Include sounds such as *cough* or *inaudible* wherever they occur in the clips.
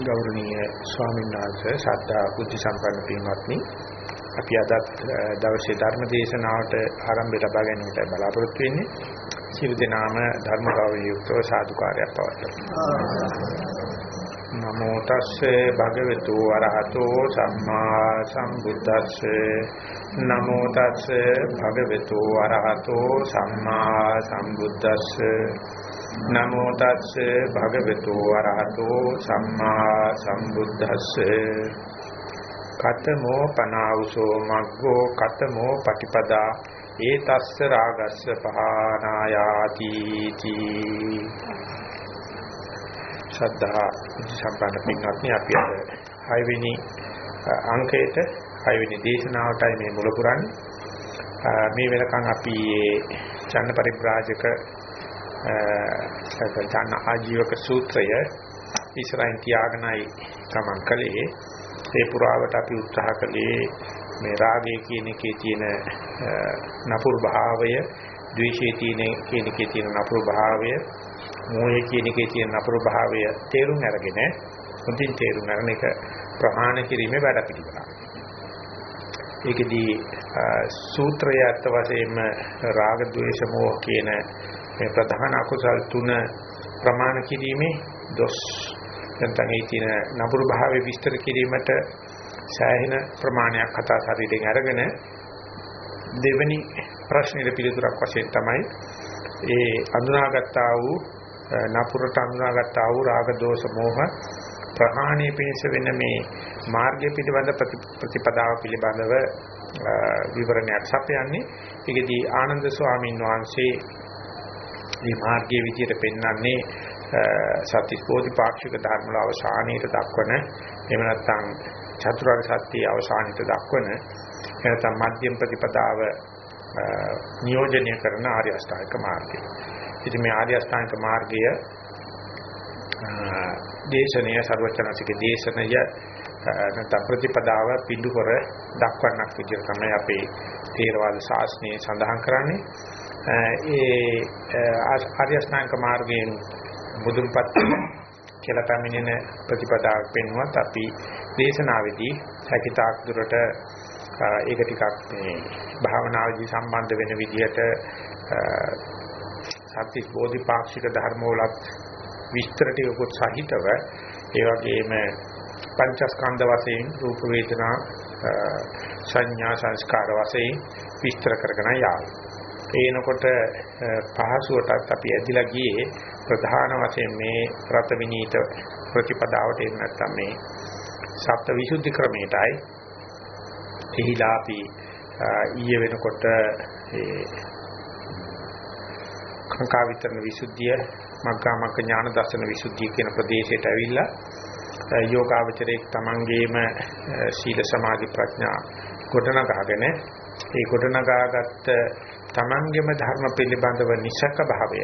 ගෞරවනීය ස්වාමීන් වහන්සේ ශ්‍රද්ධා බුද්ධ සම්පන්න පින්වත්නි. අපි අද දවසේ ධර්ම දේශනාවට ආරම්භය ලබා ගැනීමට බලාපොරොත්තු වෙන්නේ. සියලු දෙනාම ධර්ම ගෞරවයෙන් යුක්තව සාදුකාරයක් පවත්වමු. නමෝ තස්සේ භගවතු වරහතෝ සම්මා සම්බුද්දස්සේ. නමෝ තස්සේ භගවතු වරහතෝ සම්මා සම්බුද්දස්සේ. නමෝ තස්සේ භගවතු වරහතෝ සම්මා සම්බුද්දස්සේ කතමෝ පනාවසෝ මග්ගෝ කතමෝ පටිපදා ඒතස්ස රාගස්ස පහනායාති තී ශ්‍රද්ධා සම්පන්න පින්වත්නි අපි අද 6 වෙනි අංකයට 6 වෙනි දේශනාවටයි මේ මුල පුරන්නේ. මේ වෙනකන් අපි මේ චන්න පරිබ්‍රාජක චන්න ආජීවක සූත්‍රය ඉස්සරහින් තියාගෙනයි ගමන් කළේ ඒ පුරාවට අපි උත්සාහ කළේ මේ රාගය කියන එකේ තියෙන නපුරු භාවය ද්වේෂයේ තියෙන කියන එකේ තියෙන නපුරු භාවය මෝහය කියන එකේ තියෙන නපුරු භාවය තේරුම් අරගෙන මුදින් තේරුම් අරගෙන ඒක ප්‍රහාණය කිරීමේ වැඩ පිළිවෙලක්. ඒකෙදී සූත්‍රය අත් වශයෙන්ම රාග ద్వේෂ මෝහ කියන මේ ප්‍රධාන අකුසල් තුන ප්‍රමාණ කිරීමේ දොස්. නැත්නම් ඒ තියෙන නපුරු භාවය විස්තර කිරීමට සෑහෙන ප්‍රමාණයක් කතා ශරීරයෙන් අරගෙන දෙවෙනි ප්‍රශ්නෙට පිළිතුරක් වශයෙන් තමයි ඒ අඳුනාගත්තා වූ නපුරට අඳුනාගත්තා වූ රාග දෝෂ මෝහ ප්‍රහාණය පිණිස වෙන මේ මාර්ගය පිළිබඳ ප්‍රතිපදාව පිළිබඳව විවරණයක් සපයන්නේ. ඒකදී ආනන්ද ස්වාමීන් වහන්සේ මේ මාර්ගයේ විදියට පෙන්වන්නේ සත්‍ය බෝධිපාක්ෂික ධර්ම වල අවසානයේට දක්වන එහෙම නැත්නම් චතුරාර්ය සත්‍ය අවසානයේට දක්වන එනතම් මධ්‍යම ප්‍රතිපදාව නියෝජනය කරන ආර්ය අෂ්ටාංගික මාර්ගය. ඉතින් මේ ආර්ය අෂ්ටාංගික මාර්ගය දේශනය ਸਰවචනසික දේශනය නැත්නම් ප්‍රතිපදාව පිටු කර දක්වන්නක් විදිහට තමයි අපේ තේරවාද ශාස්ත්‍රයේ සඳහන් කරන්නේ. ඒ ආර්ය අෂ්ටාංගික මාර්ගයෙන් මුදුන්පත් කියලා පැමිණෙන ප්‍රතිපදාවක් පෙන්වුවත් අපි දේශනාවේදී හැකිතාක් දුරට ඒක ටිකක් මේ භාවනාවේදී සම්බන්ධ වෙන විදිහට සත්‍ය බෝධිපාක්ෂික ධර්ම වලත් විස්තර ටිකකුත් සහිතව ඒ වගේම පංචස්කන්ධ වශයෙන් රූප වේදනා සංඥා සංස්කාර වශයෙන් විස්තර කරගෙන යාවි. ඒනකොට පහසුවටත් අපි ඇදිලා ගියේ ප්‍රධාන වශයෙන් මේ රත විනීත ප්‍රතිපදාවට එන්න නැත්නම් මේ සත්‍ය විසුද්ධි ක්‍රමයටයි. එහිලා අපි ඊයේ වෙනකොට ඒ කාංකා විතරන විසුද්ධිය මග්ගාමග්ග ඥාන දර්ශන විසුද්ධිය කියන ප්‍රදේශයට ඇවිල්ලා යෝගාවචරයේ තමන්ගේම සීල සමාධි ප්‍රඥා ගොඩනගාගෙන ඒ ගොඩනගාගත්ත තමන්ගේම ධර්ම පිළිබඳව නිසක භාවය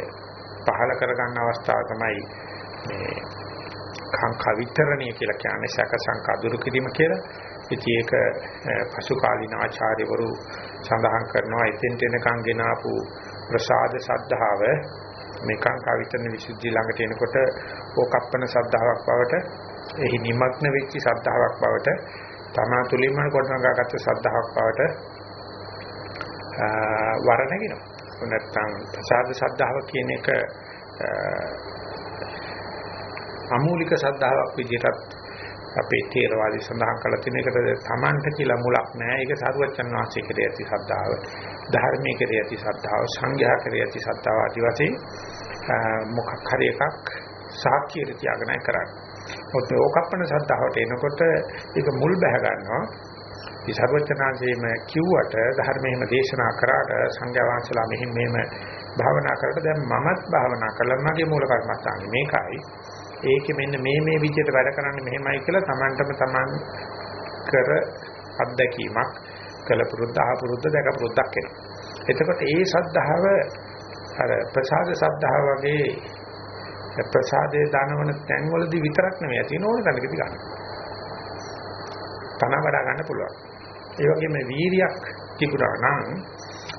පහල කරගන්න අවස්ථාව තමයි මේ කාංකා විතරණිය කියලා කියන්නේ සැක සංකා දුරු කිරීම කියලා. ඉතින් ඒක පසු කාලීන ආචාර්යවරු සඳහන් කරනවා එතෙන්ට එනකන් ගෙන ආපු ප්‍රසාද සද්ධාව මේ කාංකා විතරණ විසුද්ධිය ළඟට එනකොට ඕකප්පන සද්ධාාවක් බවට එහි නිමග්න වෙච්ච සද්ධාාවක් බවට තමා තුලින්ම කොටනගාගත්ත සද්ධාාවක් බවට වරණගෙනවා. නැත්තම් ප්‍රසාද සද්ධාව කියන එක අමූලික සද්ධාාවක් විදිහටත් අපේ තේරවාදී සඳහන් කරලා තියෙන එකට තමන්ට කියලා මුලක් නැහැ. ඒක සාරුවච්චන් වාසයේ කෙරේ ඇති ශ්‍රද්ධාව, ධර්මයේ කෙරේ ඇති ශ්‍රද්ධාව, සංඝයා කෙරේ ඇති ශ්‍රද්ධාව ආදී වශයෙන් මොකක් හරි එකක් සාක්ෂියට තියාගෙනයි කරන්නේ. මොකද ඕකප්පන ශ්‍රද්ධාවට එනකොට ඒක මුල් බැහැ ගන්නවා. මේ සර්වචනාංශයේම කිව්වට ධර්මයේම දේශනා කරාට සංඝයා වහන්සේලා මෙහිම මෙහෙම භාවනා කරලා දැන් මමත් භාවනා කළා මගේ මූල කර්මස්ථානේ මේකයි ඒකෙ මෙන්න මේ මේ විදිහට වැඩ කරන්නේ මෙහෙමයි කියලා Tamanටම Taman කර අත්දැකීමක් කළ පුරුද්ද ආපුරුද්ද දැක පුරුද්දක් එනවා. එතකොට ඒ සද්ධාව අර ප්‍රසාද සද්ධාව වගේ ප්‍රසාදයේ දනවන තැන්වලදී විතරක් නෙමෙයි තියෙන ඕන තැනකදී ගන්න. තන වඩා ගන්න පුළුවන්. ඒ වගේම වීරියක් තිබුණා නම්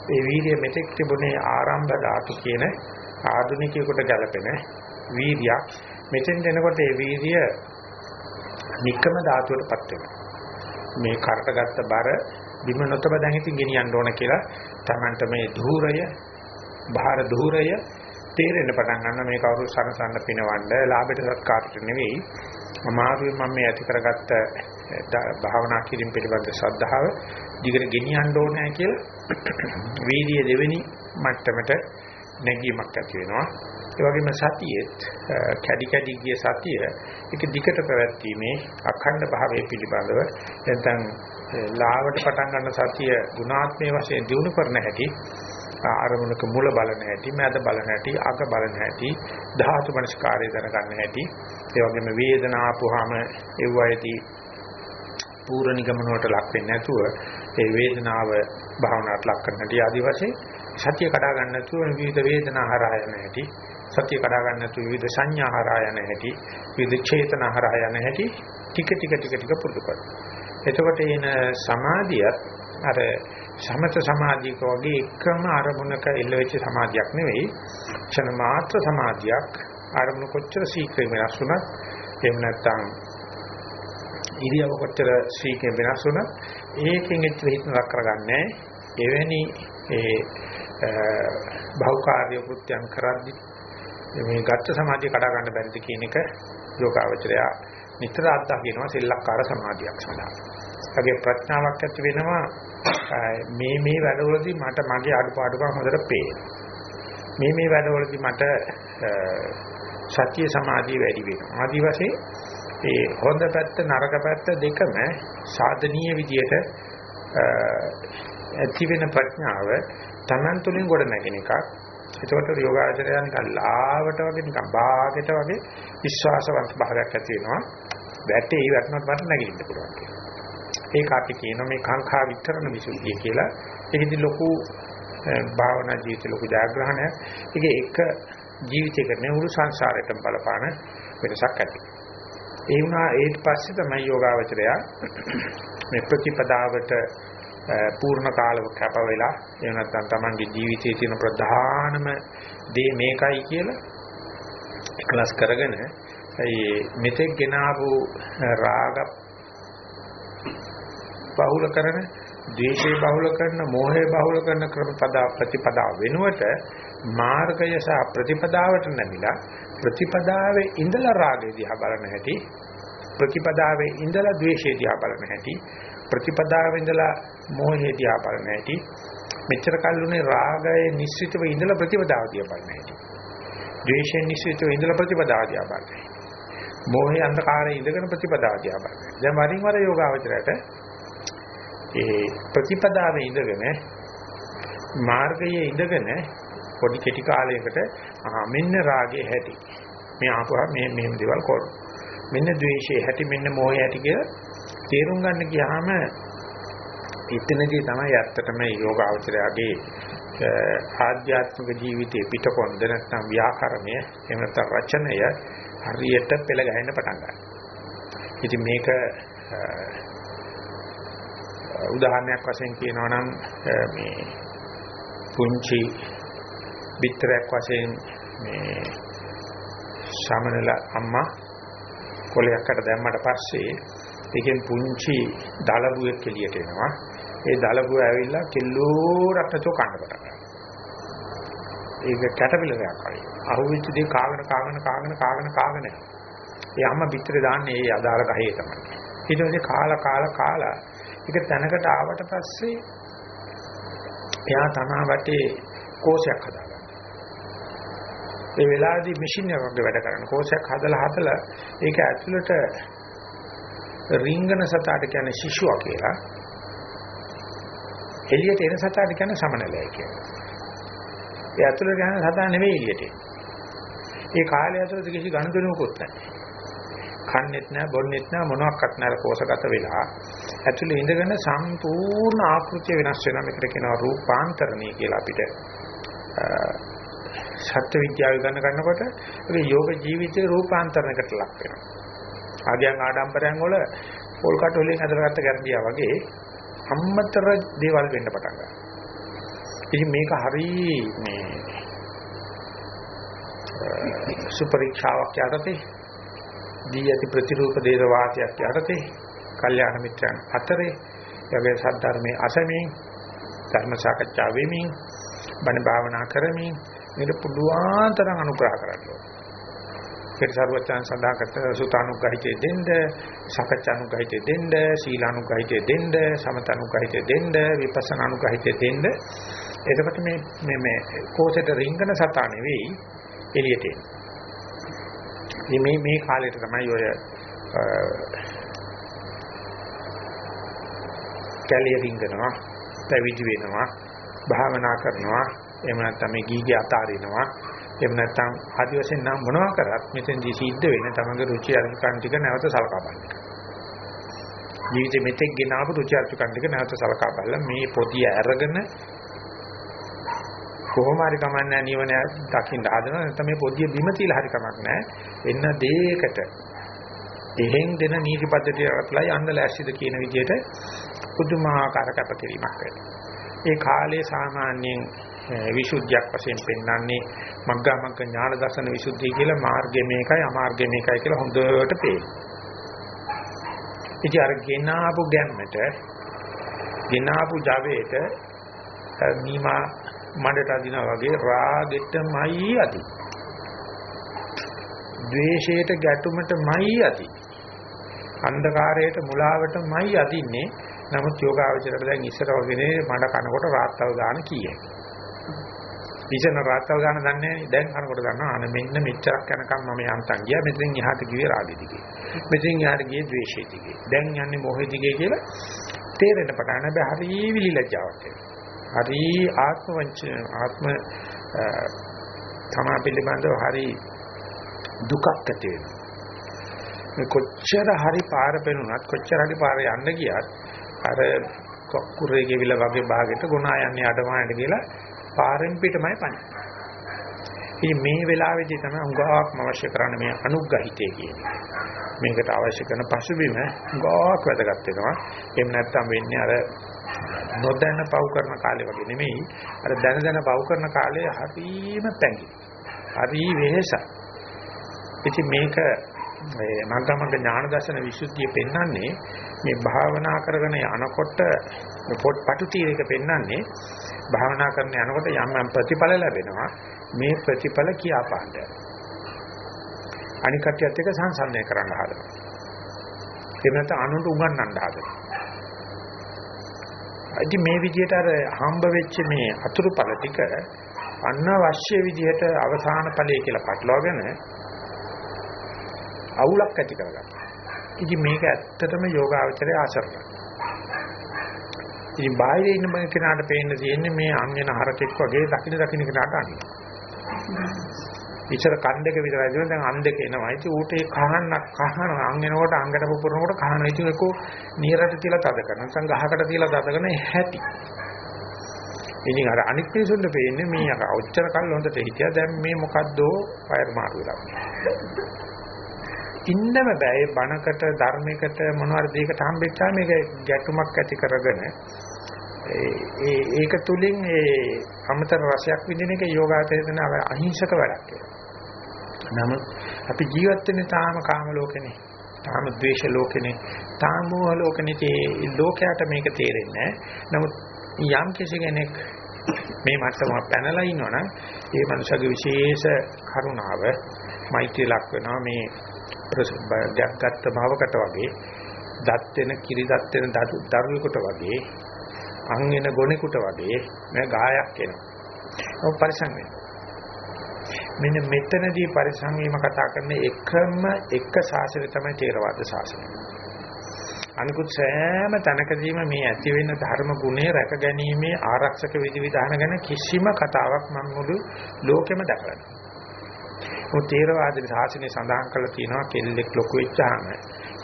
ඒ වීරිය මෙතෙක් තිබුණේ ආරම්භ ධාතු කියන ආධුනිකයෙකුට ගැලපෙන වීරියක්. මෙතෙන් දෙනකොට ඒ වීර්ය නික්කම ධාතුවටපත් වෙනවා. මේ කරට ගත්ත බර බිම නොතබ දැන් ඉතින් ගෙනියන්න ඕන කියලා Tamanට මේ ධූරය, බාහිර ධූරය තේරෙන්න පටන් ගන්න මේ කවුරු සනසන්න පිනවන්න. ලාභයට සත්කාරට නෙවෙයි. අමාරුවෙන් මම මේ ඇති කරගත්ත භාවනා කිරීම පිළිබඳ ශ්‍රද්ධාව දිගට ගෙනියන්න ඕනේ කියලා *clears throat* වීර්ය දෙවෙනි මට්ටමට නැගීමක් ඇති වෙනවා. ඒ වගේම සතියෙත් කැඩි කැඩි ගිය සතිය ඒක දිගට පැවැත්ීමේ අඛණ්ඩ භාවයේ පිළිබඳව නැත්නම් ලාවට පටන් ගන්න සතිය ගුණාත්මයේ වශයෙන් දිනු කරන හැටි ආරමුණක මුල බලන හැටි මැද බලන හැටි අග බලන හැටි ධාතු මනස්කාරය දැනගන්න හැටි ඒ වගේම වේදනා ආපුවාම ඒවයේදී පූර්ණ නිගමන වලට ලක් වෙන්නේ නැතුව ඒ වේදනාව භාවනාවට ලක් කරන හැටි ආදි වශයෙන් සතිය කඩා ගන්න නැතුව විවිධ වේදනා හරහා යන හැටි සතිය කඩා ගන්න නැතුව විවිධ සංඥා හරහා යන හැටි විවිධ චේතනා හරහා යන හැටි ටික ටික ටික ටික පුරුදු කරනවා. එතකොට එන සමාධියත් අර සමත සමාධියක වගේ එකම අරමුණක එල්ල වෙච්ච සමාධියක් නෙවෙයි ක්ෂණ මාත්‍ර සමාධියක්. අරමුණ කොච්චර ශීක්‍රයෙන් වෙනස් වුණත් එහෙම නැත්නම් ඉරියව කොච්චර ශීක්‍රයෙන් වෙනස් වුණත් ඒකෙන් එච්චර හිත නරක කරගන්නේ එවැනි ඒ බහුකාර්ය කෘත්‍යයන් කරද්දී මේ ගත්ත සමාධිය කඩා ගන්න බැරිද කියන එක යෝගාවචරය නිතර අත්දකිනවා සෙල්ලක්කාර සමාධියක් සඳහා. ඒගේ ප්‍රඥාවක් ඇති වෙනවා මේ මේ වැඩවලදී මට මගේ අඩුපාඩුකම් හොඳට පේනවා. මේ මේ වැඩවලදී මට සත්‍ය සමාධිය වැඩි වෙනවා. ආදි වශයෙන් ඒ හොඳ පැත්ත නරක පැත්ත දෙකම සාධනීය විදියට ඇති වෙන ප්‍රඥාව Taman තුලින් ගොඩ නැගෙන එකක්. එතකොට යෝගාචරය නිකන් ලාවට වගේ නිකන් බාගෙට වගේ විශ්වාසවන්ත භාවයක් ඇති වෙනවා. වැටේ වැටුණාට මට නැගිටින්න පුළුවන් කියලා. ඒක අපි කියන මේ කාංකා විතරන විසුද්ධිය කියලා. ඒකෙදි ලොකු භාවනා ජීවිතේ ලොකු ජයග්‍රහණයක්. ඒකේ එක ජීවිතයක නෙවුරු සංසාරයටම බලපාන වෙනසක් ඇති. ඒ වුණා ඊට පස්සේ තමයි යෝගාවචරය මේ ප්‍රතිපදාවට පූර්ණ කාලව කැප වෙලා එහෙම නැත්නම් Tamanගේ ජීවිතයේ තියෙන ප්‍රධානම දේ මේකයි කියලා ක්ලාස් කරගෙන ඒ මෙතෙක් ගෙනාවු රාග බහුල කරන, ද්වේෂය බහුල කරන, මෝහය බහුල කරන ක්‍රමපදා ප්‍රතිපදා වෙනුවට මාර්ගය සහ ප්‍රතිපදාවට නැමිලා ප්‍රතිපදාවේ ඉඳලා රාගය දිහා බලන හැටි ප්‍රතිපදාවේ ඉඳලා ද්වේෂය දිහා බලන හැටි ප්‍රතිපදාවේ ඉඳලා මෝහය දිහා බලන හැටි මෙච්චර කල්ුනේ රාගයේ නිශ්චිතව ඉඳලා ප්‍රතිපදාව දිහා බලන හැටි. ද්වේෂයෙන් නිශ්චිතව ඉඳලා ප්‍රතිපදාව දිහා බලන හැටි. මෝහයේ අන්ධකාරයේ ඉඳගෙන ප්‍රතිපදාව දිහා බලන හැටි. දැන් වරින් වර යෝගාවචරයට ඒ ප්‍රතිපදාවේ ඉඳගෙන මාර්ගයේ ඉඳගෙන පොඩි කෙටි කාලයකට ආ මෙන්න රාගයේ හැටි මේ ආපුවා මේ මෙහෙම දේවල් කරනවා මෙන්න ද්වේෂයේ හැටි මෙන්න මොහේ හැටි කියලා තේරුම් ගන්න ගියාම එතනදී තමයි ඇත්තටම යෝගාවචරයගේ ආධ්‍යාත්මික ජීවිතයේ පිටකොන්ද නැත්නම් ව්‍යාකරණය එහෙම නැත්නම් රචනය හරියට පෙළ ගැහෙන්න පටන් ගන්නවා. ඉතින් මේක උදාහරණයක් වශයෙන් කියනවා නම් මේ පුංචි පිටරයක් වශයෙන් මේ ශාමනල අම්මා කොලයකට දැම්මට පස්සේ ඒකෙන් පුංචි දලබුවෙක් එළියට එනවා. ඒ දලබුව ඇවිල්ලා කිල්ලෝ රක්තතෝ කන්න පටන් ගන්නවා. ඒක කැටපිලරයක් වගේ. අහුවෙච්ච දේ කාගෙන කාගෙන කාගෙන කාගෙන කාගෙන යනවා. ඒ අම්මා පිටරේ දාන්නේ ඒ අදාළ ගහේ තමයි. ඊට පස්සේ කාලා කාලා කාලා ඒක තැනකට ආවට පස්සේ එයා තමා වටේ කෝෂයක් හදාගන්නවා. ඒ වෙලාවේදී මැෂින් එකක් වගේ වැඩ කරන කෝෂයක් හදලා හදලා ඒක ඇතුළට රිංගන සතාට කියන්නේ ශිෂ්‍යවා කියලා. එළියට එන සතාට කියන්නේ සමනලයි කියලා. ඒ ඇතුළට යන සතා නෙවෙයි එළියට එන්නේ. ඒ කාලය ඇතුළත කිසි ගනුදෙනුවකුත් නැහැ. කන්නේත් නැහැ බොන්නේත් නැහැ මොනවත් නැහැ කෝෂගත වෙලා ඇතුළේ ඉඳගෙන සම්පූර්ණ ආකෘතිය වෙනස් වෙනවා මේකට කියනවා රූපාන්තරණය කියලා අපිට සත්‍ය විද්‍යාව ඉගෙන ගන්නකොට ඒ යෝග ජීවිතේ රූපාන්තරණයකට ලක් වෙනවා. ආගයන් ආඩම්බරයන් වල පොල් කට වලින් හදලාගත්ත ගැරන්ඩියා වගේ අම්මතර දේවල් වෙන්න පටන් ගන්නවා. ඉතින් මේක හරි මේ සුපරීක්ෂාවක් යටතේ දී ඇති ප්‍රතිරූප දේශ වාතයක් යටතේ කල්යාණ මිත්‍රයන් අතරේ යගේ සද්ධර්මයේ අසමින් ධර්ම සාකච්ඡා වෙමින් බණ භාවනා කරමින් මේක පුළුවන් තරම් අනුග්‍රහ කරන්න ඕනේ. ඒක සර්වචන් සඳහන් කර සුතානුග්‍රහිතේ දෙන්න, සකච්ඡානුග්‍රහිතේ දෙන්න, සීලානුග්‍රහිතේ දෙන්න, සමතනුග්‍රහිතේ දෙන්න, විපස්සනානුග්‍රහිතේ දෙන්න. එතකොට මේ මේ මේ කෝසෙට රිංගන සතා නෙවෙයි එළියට එන්නේ. මේ මේ කාලේට තමයි ඔය කැලිය රිංගනවා, පැවිදි වෙනවා, භාවනා කරනවා, එහෙම නැත්නම් මේ ගීගේ අතාරිනවා එහෙම නැත්නම් ආදි වශයෙන් නම් මොනවා කරත් මෙතෙන්දී සිද්ධ වෙන තමගේ රුචි අරුචිකන් ටික නැවත සලකා බලන්න. ජීවිතෙ මෙතෙක් ගෙනාවු රුචි අරුචිකන් ටික නැවත සලකා බලලා මේ පොදිය අරගෙන කොහොම හරි කමන්නේ නිවන දකින්න හදනවා නැත්නම් මේ පොදිය බිම තියලා හරි කමක් නැහැ. එන්න දෙයකට එහෙන් දෙන නීති පද්ධතිය අරපලයි අන්න ලෑස්තිද කියන විදිහට පුදුමාකාර කැපකිරීමක් වෙනවා. ඒ කාලේ සාමාන්‍යයෙන් විසුද්ධියක් වශයෙන් පෙන්වන්නේ මග්ගා මග්ග ඥාන දර්ශන විසුද්ධිය කියලා මාර්ගය මේකයි අමාර්ගය මේකයි කියලා හොඳට පේනවා. ඉතින් අර ගෙනාපු ගැම්මට ගෙනාපු ජවයට මීමා මඩට අදිනා වගේ රාගෙටමයි අදි. ද්වේෂයට ගැටුමටමයි අදි. අන්ධකාරයට මුලාවටමයි අදින්නේ. නමුත් යෝගාවචරය දැන් ඉස්සර වගේ මඩ කනකොට රාත්තල් ගන්න කීයයි. විෂණ රාත්තල් ගන්න දන්නේ නැහැ. දැන් කනකොට දන්නවා අන මෙන්න මෙච්චරක් යනකම් මම යන්තම් ගියා. මෙතෙන් එහාට ගියේ රාගෙ දිගේ. මෙතෙන් එහාට ගියේ ද්වේෂෙ දිගේ. දැන් යන්නේ මොහෙ දිගේ කියලා තේරෙන්න පටන් ගන්න බෑ. හරි විලිලජ්ජාවක් එනවා. හරි ආත්ම වංච ආත්ම තමා පිළිබඳව හරි දුකක් ඇති වෙනවා. කොච්චර හරි පාර පෙනුනත් කොච්චර හරි පාර යන්න ගියත් අර කුරේ ගෙවිල වගේ භාගයට ගුණා යන්නේ අඩමාණට කියලා පාරෙන් පිටමයි පන්නේ. ඉතින් මේ වෙලාවේදී තමයි උගාවක්ම අවශ්‍ය කරන්නේ මේ අනුග්‍රහිතය කියන්නේ. මේකට අවශ්‍ය කරන පසුබිම උගාවක් වැදගත් වෙනවා. එහෙම නැත්නම් වෙන්නේ අර නොදැන පව් කරන කාලේ වගේ නෙමෙයි. අර දැන දැන පව් කරන කාලේ හරීම පැංගි. හරි වෙහසක්. ඉතින් මේක මේ මග්ගමග්ග ඥාන දර්ශන විසුද්ධිය පෙන්වන්නේ මේ භාවනා කරගෙන යනකොට පොත් පටු තීරයක පෙන්වන්නේ භාවනා කරන යනකොට යම් යම් ප්‍රතිඵල ලැබෙනවා. මේ ප්‍රතිඵල කියාපාන්න. අනික් කටියත් එක්ක සංසන්දනය කරන්න හදනවා. එහෙම නැත්නම් අනුන්ට උගන්වන්න හදනවා. ඉතින් මේ විදිහට අර හම්බ වෙච්ච මේ අතුරුඵල ටික අනවශ්‍ය විදිහට අවසාන ඵලයේ කියලා පටලවාගෙන අවුලක් ඇති කරගන්නවා. ඉතින් මේක ඇත්තටම යෝගාවචරයේ ආශ්‍රය. ඉතින් බාහිර ඉන්න මම කෙනාට පේන්න තියෙන්නේ මේ අන් වෙන හරකෙක් වගේ දකින්න දකින්න කෙනාට අනිත්. ඉතර කන් දෙක විතරයි දෙන දැන් අන් දෙක එනවා. ඉතින් ඌට ඒ කහන්න කහන අන් වෙනකොට අංගට පුපුරනකොට කහන ඉතින් ඒක නියරට තියලා තද කරනවා. නැත්නම් ගහකට තියලා තද කරන හැටි. ඉතින් අර අනිත් පිරිසුන්ට පේන්නේ මේ අර ඔච්චර කල් හොඳට හිටියා දැන් මේ මොකද්දෝ ෆයර් මාරු වෙලා. ඉන්නම බෑ ඒ බණකට ධර්මයකට මොනවාරි දෙයකට හම්බෙච්චා මේක ගැටුමක් ඇති කරගෙන ඒ ඒක තුලින් ඒ අමතර රසයක් විඳින එක යෝගාචරයෙන් අහිංසක වැඩක් නමුත් අපි ජීවත් වෙන්නේ තාම කාම ලෝකෙනේ. තාම ද්වේෂ ලෝකෙනේ. තාම මෝහ ලෝකෙනේ. ඒ ලෝකයට මේක තේරෙන්නේ නමුත් යම් කෙනෙක් මේ මට්ටම පැනලා ඉන්නවනම් ඒ මනුෂ්‍යගේ විශේෂ කරුණාව මෛත්‍රිය ලක් වෙනවා මේ ගත්ත භවකට වගේ දත් වෙන කිරි දත් වෙන දරුවෙකුට වගේ අන් වෙන ගොනෙකුට වගේ මේ ගායක් එනවා. ඔව් පරිසං වෙනවා. මෙන්න මෙතනදී පරිසං වීම කතා කරන එකම එක ශාසනය තමයි ථේරවාද ශාසනය. අනිකුත් සෑම තැනකදීම මේ ඇති වෙන ධර්ම ගුණය රැක ගැනීමේ ආරක්ෂක විධිවිධාන ගැන කිසිම කතාවක් මම මුළු ලෝකෙම දැකලා නැහැ. මොකද තේරවාද ශාසනය සඳහන් කරලා තියෙනවා කෙල්ලෙක් ලොකු වෙච්චාම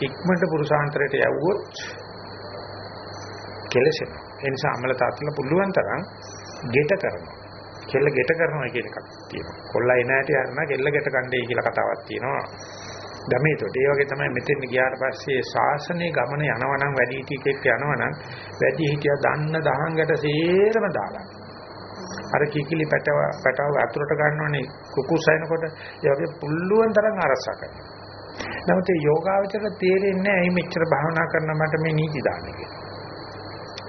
ඉක්මනට පුරුෂාන්තරයට යවුවොත් කෙලසෙනවා. ඒ නිසා අමල තාත්තලා පුළුවන් තරම් ගෙට කරනවා. කෙල්ල ගෙට කරනවා කියන එකක් තියෙනවා. කොල්ලා එන හැටි අරන කෙල්ල ගෙට කණ්ඩේ කියලා කතාවක් තියෙනවා. ගමේතොට ඒ වගේ තමයි මෙතෙන් ගියාට පස්සේ ශාසනයේ ගමන යනවා නම් වැඩි හිටියෙක් යනවා නම් වැඩි හිටියා දන්න දහංගට සේරම දාලා අර කිකිලි පැටව පැටව අතුරට ගන්නවනේ කුකුස් අයනකොට ඒ වගේ පුල්ලුවන් තරම් අරසා කරනවා. නමුත් ඒ යෝගාවචර තේරෙන්නේ නැහැ ඇයි මෙච්චර භාවනා කරන මට මේ නීති දාන්නේ කියලා.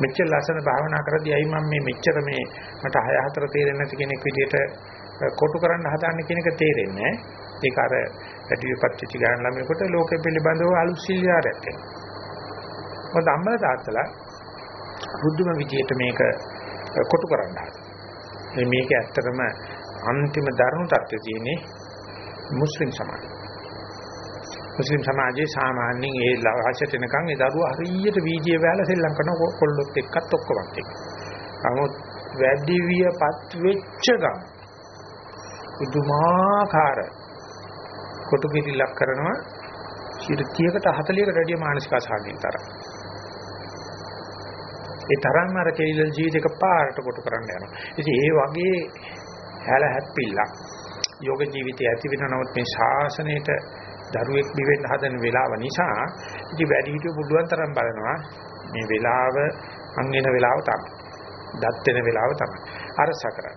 මෙච්චර ලස්සන භාවනා කරද්දී ඇයි මම මේ මෙච්චර මේ මට 6 4 තේරෙන්නේ නැති කෙනෙක් විදිහට කොටු කරන්න හදාන්නේ කියන එක තේරෙන්නේ නැහැ. ඒක අර වැඩි විපත්‍චි ගන්න ළමයෙකුට ලෝකෙ පිළිබඳව අලුත් සිල්යාරයක් එනවා. මොකද අම්මලා තාත්තලා බුද්ධම විදියට මේක කොටු කරන්න හදනවා. මේක ඇත්තටම අන්තිම දරුණු තත්ත්වයේ තියෙන්නේ මුස්ලිම් සමාජය. මුස්ලිම් සමාජයේ සාමාන්‍යයෙන් ඒ ලවාසයට එනකන් ඒ දරුවා හරියට වීදියේ වැල සෙල්ලම් කරන කොල්ලොත් එක්කත් ඔක්කොම එක්ක. නමුත් වැඩි වියපත් වෙච්ච ගම පුදුමාකාර කොටු කිරිලක් කරනවා 30කට 40කට වැඩිය මානසික අසහනයෙන් තරම්. ඒ තරම්ම අර කෙලිලල් ජීවිතයක පාරට කොටු කරන්න යනවා. ඉතින් ඒ වගේ හැල හැප්පිල්ලක් යෝග ජීවිතය ඇති වෙන නමුත් මේ ශාසනයේට දරුවෙක් බිවෙන්න හදන වෙලාව නිසා ඉතින් වැඩි හිටිය පුළුවන් තරම් බලනවා මේ වෙලාව අන් වෙන වෙලාව තමයි. දත් වෙන වෙලාව තමයි. අරස කරන්නේ.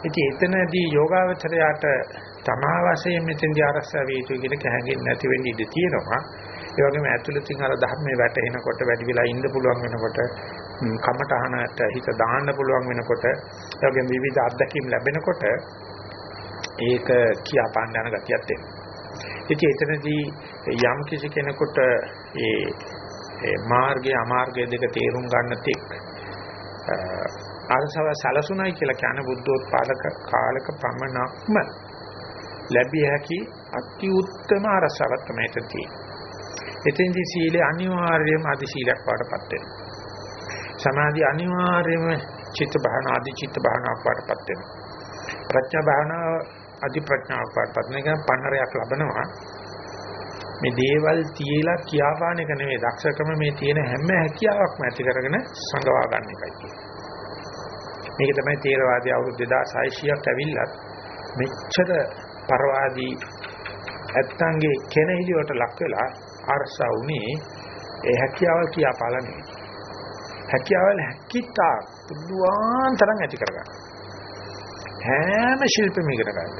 ඉතින් එතනදී යෝගාවචරයට තමා වශයෙන් මෙතෙන්දී ආරක්ෂා වේ යුතුයි කියන කැහැගෙන්නේ නැති වෙන්න ඉඩ තියෙනවා. ඒ වගේම ඇතුළතින් අර ධර්මයේ වැටෙනකොට වැඩි වෙලා ඉන්න පුළුවන් වෙනකොට කමඨහනට හිත දාන්න පුළුවන් වෙනකොට ඒ වගේම විවිධ අත්දැකීම් ලැබෙනකොට ඒක කියා පාන්න යන ගතියක් එනවා. ඉතින් එතනදී යම් කිසි කෙනෙකුට ඒ මාර්ගය අමාර්ගය දෙක තේරුම් ගන්න තෙක් අරසව සලසුණයි කියලා කියන බුද්ධෝත්පාදක කාලක පමණක්ම ලැබිය හැකි අති උත්තම අරසාවක් තමයි තියෙන්නේ. එතෙන්දී සීලය අනිවාර්යයෙන්ම අධි සීලයක් වඩපත් වෙනවා. සමාධි අනිවාර්යයෙන්ම චිත්ත භාවනා අධි චිත්ත භාවනාවක් වඩපත් වෙනවා. ප්‍රඥා භාවනාව අධි ප්‍රඥාවක් වඩපත් වෙනවා. ඒක පන්නරයක් ලබනවා. මේ දේවල් තියලා කියාපාන එක නෙවෙයි දක්ෂකම මේ තියෙන හැම හැකියාවක්ම ඇති කරගෙන සංගවා ගන්න එකයි කියන්නේ. මේක තමයි තේරවාදී අවුරුදු 2600ක් ඇවිල්ලත් මෙච්චර පරවාදී ඇත්තන්ගේ කෙනෙහිලියට ලක් වෙලා අරසා උනේ ඒ හැකියාවල් කියාපාලා නෙවෙයි. හැකියාවල් හැකිතා පුදුවාන් තරම් ඇති කරගන්න. හැම ශිල්පෙම ඉගෙන ගන්න.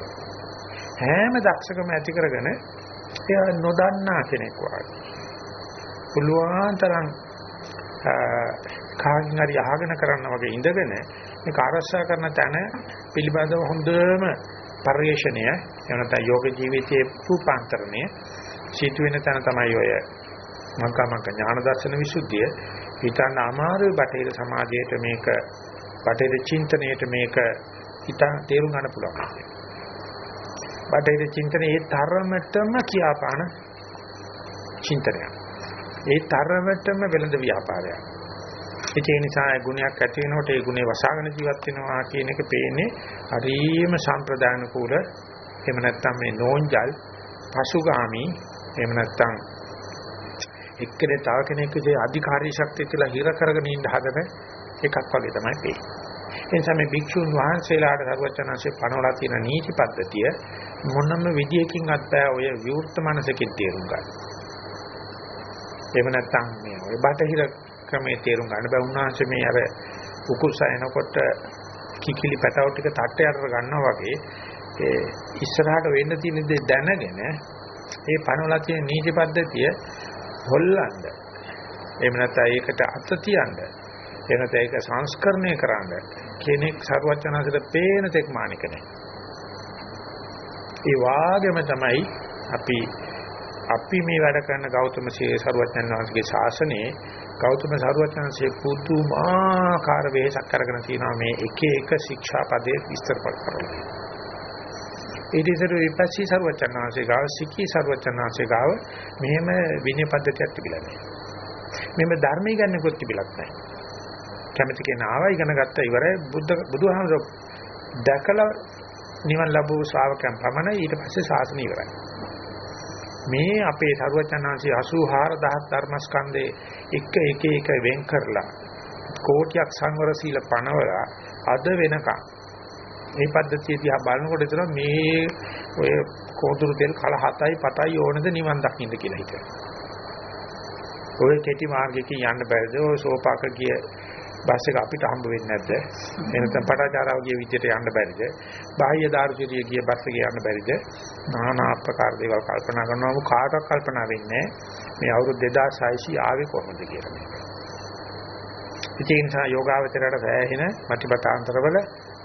හැම දක්ෂකම ඇති කරගෙන එයා නොදන්නා කෙනෙක් වගේ. පුළුවන් තරම් කාගෙන් හරි අහගෙන කරන්න වගේ ඉඳගෙන මේක අරසා කරන තැන පිළිබඳව හොඳම පරිශ්‍රණය එනත යෝග ජීවිතයේ රූපාන්තරණය සිදු වෙන තැන තමයි ඔය මංකමංක ඥාන දර්ශන විසුද්ධිය හිතන්න අමාරුයි බටේර සමාජයට මේක බටේර චින්තනයට මේක හිතා තේරුම් ගන්න පුළුවන්. බටේර චින්තනයේ ඒ තරමටම කියාපාන චින්තනයක්. ඒ තරමටම වෙළඳ ව්‍යාපාරයක්. ඒ නිසා ගුණයක් ඇති වෙනකොට ඒ ගුණේ වසාගෙන ජීවත් වෙනවා කියන එක පේන්නේ හරිම සම්ප්‍රදාන කූල එහෙම නැත්නම් මේ නෝන්ජල් පසුගාමි එහෙම නැත්නම් එක්කෙනේ තව කෙනෙකුගේ අධිකාරී ශක්තිය කියලා හිර කරගෙන ඉන්න හදන එකක් වගේ තමයි පේන්නේ. ඒ නිසා මේ භික්ෂුන් වහන්සේලාට සර්වචනanse පනවලා තියෙන නීති පද්ධතිය මොනම විදියකින් අත්දැය ඔය විවෘත මනසකින් තේරුම් ගන්න. එහෙම නැත්නම් මේ ඔය බටහිර ක්‍රමයේ තේරුම් ගන්න බෑ උන්වහන්සේ මේ අර උකුස එනකොට කිකිලි පැටව ටික තට්ටේ අතර ගන්නවා වගේ ඒ ඉස්සරහට වෙන්න තියෙන දේ දැනගෙන ඒ පනවලා තියෙන නීති පද්ධතිය හොල්ලන්න. එහෙම නැත්නම් ඒකට අත තියන්න. එහෙම නැත්නම් ඒක සංස්කරණය කරන්න. කෙනෙක් සරුවචනසට පේන තෙක් මානික නැහැ. ඒ වාගේම තමයි අපි අපි මේ වැඩ කරන ගෞතම සරුවචන වහන්සේගේ ශාසනයේ ගෞතම සරුවචනසේ පුදුමාකාර වෙහසක් අරගෙන තියෙනවා මේ එක එක ශික්ෂා පදේ විස්තර කරලා. ඊට ඉස්සර විපස්සී සරුවචනසේ ගාව සිකී සරුවචනසේ ගාව මෙහෙම විනය පද්ධතියක් තිබිලා නැහැ. මෙහෙම ධර්ම ඉගෙනනකොට තිබිලක් නැහැ. කැමති කෙනා ආවා ඉගෙන ගත්තා ඉවරයි බුද්ධ බුදුහාමර දැකලා නිවන් ලැබුව ශ්‍රාවකයන් පමණයි ඊට පස්සේ ශාසනය ඉවරයි. මේ අපේ සරුවචනාංශي 84000 ධර්මස්කන්ධේ එක එක එක වෙන් කරලා කෝටියක් සංවර සීල පනවලා අද වෙනකන් මේ පද්ධතිය දිහා බලනකොට එතන මේ ඔය කෝතුරු තෙල් කල 7යි 7යි ඕනද නිවන් දකින්න කියලා හිතනවා. ඔය කෙටි මාර්ගයකින් යන්න බැරිද? ඔය සෝපාක ගිය බස් එක අපිට හම්බ වෙන්නේ නැද්ද? එනතම් පටාචාරාව ගිය විදිහට යන්න බැරිද? බාහ්‍ය දාර්ශනිකය ගිය බස් එකේ යන්න බැරිද? নানা ආකාර දේවල් කල්පනා කරනවා කාටවත් කල්පනා වෙන්නේ මේ අවුරුදු 2600 ආවේ කොහොමද කියලා මේක. ඒ නිසා යෝගාවචරයට සෑහෙන මතිපතාන්තරවල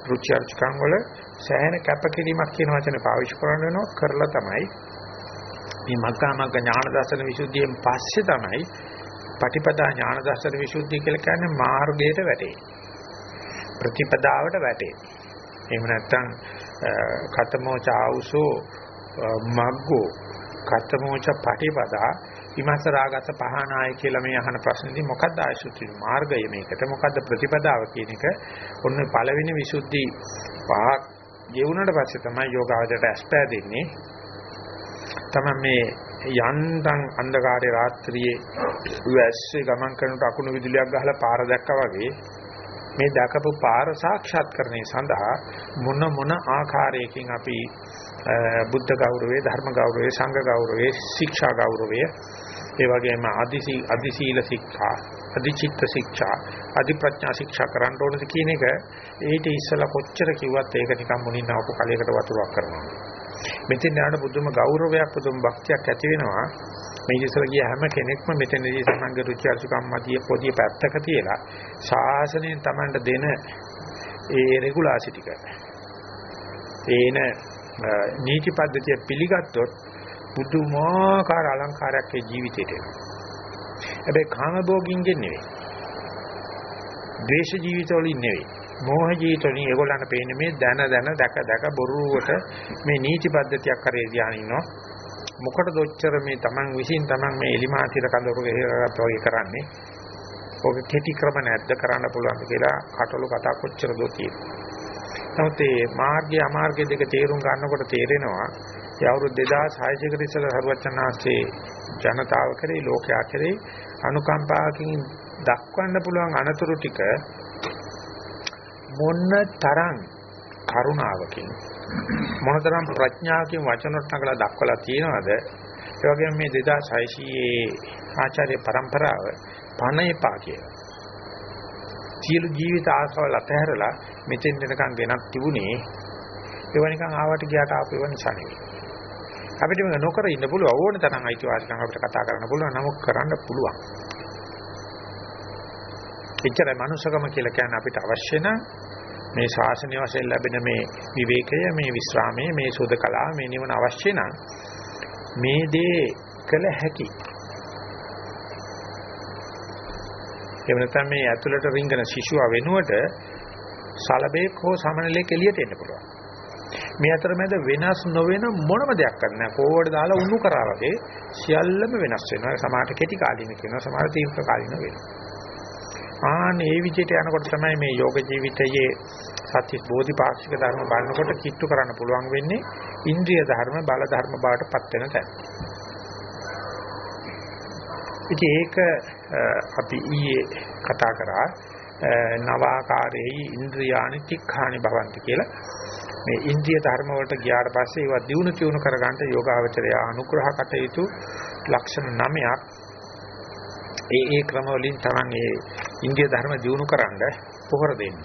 රුචි අරුචිකම් වල සෑහෙන කැපකිරීමක් කියන වචනේ පාවිච්චි කරන්න වෙනවා කරලා තමයි මේ මග්ගා මග්ග ඥාන දර්ශන විසුද්ධියෙන් පස්සේ තමයි පටිපදා ඥාන දර්ශන විසුද්ධිය කියලා කියන්නේ මාර්ගයට වැටේ. ප්‍රතිපදාවට වැටේ. එහෙම නැත්නම් කතමෝ චාඋසෝ මග්ගෝ කතමෝච පටිපදා විමස රාගත පහනාය කියලා මේ අහන ප්‍රශ්නේදී මොකක්ද ආයසුති මාර්ගය මේකට? මොකක්ද ප්‍රතිපදාව කියන එක? ඔන්න පළවෙනි විසුද්ධි පහක් ගෙවුනට පස්සේ තමයි යෝගාවචරයට ඇස්පෑදෙන්නේ තමයි මේ යන්තම් අන්ධකාරයේ රාත්‍රියේ වැස්සේ ගමන් කරනකොට අකුණු විදුලියක් ගහලා පාර දැක්කා වගේ මේ දැකපු පාර සාක්ෂාත්කරණය සඳහා මොන මොන ආකාරයකින් අපි බුද්ධ ගෞරවය ධර්ම ගෞරවය සංඝ ගෞරවය ශික්ෂා ගෞරවය ඒ වගේම අදිසී අදිශීල ශික්ෂා අදිචිත්ත ශික්ෂා අදි ප්‍රඥා ශික්ෂා කරන්න ඕනද කියන එක ඊට ඉස්සලා කොච්චර කිව්වත් ඒක නිකන් මුණින් ආපු කලයකට වතුරක් කරනවා. මෙතෙන් යන පුදුම ගෞරවයක් පුදුම භක්තියක් ඇති වෙනවා. මේ ඉස්සලා ගිය හැම කෙනෙක්ම මෙතනදී සමංග රුචි අසුකම් මතිය පොදිය පැත්තක තියලා ශාසනයෙන් Tamanට දෙන ඒ රෙගුලාසි ටික. ඒන නීති පද්ධතිය පිළිගත්තොත් පුදුමාකාර අලංකාරයක් ඒ ජීවිතේට එනවා. හැබැයි කාමභෝගින්ගෙන් නෙවෙයි. ද්වේෂ ජීවිතවලින් නෙවෙයි. මෝහ ජීවිතවලින් ඒගොල්ලන්ට පේන්නේ මේ දන දන දැක දැක බොරුවට මේ නීති පද්ධතියක් කරේ ධානය ඉන්නවා. මොකටද ඔච්චර මේ Taman විසින් Taman මේ එලිමාතිර කඳවුරු ගෙහරගත්ත වගේ කරන්නේ? ඔක කෙටි ක්‍රම නැද්ද කරන්න පුළුවන් කියලා කටළු කතා කොච්චර දෝ තියෙනවා. නමුත් මේ මාර්ගය අමාර්ගය දෙක තේරුම් ගන්නකොට තේරෙනවා ඒ අවුරුදු 2600 කට ඉස්සෙල්ලා හරුවචනාංශේ ජනතාව කරේ ලෝකයා කරේ අනුකම්පාවකින් දක්වන්න පුළුවන් අනතුරු ටික මොන තරම් කරුණාවකින් මොනතරම් ප්‍රඥාවකින් වචනොත් නගලා දක්වලා තියෙනවද ඒ වගේම මේ 2600 ආචාර්ය પરම්පරාව පණ එපා කියලා සියලු ජීවිත ආසාවල් අතහැරලා මෙතෙන් දෙනකන් ගෙනත් තිබුණේ ඒව නිකන් ආවට ගියාට ආපු ඒවා නිසා නෙවෙයි. අපිට මේක නොකර ඉන්න පුළුවන් ඕන තරම් අයිතිවාසිකම් අපිට කතා කරන්න පුළුවන් නමුත් කරන්න පුළුවන්. එච්චරයි මනුෂ්‍යකම කියලා කියන්නේ අපිට අවශ්‍ය නම් මේ ශාසනය වශයෙන් ලැබෙන මේ විවේකය මේ විස්රාමයේ මේ සුදකලා මේ නිවන අවශ්‍ය නම් මේ දේ කළ හැකි. එහෙම නැත්නම් මේ ඇතුළට රිංගන ශිෂුවා වෙනුවට සලබේක් හෝ සමනලෙක් එළියට එන්න පුළුවන්. මේ අතරමැද වෙනස් නොවන මොනම දෙයක් කරන්න කෝවඩ දාලා උණු කරා වගේ සියල්ලම වෙනස් වෙනවා. සමහරට කෙටි කාලින කියනවා සමහර තීව්‍ර කාලින වෙනවා. ආන් මේ විදිහට යනකොට තමයි මේ යෝග ජීවිතයේ සත්‍ය බෝධිපාක්ෂික ධර්ම බලනකොට කිට්ටු කරන්න පුළුවන් වෙන්නේ ඉන්ද්‍රිය ධර්ම බල ධර්ම බවට පත් වෙන තැන. ඉතින් ඒක අපි ඊයේ කතා කරා නවාකාරයේ ඉන්ද්‍රියානි තික්ඛානි භවಂತಿ කියලා මේ ඉන්ද්‍රිය ධර්ම වලට ගියාට පස්සේ ඒවා දිනු චුණු කරගන්න යෝගාවචරය අනුග්‍රහ කටයුතු ලක්ෂණ නමයක්. ඒ ඒ ක්‍රම වලින් තමයි මේ ඉන්ද්‍රිය ධර්ම දිනු කරන්න පොහොර දෙන්න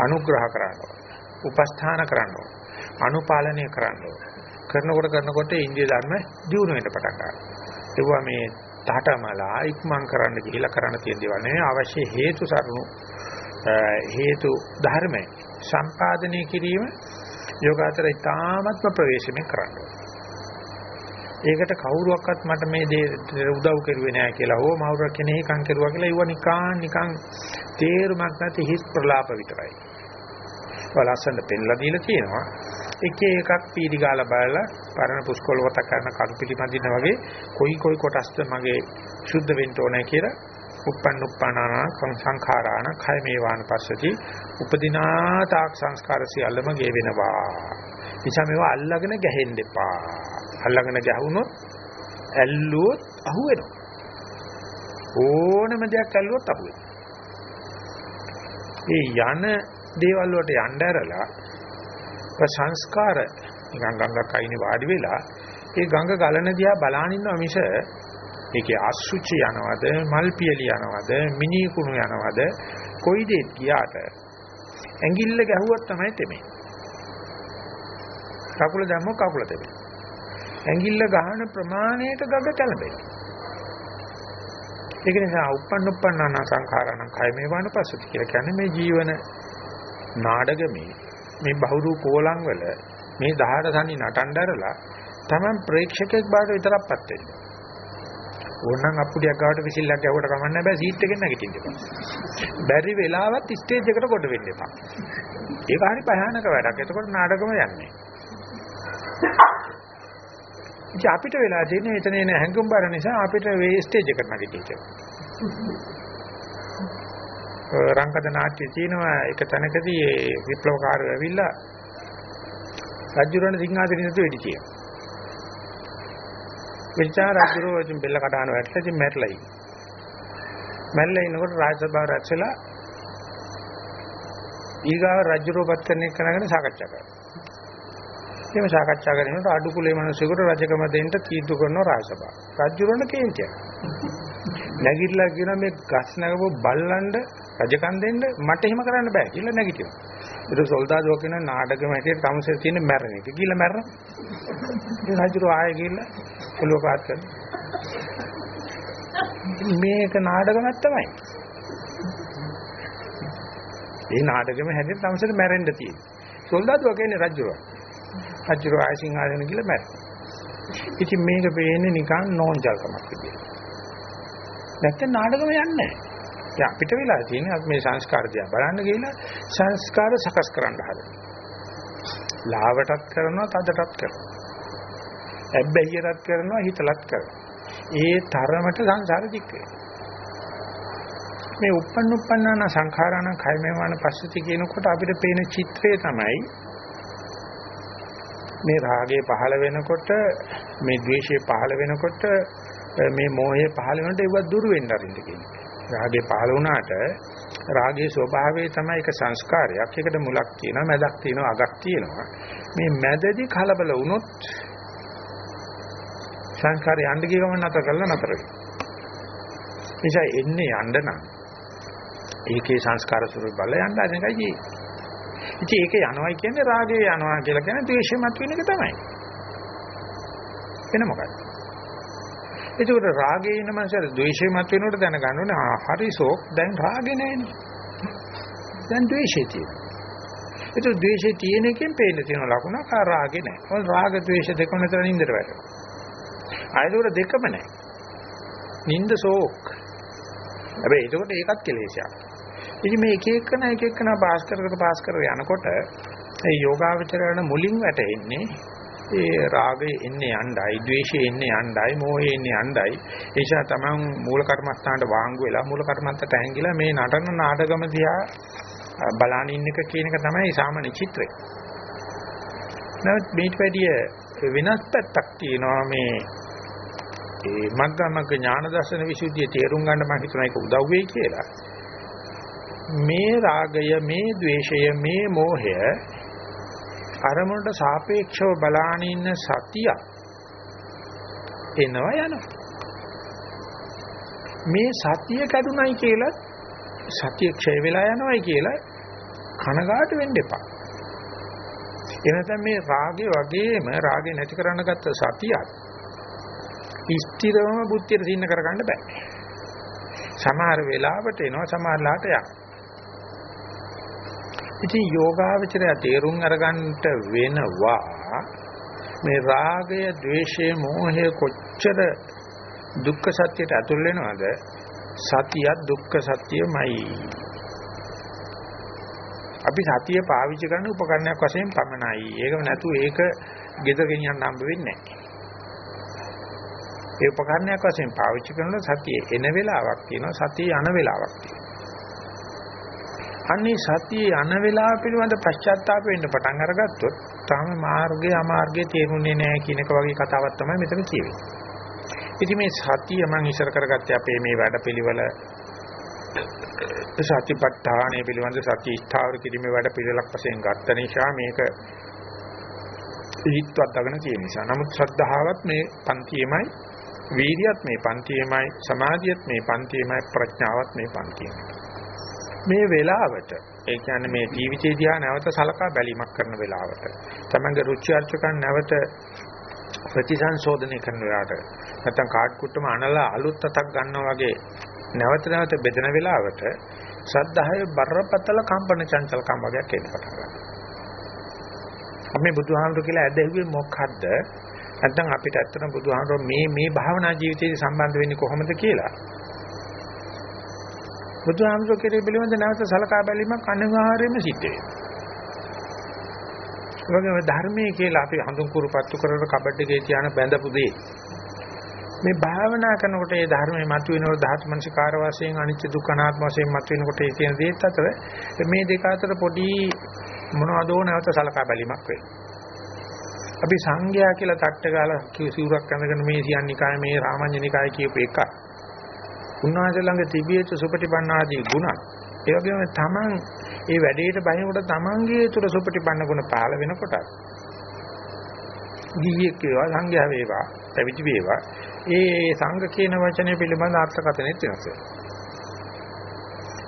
අනුග්‍රහ කරන්න උපස්ථාන කරන්න අනුපාලනය කරන්න කරනකොට කරනකොට ඉන්ද්‍රිය ධර්ම දිනු වෙන්න පටන් ගන්නවා. ඒවා මේ තටමලා ඉක්මන් කරන්න ගිහිලා කරන්න තියෙන දේවල් නෙවෙයි. අවශ්‍ය හේතු සරුණු හේතු ධර්ම සම්පාදනය කිරීම යෝගාචර ඉතාමත්ම ප්‍රවේශමෙන් කරන්න ඒකට කවුරුවක්වත් මට මේ දේ උදව් කරුවේ නෑ කියලා හෝ මවුර කෙනෙක්කම් කරුවා කියලා ඒව නිකන් නිකන් තේරුමක් නැති හිස් ප්‍රලාප විතරයි. වලස්සන පෙන්ලා දීලා තියෙනවා. එක එකක් පීඩි ගාලා බලලා පරණ පුස්කොළ වට කරන කරු පිටිමදින වගේ කොයි කොයි කොටස්ද මගේ සුද්ධ වෙන්න ඕනේ කියලා උප්පන්න උප්පනාන සංඛාරාණ khය මේවාන පස්සති උපදිනා තාක් සංස්කාර සියල්ලම ගේ වෙනවා. නිසා මේවා අල්ලගෙන ගැහෙන්න එපා. අල්ලගෙන ගැහුනොත් ඇල්ලුවොත් අහු වෙනවා. ඕනම දෙයක් ඇල්ලුවොත් අහු වෙනවා. ඒ යන දේවල් වලට යන්න ඇරලා සංස්කාර නිකන් ගඟක් අයිනේ වාඩි වෙලා ඒ ගඟ ගලන දිහා බලාන ඉන්නවා මිස ඒකේ අසුචි යනවද, මල් පියලි යනවද, මිනි කුණු යනවද, කොයි දෙයක් ගියාට ඇඟිල්ල ගැහුවත් තමයි තෙමේ. කකුල දැම්මොත් කකුල තෙමේ. ඇඟිල්ල ගහන ප්‍රමාණයට ගග කැළඹෙනවා. ඒක නිසා උප්පන්න උප්පන්නාන සංඛාරණ කය මේ වනපසති කියලා කියන්නේ මේ ජීවන නාඩගමේ මේ බහුරු කෝලං වල මේ 18 තනි නටඬරලා Taman ප්‍රේක්ෂකෙක් බාට විතරක්පත් වෙන්න. ඕනනම් අප්පුඩියක් ගාවට විසිල්ලක් ගැහුවට කමන්න බෑ සීට් එකෙන් නැගිටින්න එපා. බැරි වෙලාවත් ස්ටේජ් එකට කොට වෙන්න එපා. ඒක හරි භයානක වැඩක්. එතකොට නාටකම යන්නේ. ඉතින් අපිට වෙලා තියෙන්නේ එතන එන හැංගුම් බර නිසා අපිට වේ ස්ටේජ් එකට නැගිටින්න. රංගද නාට්‍ය තියෙනවා එක තැනකදී ඒ විප්ලවකාරයෝ ඇවිල්ලා රජුරණ සිංහාසනෙ නැතුව වෙඩි කියනවා. විචාර රජුරෝ ඉතින් බෙල්ල කඩාන වැටලා ඉතින් මැරලා ඉන්නේ. මැරලා ඉනකොට රාජසභාව රැස්ලා ඊගාව රජුරෝපත් කරන එක කරගෙන සාකච්ඡා කරනවා. එහෙම සාකච්ඡා කරනකොට අඩු කුලේ මිනිස්සුන්ට රජකම දෙන්න තීන්දුව කරනවා රාජසභාව. රජුරණ කේන්තිය. නැගිටලා කියන මේ ගස් නැගපු බල්ලන්ඩ රජකම් දෙන්න මට එහෙම කරන්න බෑ කියලා නැගිටිනවා. ඒක සොල්දාදුව කියන නාටකෙම හැටියට තමසේ තියෙන මැරණ එක. කියලා මැරෙනවා. ඉතින් රජුරෝ ආයෙ ගිහිල්ලා ඔලුව පාත් කරනවා. මේක නාටකමක් තමයි. ඒ නාටකෙම හැටියට තමසේ මැරෙන්න තියෙන්නේ. සොල්දාදුව කියන්නේ රජුරෝ. රජුරෝ ආයෙ සිංහාසන ගිහලා මැරෙනවා. ඉතින් මේක පේන්නේ නිකන් නෝන්ජල්කමක් විදියට. නැත්නම් නාටකම යන්නේ නැහැ. දැන් අපිට වෙලා තියෙන්නේ අපි මේ සංස්කාර දිහා බලන්න ගිහලා සංස්කාර සකස් කරන්න හදනවා. ලාවටත් කරනවා තදටත් කරනවා. ඇබ්බැහියටත් කරනවා හිතලත් කරනවා. ඒ තරමට සංසාර දික් මේ uppන්න uppන්නාන සංඛාරාණ කයමේවාන පස්සති කියනකොට අපිට පේන චිත්‍රය තමයි මේ රාගය පහළ වෙනකොට මේ ද්වේෂය පහළ වෙනකොට මේ මෝහය පහළ වෙනකොට ඒවත් දුරු වෙන්න අරින්න කියන්නේ. රාගේ පහළ වුණාට රාගයේ ස්වභාවය තමයි එක සංස්කාරයක්. ඒකට මුලක් තියෙනවා, මැදක් තියෙනවා, අගක් තියෙනවා. මේ මැදදී කලබල වුණොත් සංස්කාරය යන්න ගිය ගමන් නැතර කරලා නැතර වෙනවා. නිසා එන්නේ යන්න නම් ඒකේ සංස්කාර ස්වරූප බල යන්න අනකයි ජී. ඉතින් ඒක යනවයි කියන්නේ රාගය යනවා කියලා කියන්නේ ද්වේෂය මත වෙන එක තමයි. වෙන මොකක්ද? එතකොට රාගේ ඉන්න මනසට ද්වේෂය මත වෙනකොට දැනගන්න ඕනේ ආ හරිසෝ දැන් රාගේ නැහැනේ. දැන් ද්වේෂය තියෙනවා. ඒක ද්වේෂය තියෙන එකෙන් පේන්න තියෙන ලකුණක් ආ රාගේ නැහැ. මොකද රාග ද්වේෂ දෙකම නතර නින්දට වැටෙනවා. ආයතන දෙකම නැහැ. නින්ද සෝක්. හැබැයි ඒකට ඒකත් කෙලෙසයක්. ඉතින් මේ එක එකන එක එකන පාස් කර කර පාස් කර යනකොට ඒ යෝගාවචරණ මුලින් වැටෙන්නේ ඒ රාගය එන්නේ යණ්ඩයි, ද්වේෂය එන්නේ යණ්ඩයි, මෝහය එන්නේ යණ්ඩයි. ඒ නිසා තමන් මූල කර්මස්ථානට වාංගු වෙලා මූල කර්මන්තට ඇඟිලා මේ නටන නාටකම දිහා බලන ඉන්න එක කියන එක තමයි සාමාන්‍ය චිත්‍රය. නමුත් මේට වැඩිය වෙනස් පැත්තක් තියෙනවා මේ ඒ මග්ගමග්ග ඥාන දර්ශන විසුද්ධිය තේරුම් ගන්න මම හිතන එක උදව් වෙයි කියලා. මේ රාගය, මේ ద్వේෂය, මේ මෝහය අරමුණට සාපේක්ෂව බලාන ඉන්න සතිය එනවා යනවා. මේ සතිය කැඩුනයි කියලා සතිය ක්ෂය වෙලා යනවායි කියලා කනගාටු වෙන්න එපා. එනතම මේ රාගය වගේම රාගය නැති කරන්න ගත්ත සතියත් ස්ථිරවම බුද්ධියට සින්න කරගන්න බෑ. සමහර වෙලාවට එනවා සමහරලාට යනවා. ඉතින් යෝගාවචරය තේරුම් අරගන්නට වෙනවා මේ රාගය, ద్వේෂය, මෝහය කොච්චර දුක්ඛ සත්‍යයට ඇතුල් වෙනවද? සතිය දුක්ඛ සත්‍යමයි. අපි සතිය පාවිච්චි කරන උපකරණයක් වශයෙන් පමණයි. ඒකම නැතු ඒක ගෙදර ගෙනියන්න හම්බ වෙන්නේ නැහැ. ඒ උපකරණයක් වශයෙන් පාවිච්චි කරනකොට සතිය එන වෙලාවක් තියෙනවා සතිය යන වෙලාවක් තියෙනවා. අන්නේ සතියේ යන වෙලාව පිළිබඳ පශ්චාත්තාප වෙන්න පටන් අරගත්තොත් තාම මාර්ගය අමාර්ගය තේරුන්නේ නැහැ කියන එක වගේ කතාවක් තමයි මෙතන කියවෙන්නේ. ඉතින් මේ සතිය මම ඉස්සර කරගත්තේ අපේ මේ වැඩපිළිවෙල සතිපට්ඨානය පිළිබඳ සතිය ස්ථාවර කිරීමේ වැඩ පිළිවෙලක් වශයෙන් ගත්ත නිසා මේක හිත්වත් අගන තියෙන නිසා. නමුත් ශ්‍රද්ධාවත් මේ පන්තියේමයි වීර්යයත් මේ පන්තියමයි සමාධියත් මේ පන්තියමයි ප්‍රඥාවත් මේ පන්තියමයි මේ වෙලාවට ඒ කියන්නේ මේ ජීවිතේ දිහා නැවත සලකා බැලීමක් කරන වෙලාවට තමංගේ රුචි අරුචිකන් නැවත ප්‍රතිසංශෝධනය කරන වෙලාවට නැත්තම් කාඩ් කුට්ටම අනලා අලුත් අතක් ගන්නවා වගේ නැවත නැවත බෙදෙන වෙලාවට ශ්‍රද්ධාවේ බරපතල කම්පන චංචලකම් වගේක් එන්න පටන් ගන්නවා. අපි බුදුහාමුදුරු කියලා ඇදහිුවේ මොකද්ද? නැත්නම් අපිට ඇත්තටම බුදුහාමුදුරු මේ මේ භාවනා ජීවිතයේ සම්බන්ධ වෙන්නේ කොහොමද කියලා බුදුහාමුදුරු කෙරේ පිළිබඳ නැවත සලකා බැලීමක් අනිවාර්යයෙන්ම සිද්ධ වෙනවා. වගේම ධර්මයේ කියලා අපි හඳුන් කුරුපත්තු කරන කබඩ් එකේ තියාන බැඳපු දේ මේ භාවනා කරනකොට ඒ ධර්මයේ මතුවෙනකොට ධාතු මනසිකාර වශයෙන් අනිත්‍ය දුක්ඛ අනාත්ම වශයෙන් මතුවෙනකොට ඒ කියන දේත් අතර මේ දෙක අතර පොඩි මොනවදෝ නැවත සලකා බැලීමක් වෙයි. අපි සංඝයා කියලා තට්ට ගාලා සිවුරක් අඳගෙන මේ සියන්නිකාය මේ රාමඤ්ඤනිකාය කියපු එක. උන්වහන්සේ ළඟ තිබියච්ච සුපටිපන්න ආදී ගුණ. ඒ වගේම තමන් ඒ වැඩේට බහිනකොට තමන්ගේ තුර සුපටිපන්න ගුණ පහළ වෙනකොට ගිහියෙක් වේවා සංඝයා වේවා පැවිදි වේවා ඒ සංඝ කියන වචනේ පිළිබඳ අර්ථකථනෙත් වෙනස්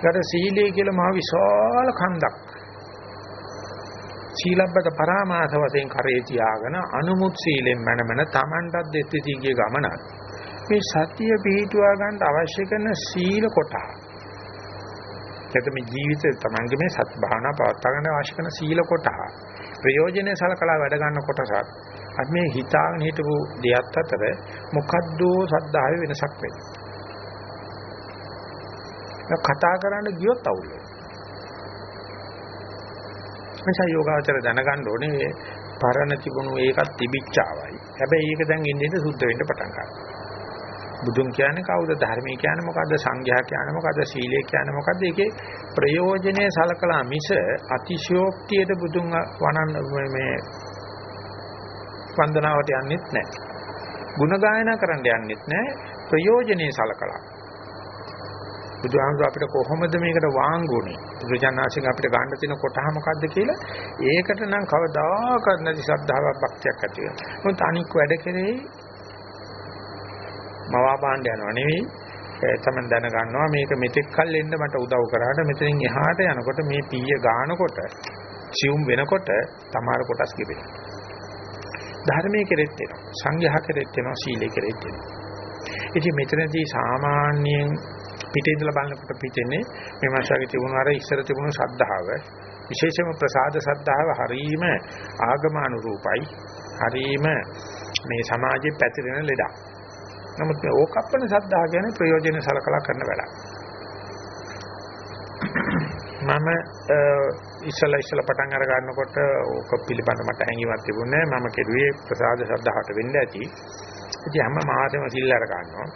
වෙනවා. සීලය කියලා මහ විශාල කන්දක්. සීලබ්බත පරාමාස වශයෙන් කරේ තියාගෙන අනුමුත් සීලෙන් මනමන Tamanටත් දෙත්‍ති ගිය ගමනක්. මේ සතිය පිහිටුවා ගන්න අවශ්‍ය කරන සීල කොටා. එතකොට මේ ජීවිතේ Tamanගේ මේ සත් භාවනා පවත්වා ගන්න අවශ්‍ය කරන සීල කොටා. ප්‍රයෝජනේ සලකලා වැඩ ගන්න කොටසක්. අපි මේ හිතාගෙන හිටපු දෙයත් අතර මොකද්ද සද්ධාවේ වෙනසක් වෙන්නේ. කතා කරන්න ගියොත් අවුල් වෙනවා. යෝගාචර දැනගන්න ඕනේ පරණ තිබුණු ඒකත් තිබිච්චාවයි. හැබැයි ඒක දැන් ඉන්නේ සුද්ධ වෙන්න පටන් ගන්නවා. බුදුන් කියන්නේ කවුද ධර්මයේ කියන්නේ මොකද්ද සංඝයා කියන්නේ මොකද්ද සීලය කියන්නේ මොකද්ද ඒකේ ප්‍රයෝජනේ සලකලා මිස අතිශෝක්තියට බුදුන් වනන්න මේ වන්දනාවට යන්නෙත් නැහැ. ಗುಣ ගායනා කරන්න යන්නෙත් නැහැ. ප්‍රයෝජනේ සලකලා. බුදුහාමුදුර අපිට කොහොමද මේකට වාංගුනේ? බුදුජානනාංශයෙන් අපිට ගන්න තියෙන කොටහ මොකද්ද කියලා ඒකට නම් කවදාකවත් නැති ශ්‍රද්ධාවක් භක්තියක් ඇති වෙනවා. මොකද අනික් වැඩ කෙරෙහි මවාපාණ්ඩ යනවා නෙවෙයි තමන් දැන ගන්නවා මේක මෙතෙක් කල් එන්න මට උදව් කරාට මෙතනින් එහාට යනකොට මේ පීය ගානකොට සියුම් වෙනකොට තමාර කොටස් කිපෙනවා ධර්මයේ කෙරෙත් වෙනවා. සංඝයා කෙරෙත් වෙනවා. සීලයේ කෙරෙත් වෙනවා. ඉතින් මෙතනදී සාමාන්‍යයෙන් පිටේ ඉඳලා බලනකොට පිටෙන්නේ මේ මාසාවේ තිබුණු අර ඉස්සර තිබුණු ශ්‍රද්ධාව විශේෂම ප්‍රසාද ශ්‍රද්ධාව හරීම ආගමානුරූපයි. හරීම මේ සමාජයේ පැතිරෙන ලෙඩක්. නමුත් මේ ඕකප්පන ශ්‍රද්ධාව කියන්නේ ප්‍රයෝජන සලකලා කරන වැඩක්. මම ඉස්සලා ඉස්සලා පටන් අර ගන්නකොට ඕක පිළිබඳ මට හැඟීමක් තිබුණේ මම කෙරුවේ ප්‍රසාද ශ්‍රද්ධාවට වෙන්න ඇති. ඉතින් හැම මාසෙම සිල් අර ගන්නවා.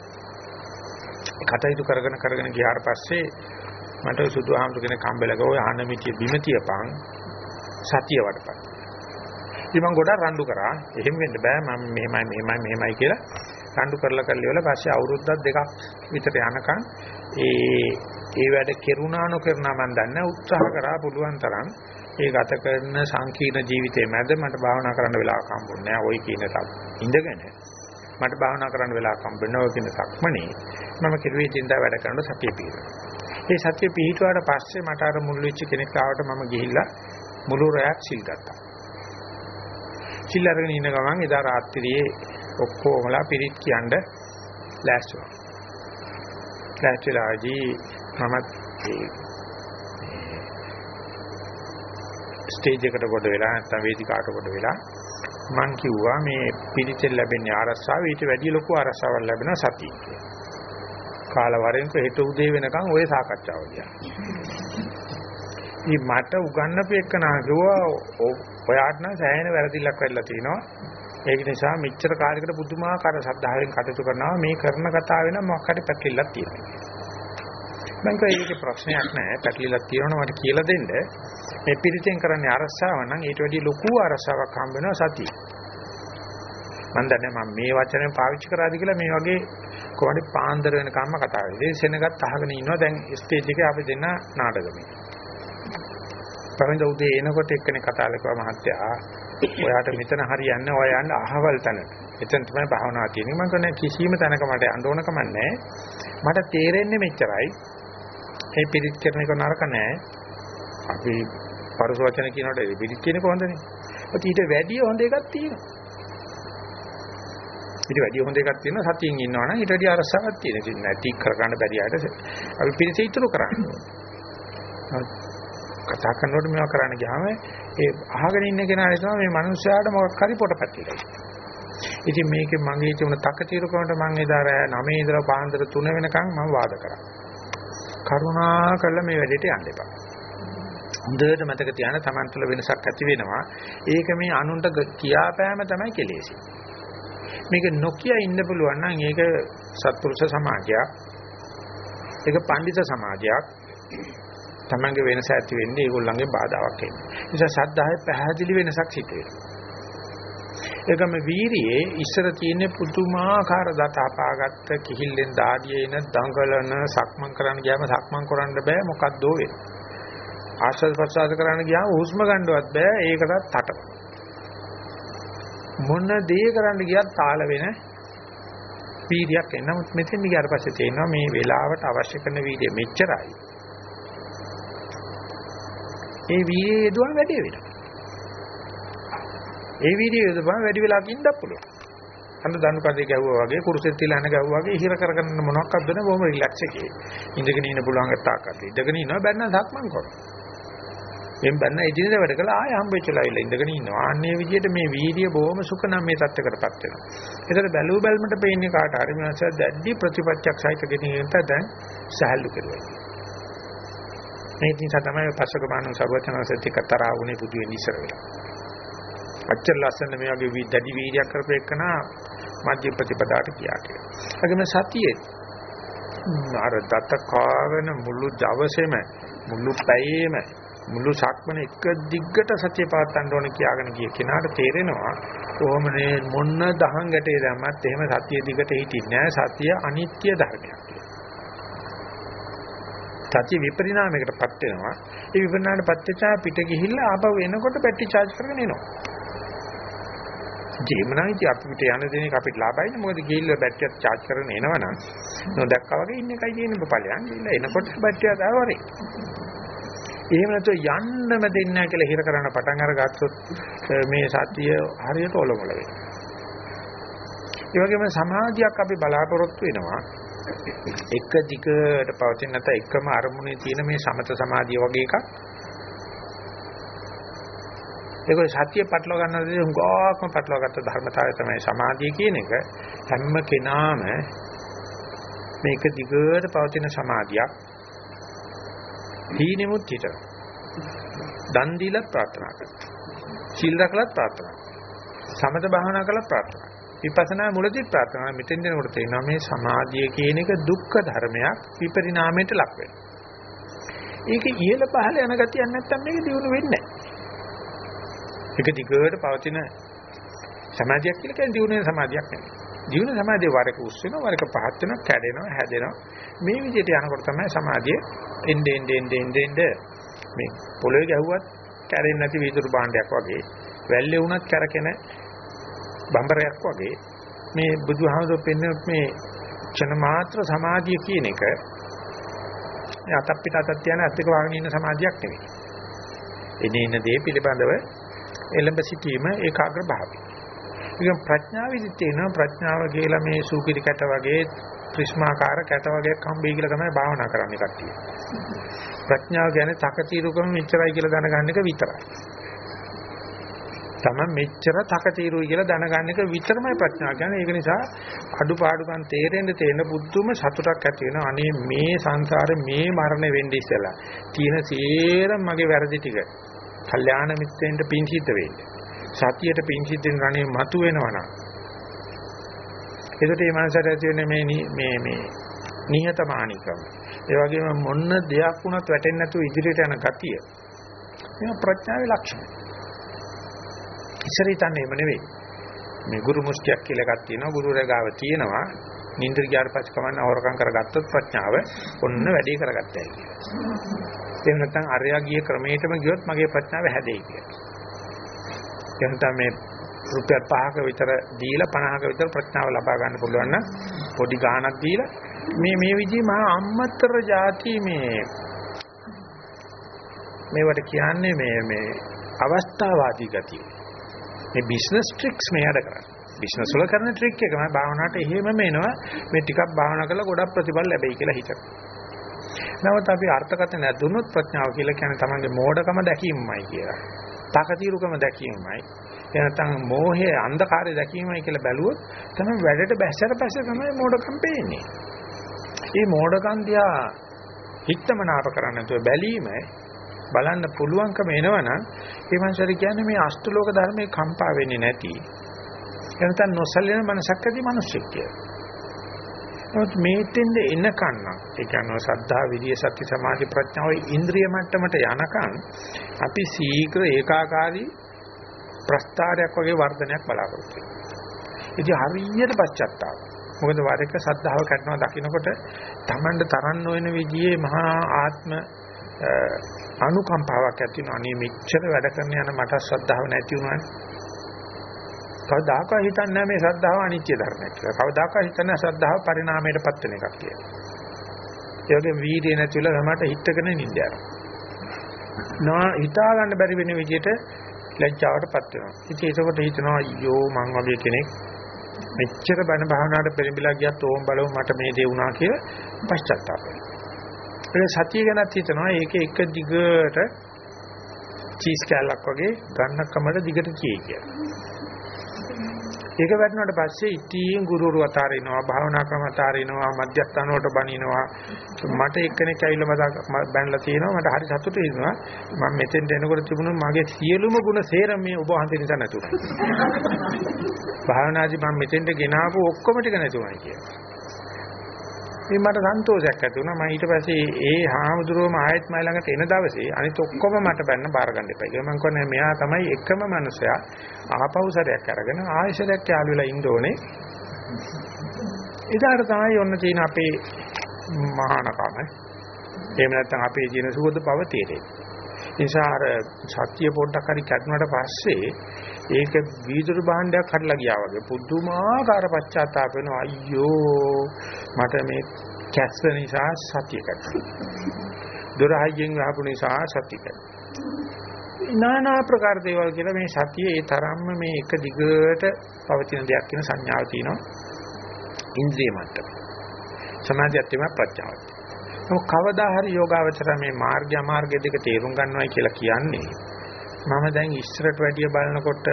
කටයුතු කරගෙන කරගෙන ගියාට පස්සේ මට සුදු ආම්තු කෙනෙක් හම්බෙලා ගෝ යහන මිටිය බිම තියපන් සතිය වඩපන්. ඉතින් මම ගොඩක් රණ්ඩු කරා. එහෙම වෙන්න බෑ මම මෙහෙමයි මෙහෙමයි මෙහෙමයි කියලා රණ්ඩු කරලා කරලා ඉවල පස්සේ අවුරුද්දක් දෙකක් විතර යනකම් ඒ ඒ වැඩ කෙරුණා නොකරනා මම දන්නේ උත්සාහ කරා පුළුවන් තරම් ඒ ගත කරන සංකීර්ණ ජීවිතයේ මැද මට භාවනා කරන්න වෙලාවක් හම්බුන්නේ නැහැ. ওই කියන තරම් ඉඳගෙන මට භාවනා කරන්න වෙලාවක් හම්බෙන්නේ ඔය කියන සක්මනේ මම කිරුවේ චින්තා වැඩ කරනකොට සතිය පිහිටුවා. ඒ සතිය පිහිටුවාට පස්සේ මට අර මුල් වෙච්ච කෙනෙක් ආවට මම ගිහිල්ලා මුළු රැයක් සිල් ගත්තා. සිල් අරගෙන ඉන්න ගමන් එදා රාත්‍රියේ ඔක්කොමලා පිරිත් කියන්න ලෑස්ති වුණා. ලෑස්තිලාදී මමත් ඒ ස්ටේජ් එකට කොට වෙලා නැත්නම් වේදිකාවට කොට වෙලා මං කිව්වා මේ පිළිචෙල් ලැබෙන්නේ ආරස්සාව ඊට වැඩිය ලොකු ආරස්සාවක් ලැබෙන සතිය කියලා. කාලවරෙන්ක හෙට උදේ වෙනකන් ওই සාකච්ඡාව ගියා. ඊ මට උගන්නපු එකනා කිව්වා ඔයාට නම් සෑහෙන වැරදිල්ලක් වෙලා තිනවා. ඒක නිසා මෙච්චර කාලයකට පුදුමාකාර ශ්‍රද්ධාවෙන් කටයුතු කරනවා මේ කරන කතාවේ නම් මොකක් හරි පැකිලක් තියෙනවා. මම කිව්වා ඒකේ ප්‍රශ්නයක් නැහැ. පැටලිලා තියෙනවා මට කියලා දෙන්න. මේ පිරිතෙන් කරන්නේ අරසාව නම් ඊට වැඩිය ලොකු අරසාවක් හම්බ වෙනවා සතිය. මම දන්නේ මම මේ වචනේ පාවිච්චි කරාද කියලා මේ වගේ කොහොමද පාන්දර වෙනකම්ම කතා කරන්නේ. ඒ සෙනගත් අහගෙන ඉන්නවා දැන් ස්ටේජ් එකේ අපි දෙන්න නාටකමේ. පරණ උදේ එනකොට එක්කෙනෙක් කතා කරලා මහත්තයා ඔයාට මෙතන හරියන්නේ ඔය යන්න අහවල් තැන. එතන තමයි භාවනාව තියෙන්නේ. මම කියන්නේ කිසිම තැනක මට යන්න ඕන කම නැහැ. මට තේරෙන්නේ මෙච්චරයි. මේ පිළිත් කරන එක නරක නෑ. අපි පරස වචන කියනකොට පිළිත් කියන එක හොඳනේ. ඊට වැඩිය හොඳ එකක් තියෙනවා. ඊට වැඩිය හොඳ එකක් තියෙනවා සතියෙන් ඉන්නවා නම් ඊට වැඩිය අරසාවක් තියෙන. ඉතින් නැති කරගන්න බැරි අයට අපි පිළිසෙ ඉතුරු කරන්නේ. කතා කරනකොට මේවා කරන්න ගියාම ඒ අහගෙන ඉන්න කෙනාට තමයි මේ මිනිස්යාට මොකක් හරි පොටපැතිලා. ඉතින් මේකේ මගේ තිබුණ තකතිරකමට මම එදා රෑ 9 ඉඳලා පාන්දර 3 වෙනකන් මම වාද කරා. කරුණා කළ මේ වැඩේට යන්න එපා. හොඳට මතක තියාගන්න Taman තුළ වෙනසක් ඇති වෙනවා. ඒක මේ අනුන්ට කියාපෑම තමයි කෙලෙසි. මේක නොකිය ඉන්න පුළුවන් නම් ඒක සත්පුරුෂ සමාජයක්. ඒක පඬිත සමාජයක්. තමන්ගේ වෙනස ඇති වෙන්නේ ඒගොල්ලන්ගේ බාධාවක් එන්නේ. නිසා ශ්‍රද්ධාවේ පැහැදිලි වෙනසක් සිද්ධ වෙනවා. ඒකම වීරියේ ඉස්සර තියෙන පුදුමාකාර දතාපාගත්ත කිහිල්ලෙන් දාඩියේ එන දඟලන සක්මන් කරන්න ගියාම සක්මන් කරන්න බෑ මොකක්දෝ වෙනවා. ආශ්වාස ප්‍රශ්වාස කරන්න ගියාම හුස්ම ගන්නවත් බෑ ඒකටත් තට. මොන දේ කරන්න ගියත් තාල වෙන වීර්යයක් එන නමුත් මෙතෙන් ගියාට පස්සේ තේරෙනවා මේ වෙලාවට අවශ්‍ය කරන වීර්යය මෙච්චරයි. ඒ වීර්යය යදුවා වැඩි වෙනවා. ඒ වීර්යය යදුවා වැඩි වෙලාවක් ඉන්නත් පුළුවන්. අන්න දණු කඩේ ගැහුවා වගේ කුරුසෙත් තියලා යන ගැහුවා වගේ හිර කරගෙන මොනවක්වත් වෙන බොහොම රිලැක්ස් එකේ. ඉඳගෙන ඉන්න පුළුවන් තාක්කත් ඉඳගෙන ඉන්නවා බැන්න සක්මන් කරනවා. එම් බැන්න එදිනෙද වැඩ කළා ආය හම්බෙච්චලා ඉල්ල ඉඳගෙන ඉන්නවා. අන්නේ විදිහට මේ වීර්ය බොහොම සුඛ නම් මේ தත්ත්වකටපත් වෙනවා. ඒතර බැලුව බැලමට පේන්නේ කාට හරි මනස දැඩි ප්‍රතිපත්‍යක් සහිත ගෙනියන්න දැන් සහැල්ලු කෙරුවා. මේ නිසා තමයි පස්සක බාන සර්වචනසත් එක්ක තරහ වුණේ බුදු වෙන ඉස්සර වෙලා. අච්චර ලස්සන මේ වගේ දැඩි වීර්යයක් කරපේකන මධ්‍ය ප්‍රතිපදාට ගියා කියලා. ඒගොම සතියේ අර දත කාගෙන මුළු දවසේම මුළු පැයේම මුළු සක්මන එක දිග්ගට සතිය පවත්වන්න ඕන කියාගෙන ගිය කෙනාට තේරෙනවා කොහොමනේ මොන්න දහං ගැටේ දැම්මත් එහෙම සතිය දිගට හිටින්නේ නැහැ සතිය අනිත්‍ය ධර්මයක්. සතිය විපරිණාමයකටපත් වෙනවා. ඒ විපරිණාමයටපත් වෙච්චා පිට ගිහිල්ලා ආපහු එනකොට බැටරි charge කරගෙන එනවා. ජීමනා ඉති අපිට යන දෙනෙක් අපිට ලාභයිනේ මොකද ගිහිල්ලා බැටරියක් charge කරගෙන එනවනම් නොදැක්කා වගේ ඉන්න එකයි තියෙන්නේ බලයන් ගිහිල්ලා එනකොට බැටරිය දාවරේ. එහෙම නැත්නම් යන්නම දෙන්නේ නැහැ කියලා හිර කරන්න පටන් අරගත්තොත් මේ සතිය හරියට ඔලොමල වෙනවා. ඒ වගේම සමාධියක් අපි බලාපොරොත්තු වෙනවා. එක දිගට පවතින නැත්නම් එකම අරමුණේ තියෙන මේ සමත සමාධිය වගේ එකක්. ඒක සත්‍ය පටලවා ගන්නදී හුඟක්ම පටලවා ගත්ත ධර්මතාවය තමයි සමාධිය කියන එක. හැම කෙනාම මේක දිගට පවතින සමාධියක්. හීනෙමුත් හිටනවා දන් දීලත් ප්‍රාර්ථනා කරනවා සීල් රැකලත් ප්‍රාර්ථනා සමත භාවනා කළත් ප්‍රාර්ථනා විපස්සනා මුලදී ප්‍රාර්ථනා මෙතෙන් දෙනකොට තේනවා මේ සමාධිය කියන එක දුක්ඛ ධර්මයක් විපරිණාමයට ලක් වෙනවා. ඒක ඉහළ පහළ යන ගතියක් නැත්තම් මේක දියුණු වෙන්නේ නැහැ. ඒක දිගට පවතින සමාධියක් කියලා කියන්නේ දියුණු වෙන සමාධියක් නෙමෙයි. දියුණු සමාධිය වරක උස් වෙනවා වරක පහත් වෙනවා කැඩෙනවා හැදෙනවා. මේ විදිහට යනකොට තමයි සමාධිය එnde end end end end මේ පොළොවේ ගැහුවත් කැරෙන්නේ නැති වීදුරු භාණ්ඩයක් වගේ වැල්ලේ වුණත් කැරකෙන බඹරයක් වගේ මේ බුදුහාමුදුරු පෙන්න මේ චන මාත්‍ර සමාධිය කියන එක අතක් පිට අතක් තියන අත්‍යක වහගෙන ඉන්න සමාධියක් නෙවෙයි. එනේ ඉන්න දේ පිළිබඳව එළඹ සිටීම ඒකාග්‍ර භාවය. ඉතින් ප්‍රඥාව විදිහට එන ප්‍රඥාව කියලා මේ සූකිරි කැට වගේ ත්‍රිස්මාකාර කැට වගේ කම්බේ කියලා තමයි භාවනා කරන්නේ කට්ටිය. ප්‍රඥාව කියන්නේ තකතිරුකම මෙච්චරයි කියලා දැනගන්න එක විතරයි. තමයි මෙච්චර තකතිරුයි කියලා දැනගන්න එක විතරමයි ප්‍රඥාව කියන්නේ. ඒක නිසා අඩුපාඩුකම් තේරෙන්න තේරෙන බුද්ධුම සතුටක් ඇති වෙනවා. අනේ මේ සංසාරේ මේ මරණ වෙන්නේ ඉස්සලා තියෙන සේරම මගේ වැරදි ටික. කල්යාණ මිත්‍රෙන්ට පින් සිද්ධ වෙන්නේ. සතියට පින් සිද්ධ වෙන ගණේ මතු වෙනවනම්. ඒකට මේ මනසට ඇති වෙන මේ මේ මේ නිහතමානීකම. ඒ වගේම මොන දෙයක් වුණත් වැටෙන්නේ නැතුව ඉදිරියට යන ගතිය. මේ ප්‍රඥාවේ ලක්ෂණය. ඉස්සර හිතන්නේ එහෙම නෙවෙයි. මේ ගුරු මුස්තියක් කියලා එකක් තියෙනවා. ගුරු රගාව තියෙනවා. නින්දර ගියාට පස්සේ කමන්න අවරකම් කරගත්තොත් ප්‍රඥාව ඔන්න වැඩි කරගත්තයි කියලා. එහෙම නැත්නම් අරයා ගිය ක්‍රමයටම ගියොත් මගේ ප්‍රඥාව හැදෙයි කියලා. එහෙනම් මේ රුපියල් 5ක විතර දීලා 50ක විතර ප්‍රඥාව ලබා ගන්න පුළුවන් නම් පොඩි ගාණක් දීලා මේ මේ විදිහේ මහා අම්මතර જાති මේ මේවට කියන්නේ මේ මේ අවස්ථාවාදී ගතිය. මේ බිස්නස් ට්‍රික්ස් මේ වැඩ කරන්නේ. බිස්නස් වල කරන ට්‍රික් එක මම භාවනාවට එහෙමම එනවා මේ ටිකක් භාවනා කරලා ගොඩක් ප්‍රතිඵල ලැබෙයි කියලා හිතනවා. නමුත් අපි අර්ථකථන දුන්නොත් ප්‍රඥාව කියලා කියන්නේ තමන්ගේ මෝඩකම දැකීමයි කියලා. තකතිරුකම දැකීමයි. එනතන් මෝහයේ අන්ධකාරය දැකීමයි කියලා බැලුවොත් තමයි වැඩට බැස්සට පස්සේ තමයි මෝඩකම් පේන්නේ. මේ මෝඩකම් දිහා හිතමනාප කරන්න නැතුව බැලීම බලන්න පුළුවන්කම එනවනම් ඒ මනසට කියන්නේ මේ අෂ්ටලෝක ධර්මයේ කම්පා වෙන්නේ නැති එනතන් නොසලින මනසක් ඇති මිනිස්සෙක් කියලා. නමුත් මේතෙන්ද එනකන් නම් ඒ කියන්නේ සද්ධා විරිය සති සමාධි ප්‍රඥා ඔය ඉන්ද්‍රිය මට්ටමට යනකන් අපි සීඝ්‍ර ඒකාකාරී ප්‍රස්තාරයක් වගේ වර්ධනයක් බලාපොරොත්තු වෙනවා. ඉතින් හරියට පශ්චාත්තාප. මොකද වර එක සද්ධාව කඩනවා දකින්නකොට Tamanට තරන්න නොවන විදිහේ මහා ආත්ම අනුකම්පාවක් ඇති වෙනවා. අනේ මෙච්චර වැඩ කරන යන මට ශ්‍රද්ධාව නැති වුණානේ. කවදාකවත් හිතන්නේ නැහැ මේ ශ්‍රද්ධාව අනිත්‍ය ධර්මයක් කියලා. කවදාකවත් හිතන්නේ නැහැ ශ්‍රද්ධාව පරිණාමයටපත් වෙන එකක් කියලා. ඒ වගේ වීර්යය නැතිවල ගමට හිටගෙන නිඳ යනවා. නා හිතා ගන්න බැරි වෙන විදිහට ලැජ්ජාවටපත් වෙනවා. ඉතින් ඒකකොට හිතනවා අයියෝ මං වගේ කෙනෙක් මෙච්චර බණ භාවනාවට පෙරඹිලා ගියත් ඕම් බලව මට මේ දේ වුණා කියලා පශ්චාත්තාප වෙනවා. ඒ සතිය ගැනත් හිතනවා ඒක එක දිගට චීස් කැලක් වගේ ගන්නකමඩ දිගට කී කියලා. ඒක වැටුණාට පස්සේ ඉතින් ගුරුවරු අතාරිනවා භාවනා ක්‍රම අතාරිනවා මධ්‍යස්ථාන වලට බනිනවා. මට එක්කෙනෙක් ඇවිල්ලා බැනලා තියෙනවා මට හරි සතුටු වෙනවා. මම මෙතෙන්ට එනකොට තිබුණා මගේ සියලුම ගුණ සේරම මේ ඔබ වහන්සේ නිසා නැතුණා. *laughs* භාවනාදී මම මෙතෙන්ට ගෙනාවු ඔක්කොම ටික නැතුණා කියලා මේ මට සන්තෝෂයක් ඇති වුණා. මම ඊට පස්සේ ඒ හාමුදුරුවම ආයෙත් මයි ළඟට එන දවසේ අනිත් ඔක්කොම මට බැන්න බාර ගන්න එපා. කියලා මම කියන්නේ මෙයා තමයි එකම මනුස්සයා. ආපහු සැරයක් අරගෙන ආයෙසරයක් යාළු වෙලා ඉන්න ඕනේ. ඉදාට තමයි ඔන්න තියෙන අපේ මහානකම. එහෙම නැත්නම් අපේ ජීන සුවද බව තේරෙන්නේ නිසා අර සත්‍ය පොඩ්ඩක් හරි කැඩුනට පස්සේ ඒක වීදුරු භාණ්ඩයක් හදලා ගියා වගේ. පුදුමාකාර පශ්චාත්තාප වෙනවා. අයියෝ මට මේ කැස්ස නිසා සතිය කැඩුණා දොර හයියෙන් වහපු නිසා සතිය කැඩුණා নানা ප්‍රකාර දේවල් කියලා මේ සතිය ඒ තරම්ම මේ එක දිගට පවතින දෙයක් කියන සංඥාව තියෙනවා. ඉන්ද්‍රිය මට්ටම. සමාධියත් එම ප්‍රඥාවත් නමුත් කවදා හරි යෝගාවචර මේ මාර්ගය අමාර්ගය දෙක තේරුම් ගන්නවයි කියලා කියන්නේ මම දැන් ඉස්සරට වැඩිය බලනකොට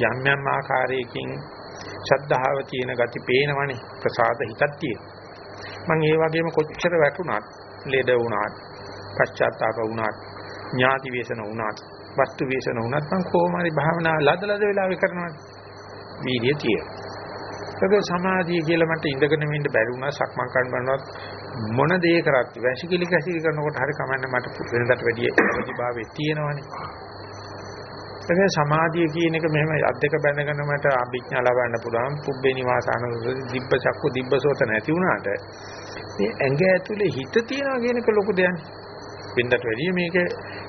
යම් යම් ආකාරයකින් ශද්ධාව තියෙන gati පේනවනේ ප්‍රසාද හිතක් තියෙන. මම ඒ වගේම කොච්චර වැටුණත් ලෙඩ වුණත් පශ්චාත්තාප වුණත් ඥාති වේසන වුණත් වස්තු වේසන වුණත් මම කොහොම හරි භාවනා ලද ලද වෙලාවෙ කරනවා. වීර්යය තියෙනවා. ඒක සමාධිය කියලා මට ඉඳගෙන ඉන්න බැරි වුණා සක්මන් කරන්න බලනවත් මොන දේ කරත් වැසිකිලි කැසිලි කරනකොට හරි කමන්න මට වෙනදට වැඩිය ප්‍රතිභාවයේ තියෙනවනේ ඒක සමාධිය කියන එක මෙහෙම අත් දෙක බැඳගෙන මට අභිඥා ලබන්න පුළුවන් පුබ්බේ නිවාසාන දිබ්බ චක්කු දිබ්බසෝත නැති වුණාට මේ ඇඟ ඇතුලේ හිත තියනවා කියන එක ලොකු දෙයක්. වෙනදට වැඩිය මේක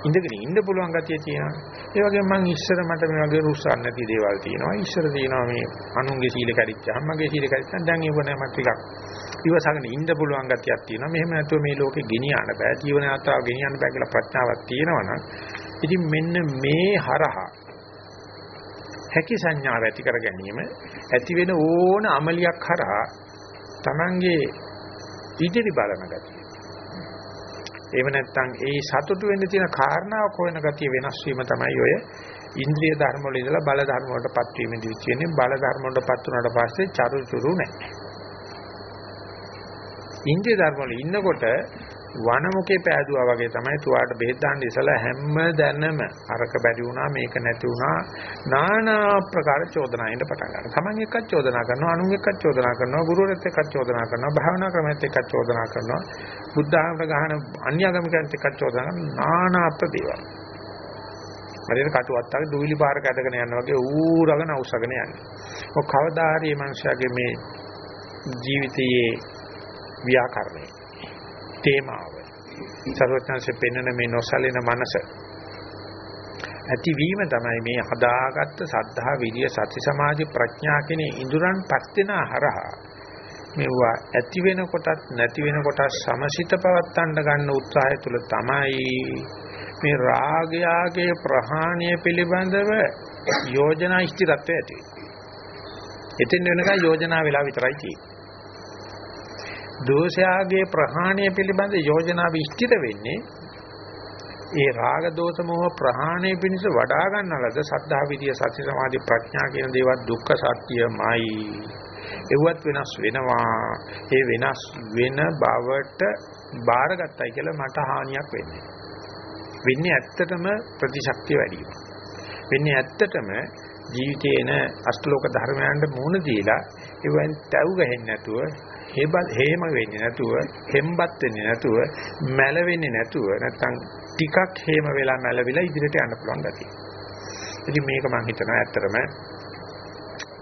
ඉඳගෙන ඉන්න පුළුවන් ගතිය තියෙනවා. ඒ වගේම මං ඉස්සර මට මේ වගේ රුස්සන් නැති දේවල් තියෙනවා. ඉස්සර තියෙනවා මේ අනුන්ගේ සීල කැඩිච්චාම මගේ සීල කැඩිච්චාම දැන් ඒක නෑ මට ටිකක් ඉවසගෙන ඉන්න පුළුවන් ගතියක් තියෙනවා. මෙහෙම නැතුව මේ ලෝකෙ ගෙනියන්න බෑ. ජීවන යාත්‍රාව ගෙනියන්න බෑ කියලා ප්‍රඥාවක් තියෙනවනම් ඉතින් මෙන්න මේ හරහා හැකි සංඥාව ඇති කර ගැනීම ඇති වෙන ඕන අමලියක් හරහා Tamange ඉදිරි බලන ගතිය. එහෙම නැත්නම් ඒ සතුටු වෙන්න තියෙන කාරණාවක් හොයන ගතිය වෙනස් වීම තමයි ඔය ඉන්ද්‍රිය ධර්ම වල ඉඳලා බල ධර්ම වලටපත් වීමදී කියන්නේ බල ධර්ම වලටපත් වුණාට පස්සේ චරුචුරු නැහැ. ඉන්ද්‍රිය ධර්ම වල ඉන්නකොට වනමුකේ පෑදුවා වගේ තමයි තුවාට බෙහෙත් දාන්න ඉසලා හැම දැනම අරක බැරි වුණා මේක නැති වුණා নানা ආකාර චෝදනා එන්න පටන් ගන්නවා. Taman එක්කත් චෝදනා කරනවා, අනුන් එක්කත් චෝදනා කරනවා, ගුරුවරයෙක් එක්කත් චෝදනා කරනවා, භාවනා ක්‍රමයේත් එක්කත් චෝදනා කරනවා, බුද්ධ ආගමට ගහන අන්‍යගමිකයන්ට එක්කත් චෝදනා කරනවා, নানা අපදේවල්. හරියට කටුවත්තක දුවිලි පාරක ඇදගෙන යනවා වගේ ඌරගෙන අවශ්‍යගෙන යන්නේ. ඔය කවදා හරි මේ මනුස්සයාගේ මේ ජීවිතයේ ව්‍යාකරණය තේමාව සර්වඥාන්සේ පෙන්වන මේ නොසලින මනස ඇතිවීම තමයි මේ හදාගත්ත සද්ධා විරිය සති සමාධි ප්‍රඥා කියන ඉඳුරන් පස් දෙන හරහා මෙවුවා ඇති වෙනකොටත් නැති වෙනකොටත් සමසිත පවත්තන්න ගන්න උත්සාහය තුල තමයි මේ රාගයාගේ ප්‍රහාණය පිළිබඳව යෝජනා ස්ථිරත්වය ඇති වෙන්නේ. එතෙන් වෙනකන් යෝජනා වෙලා විතරයි තියෙන්නේ. දෝෂයාගේ ප්‍රහාණය පිළිබඳ යෝජනා විස්තර වෙන්නේ ඒ රාග දෝෂ මොහ ප්‍රහාණය පිණිස වඩා ගන්නලද සද්ධා විදිය සති සමාධි ප්‍රඥා කියන දේවත් දුක්ඛ සත්‍යමයි. ඒවත් වෙනස් වෙනවා. ඒ වෙනස් වෙන බවට බාරගත්තයි කියලා මට හානියක් වෙන්නේ. වෙන්නේ ඇත්තටම ප්‍රතිශක්තිය වැඩි වෙන්නේ ඇත්තටම ජීවිතේන අෂ්ටලෝක ධර්මයන්ට මුහුණ දීලා ඒවෙන් තැව් ගහෙන්නේ නැතුව හේම වෙන්නේ නැතුව හෙම්බත් වෙන්නේ නැතුව මැල වෙන්නේ නැතුව නැත්තම් ටිකක් හේම වෙලා මැලවිලා ඉදිරියට යන්න පුළුවන් ගතිය. ඉතින් මේක මම හිතනවා ඇත්තටම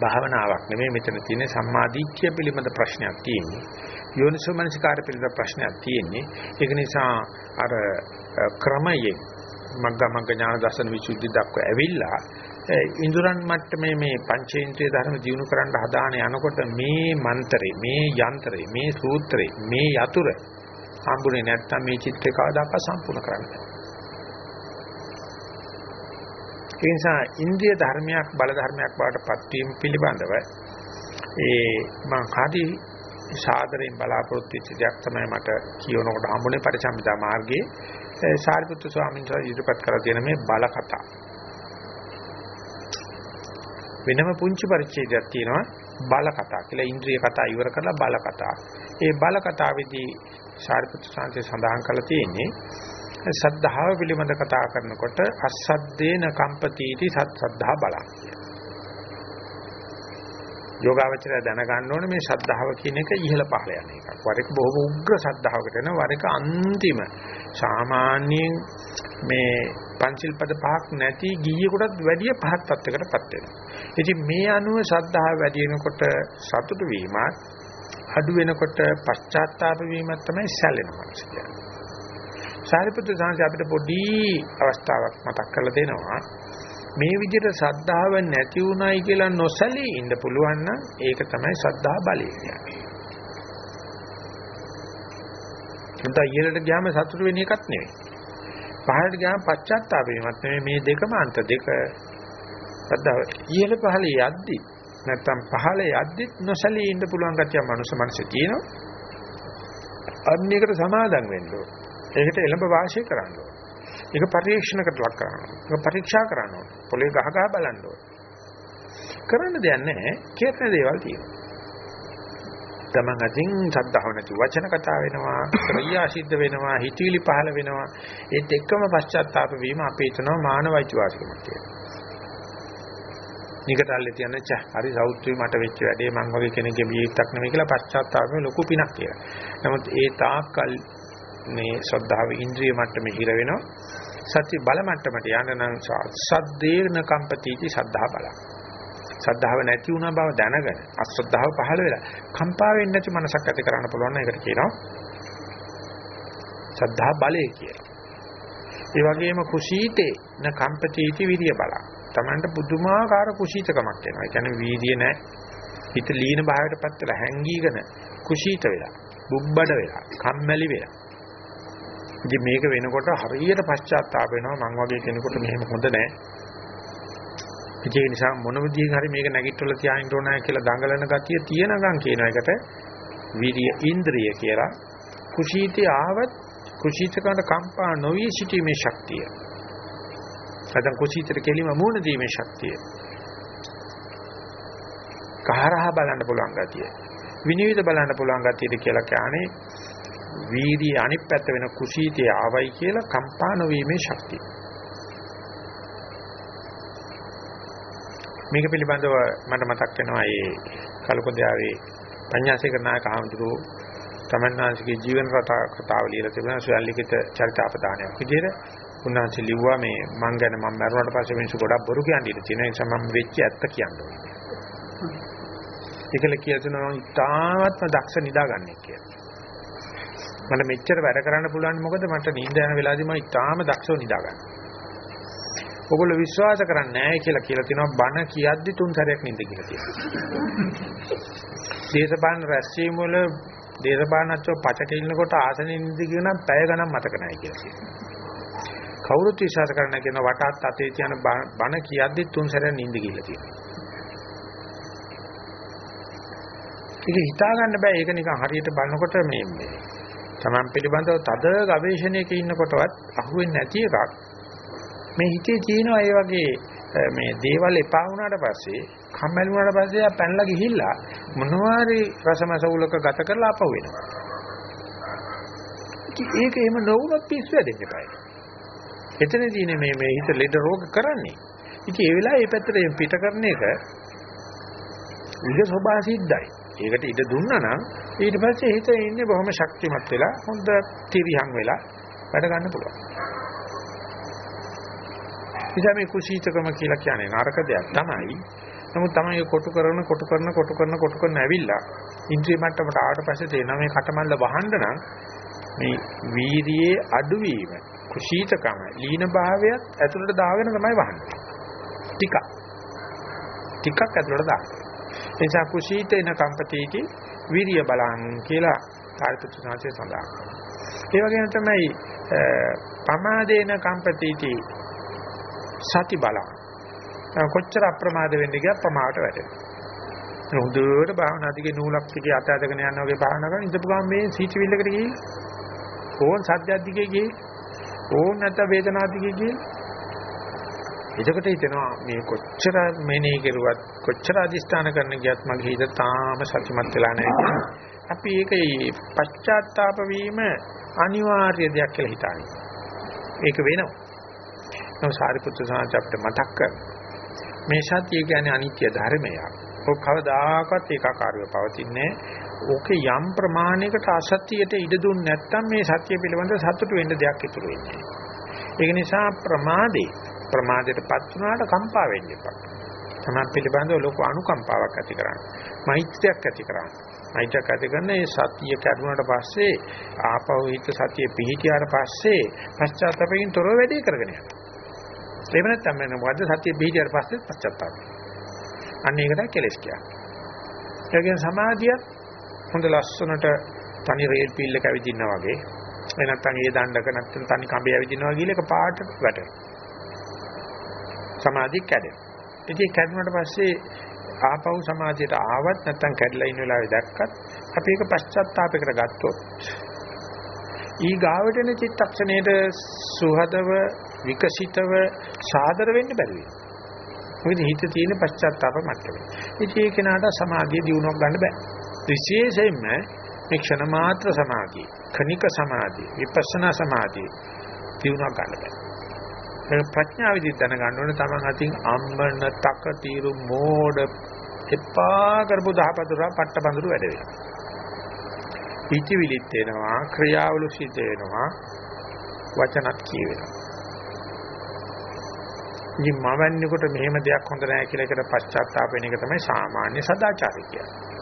භාවනාවක් නෙමෙයි මෙතන තියෙන සම්මාදිට්ඨිය පිළිබඳ ප්‍රශ්නයක් තියෙන්නේ. යෝනිසෝ මනසිකාර පිළිබඳ ප්‍රශ්නයක් තියෙන්නේ. ඒක නිසා අර ක්‍රමයෙන් මග්ගමග්ග ඥාන දර්ශන විසුද්ධි දක්වා ඇවිල්ලා ඉන්ද්‍රයන් මට්ටමේ මේ පංචේන්ද්‍රිය ධර්ම දිනු කරන්න හදාන යනකොට මේ මන්ත්‍රේ මේ යන්ත්‍රේ මේ සූත්‍රේ මේ යතුරු හම්බුනේ නැත්තම් මේ චිත්‍රය කවදාක සම්පූර්ණ කරන්න ඒ නිසා ඉන්ද්‍රිය ධර්මයක් බල ධර්මයක් බවට පත්වීම පිළිබඳව ඒ මම කාටි සාදරයෙන් බලාපොරොත්තු වෙච්ච දෙයක් තමයි මට කියනකොට හම්බුනේ පරිසම්පදා මාර්ගයේ සාරිපුත්තු ස්වාමීන් වහන්සේ ඉදිරිපත් කරලා තියෙන මේ බල කතා. වෙනම පුංචි පරිච්ඡේදයක් තියෙනවා බල කතා කියලා ඉන්ද්‍රිය කතා ඉවර කරලා බල කතා. ඒ බල කතාවේදී සාරිපුත්‍ර සාන්තේ සඳහන් කරලා තියෙන්නේ සද්ධාව පිළිබඳ කතා කරනකොට අසද්දේන කම්පතිටි සත් සද්ධා බලං. යෝගාවචරය දැනගන්න ඕනේ මේ ශ්‍රද්ධාව කියන එක ඉහළ පහළ යන එකක්. වර එක බොහොම උග්‍ර ශ්‍රද්ධාවකට යන වර එක අන්තිම සාමාන්‍යයෙන් මේ පංචිල් පද පහක් නැති ගිහියෙකුටත් වැඩිය පහත් තත්යකටපත් වෙනවා. ඉතින් මේ අනුව ශ්‍රද්ධාව වැඩි වෙනකොට සතුටු වීමත් අඩු වෙනකොට පශ්චාත්තාප වීමත් තමයි සැලෙන මනස කියන්නේ. සාරිපුත්‍ර සාංශ අපිට පොඩි අවස්ථාවක් මතක් කරලා දෙනවා. මේ විදිහට සද්ධාව නැති උනායි කියලා නොසලී ඉන්න පුළුවන් නම් ඒක තමයි සද්ධා බලය කියන්නේ. උන්ට ඉහළට ගියාම සතුට වෙන එකක් නෙවෙයි. පහළට ගියාම පශ්චාත්තාප වීමක් නෙවෙයි මේ දෙකම අන්ත දෙක. සද්ධාව ඉහළ පහළ යද්දි නැත්තම් පහළ යද්දිත් නොසලී ඉන්න පුළුවන් ගැතිය මනුස්ස මනසේ තියෙනවා. අන්න ඒකට සමාදම් වෙන්න ඕන. ඒකට එළඹ වාසිය කරන්න ඕන. ඒක පරීක්ෂණකට ලක් කරනවා. ඒක පරීක්ෂා කරනවා. පොළේ ගහ ගහ බලන්න ඕන. කරන්න දෙයක් නැහැ. කේතන දේවල් තියෙනවා. තමන් අතින් සද්ධාව නැති වචන කතා වෙනවා, ක්‍රියා සිද්ධ වෙනවා, හිතවිලි පහළ වෙනවා. ඒත් එක්කම පශ්චාත්තාප වීම අපේ හිතනවා මානවයිච වාසිකමක් කියලා. නිකටල්ලේ තියන ච හරි සෞත්‍රි මට වෙච්ච වැඩේ මං වගේ කෙනෙක්ගේ බීත්තක් නෙමෙයි කියලා පශ්චාත්තාපේ ලොකු පිනක් කියලා. නමුත් ඒ තාක්කල් මේ ශ්‍රද්ධාව ඉන්ද්‍රිය මට්ටමේ හිර වෙනවා. සත්‍ය බල මට්ටමට යන්න නම් සද්දේන කම්පතිටි සද්ධා බල. සද්ධාව නැති වුණා බව දැනගෙන අශ්‍රද්ධාව පහළ වෙලා කම්පා වෙන්නේ නැති මනසක් ඇති කරන්න පුළුවන් නම් ඒකට කියනවා සද්ධා බලය කියලා. ඒ වගේම කුසීතේ න කම්පතිටි විරිය බල. Tamanට පුදුමාකාර කුසීතකමක් එනවා. ඒ කියන්නේ වීර්ය නැහැ. හිත ලීන භාවයටපත් වෙලා හැංගීගෙන කුසීත වෙලා, බුබ්බඩ වෙලා, කම්මැලි වෙලා. ඉතින් මේක වෙනකොට හරියට පශ්චාත්තාප වෙනවා මං වගේ කෙනෙකුට මෙහෙම හොඳ නැහැ. ඒ නිසා මොන විදිහෙන් හරි මේක නැගිටවලා තියාගෙන ඕනෑ කියලා දඟලන ගතිය තියෙනකම් කියන එකට විරිය ඉන්ද්‍රිය කියලා කුසීතේ ආවත් කුසීතකකට කම්පා නොවී සිටීමේ ශක්තිය. නැත්නම් කුසීතට කෙලිම මූණ දීමේ ශක්තිය. කහරහ බලන්න පුළුවන් ගතිය. විනිවිද බලන්න පුළුවන් ගතියද කියලා කියන්නේ වීර්ය අනිත් පැත්ත වෙන කුසීතය ආවයි කියලා කම්පා නොවීමේ ශක්තිය. මේක පිළිබඳව මට මතක් වෙනවා ඒ කලකොදයාවේ පඤ්ඤාසේකර නායක හඳුරු තමන්නාංශගේ ජීවන රටා කතාව ලියලා තිබෙනවා සුවල්ලිකිත චරිතාපදානයක් විදිහට උන්වහන්සේ ලිව්වා මේ මං ගැන මම මරුණාට පස්සේ මිනිස්සු ගොඩක් බොරු කියන්නේ ඉතින් තියෙන නිසා මම වෙච්ච ඇත්ත කියන්නේ. ඒකල කියලා තුනවා ඉතාමත්ම දක්ෂ නිදාගන්නේ කියලා. මට මෙච්චර වැඩ කරන්න පුළුවන් මොකද මට නිින්ද යන වෙලාවදී මම ඉතාම දක්ෂව නිදා ගන්නවා. ඔගොල්ලෝ විශ්වාස කරන්නේ නැහැ කියලා කියලා තිනවා බණ කියද්දි තුන් සැරයක් නින්ද කියලා තියෙනවා. දේශපාලන රැස්වීම වල දේශපාලනච්චෝ පචක ඉන්නකොට ආසනෙ නින්ද කියන පැය ගණන් මතක නැහැ කියලා කියනවා. කවුරුත් විශ්වාස කරන්න කියන වටත් අතේ තියන බණ කියද්දි තුන් සැරයක් නින්ද කියලා තියෙනවා. ඒක හිතා ගන්න බෑ ඒක නිකන් හරියට බලනකොට මේ මේ තමන් පිළිබඳව තද ගවේෂණයක ඉන්නකොටවත් අහුවෙන්නේ නැති එකක් මේ හිතේ තියෙනවා ඒ වගේ මේ දේවල් එපා වුණාට පස්සේ කම්මැලි වුණාට පස්සේ ආ පැනලා ගිහිල්ලා මොනවාරි රසමසවුලක ගත කරලා ආපහු වෙනවා. ඒක එහෙම නොවුනොත් පිස්සු වෙදෙන්න එපායි. එතනදී මේ මේ හිත ලෙඩ රෝග කරන්නේ. ඉතින් ඒ වෙලාවේ මේ පැත්තට පිට කරන එක ඉහ ස්වභාව සිද්ධයි. ඒකට ඉඩ දුන්නා නම් ඊට පස්සේ හිත ඉන්නේ බොහොම ශක්තිමත් වෙලා හොඳ තිරියන් වෙලා වැඩ ගන්න පුළුවන්. නිසා මේ කුසීතකම කියලා කියන්නේ නරක දෙයක් තමයි. නමුත් තමයි කොටු කරන කොටු කරන කොටු කරන කොටු කරන ඇවිල්ලා ඉන්ද්‍රිය මට්ටමට ආවට පස්සේ තේනවා මේ කටමල්ල වහන්න නම් මේ වීර්යයේ අඩුවීම කුසීතකම ලීන භාවයත් ඇතුළට දාගෙන තමයි වහන්නේ. ටිකක්. ටිකක් ඇතුළට දාන්න. ඒ නිසා කුසීතේන කම්පතිටි විරිය බලං කියලා කාර්යපුත්‍ර සාංශය සඳහන් කරනවා. ඒ වගේම තමයි පමාදේන කම්පතිටි සති බලං. කොච්චර අප්‍රමාද වෙන්න ගියත් ප්‍රමාවට වැටෙනවා. හොඳට භාවනා දිගේ නූලක් දිගේ අත අදගෙන යනවා වගේ භාවනා කරන ඉඳපු ගමන් මේ සීචවිල්ලකට ගිහින් ඕන් සද්දයක් දිගේ ගිහින් ඕන් නැත්නම් වේදනාවක් දිගේ ගිහින් එතකොට හිතෙනවා මේ කොච්චර මෙනෙහි කරුවත් කොච්චර අදිස්ථාන කරන්න ගියත් මගේ හිත තාම සතුටුමත් වෙලා නැහැ අපි ඒක පශ්චාත්තාප වීම අනිවාර්ය දෙයක් කියලා හිතන්නේ. ඒක වෙනවා. නෝ සාරිපුත්‍ර සාංශ අපිට මතක් කර මේ සත්‍ය කියන්නේ අනිත්‍ය ධර්මයක්. ඔක කවදාකවත් ඒකාකාරව පවතින්නේ ඕකේ යම් ප්‍රමාණයකට අසත්‍යයට ඉඩ දුන්නේ නැත්නම් මේ සත්‍ය පිළිබඳ සතුට වෙන්න දෙයක් ඉතුරු වෙන්නේ. ඒක නිසා ප්‍රමාදේ ප්‍රමාදයටපත් වුණාට කම්පා වෙන්න එපා. තමන් පිළිබඳව ලොකු අනුකම්පාවක් ඇති කරන්න. මෛත්‍රියක් ඇති කරන්න. මෛත්‍රියක් ඇති කරන ඒ සතිය කැඩුනට පස්සේ ආපහු හිත සතිය පිහිටියාට පස්සේ පශ්චාත්තාපයෙන් තොරව වැඩේ කරගෙන යනවා. එහෙම නැත්නම් මම මොකද්ද සතිය පිහිටියාට පස්සේ පශ්චාත්තාපය. අන්න ඒකට කෙලස් කියන්නේ. ඒ කියන්නේ සමාධිය හොඳ ලස්සනට තනි රේල් පීල් එක ඇවිදිනා වගේ එහෙ නැත්නම් ඒ දණ්ඩක නැත්නම් තනි කඹේ ඇවිදිනවා කියලා එක පාට වැටෙනවා. සමාධිය කැඩෙනවා. ඉතින් කැඩුණාට පස්සේ ආපහු සමාධියට ආවත් නැත්නම් කැඩලා ඉන්න වෙලාවේ දැක්කත් අපි ඒක පශ්චාත්තාපයකට ගත්තොත් ඊ ගාවටෙන චිත්තක්ෂණයට සුහදව විකසිතව සාදර වෙන්න බැරි වෙනවා. මොකද හිත තියෙන පශ්චාත්තාප මට්ටමේ. ඉතින් ඒ කෙනාට සමාධිය දියුණුවක් ගන්න බෑ. විශේෂයෙන්ම මේ ක්ෂණ මාත්‍ර සමාධිය, කනික සමාධිය, විපස්සනා සමාධිය දියුණුවක් ගන්න බෑ. මේ ප්‍රඥාව විදිහට දැනගන්න ඕනේ තමන් අතින් අම්බන තක తీරු මෝඩ එපා කරපු දහපතුරා පට්ටබඳුරු වැඩ වෙනවා. පිටිවිලිත් වෙනවා ක්‍රියාවලු සිද්ධ වෙනවා වචනත් කියවෙනවා. ඉතින් මවන්නේකොට මෙහෙම දෙයක් හොඳ නැහැ කියලා එකට පශ්චාත්තාප වෙන එක තමයි සාමාන්‍ය සදාචාරය කියන්නේ.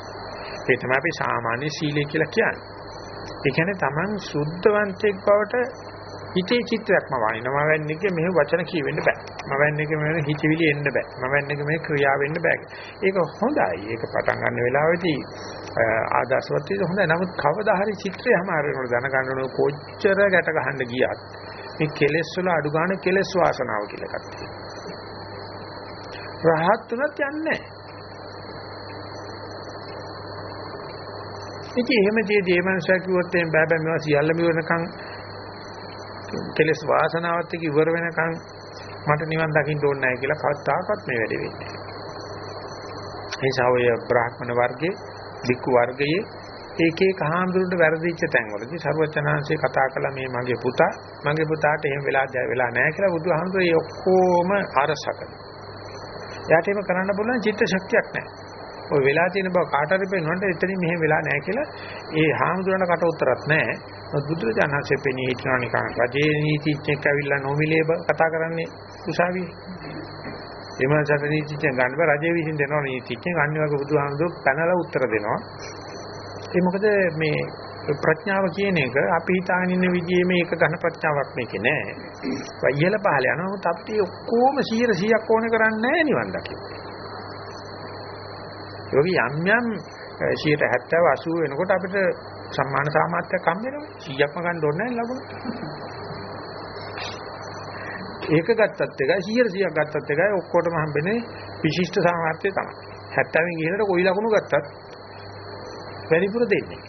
ඒ තමයි අපි සාමාන්‍ය සීලය කියලා කියන්නේ. ඒ කියන්නේ Taman සුද්ධවන්තෙක් බවට හිතේ චිත්‍රයක්ම වයින්නවා වෙන්නේ මෙහෙ වචන කියවෙන්න බෑ. මම වෙන්නේ මෙහෙ හිතවිලි එන්න බෑ. මම වෙන්නේ මෙහෙ ක්‍රියා වෙන්න බෑ. ඒක හොඳයි. ඒක පටන් ගන්න වෙලාවේදී ආදර්ශවත් විදිහට හොඳයි. නමුත් කවදා හරි චිත්‍රය හැමාර වෙනකොට දැනගන්න ඕන කොච්චර ගැට ගහන්න ගියත් මේ කෙලෙස් වල අඩු ගන්න කෙලෙස් වාසනාව කියලා එකක් තියෙනවා. රහත් තුනත් යන්නේ ඉතින් එහෙම ජීදී මේ මනුස්සයා කිව්වොත් එම් බෑ බෑ මේවා සියල්ලම ඉවරනකම් කෙලස් වාසනාවත් එක්ක ඉවර වෙනකන් මට නිවන් දකින්න ඕනේ නැහැ කියලා කවදාකවත් මේ වැඩේ වෙන්නේ නැහැ. ඒ නිසා ඔය බ්‍රාහ්මණ වර්ගයේ, වික්කු වර්ගයේ ඒක එක හාමුදුරන්ට වැරදිච්ච තැන්වලදී ਸਰවචනාංශේ කතා කළා මේ මගේ පුතා මගේ පුතාට එහෙම වෙලා වෙලා නැහැ කියලා බුදුහාමුදුරේ ඒ ඔක්කොම අරසකන. එයාට එහෙම කරන්න පුළුවන් චිත්ත ශක්තියක් නැහැ. ඔය වෙලා තියෙන බව කාට හරි පෙන්වන්නට එතනින් මෙහෙම වෙලා නැහැ කියලා ඒ හාමුදුරන්ට කට උත්තරත් නැහැ. බුදුරජාණන්සේ පෙනී හිටනවා නිකන් රජේ නීතිඥෙක් ඇවිල්ලා නොමිලේ කතා කරන්නේ උසාවියේ. එමණසට නීතිඥ ගන්න බෑ රජේ විසින් දෙනවා නීතිඥ ගන්න වගේ බුදුහාමුදුරු පැනලා උත්තර දෙනවා. ඒ මොකද මේ ප්‍රඥාව කියන එක අපි හිතාගෙන ඉන්න විදිහේ මේක ඝන ප්‍රඥාවක් මේකේ නෑ. ඉහළ පහළ යනවා. නමුත් අපි ඔක්කොම 100%ක් ඕනේ කරන්නේ නෑ නිවන් දකින්න. යෝගි යම් යම් 170 80 වෙනකොට අපිට සම්මාන සාමාත්‍යයක් හම් වෙනවා. 100ක්ම ගන්න ඕනේ නෑ ලබන. ඒක ගත්තත් එකයි 100 100ක් ගත්තත් එකයි ඔක්කොටම හම්බෙන්නේ විශිෂ්ට සාමාර්ථය තමයි. 70න් ගිහලා කොයි ලකුණු ගත්තත් වැඩිපුර දෙන්නේ.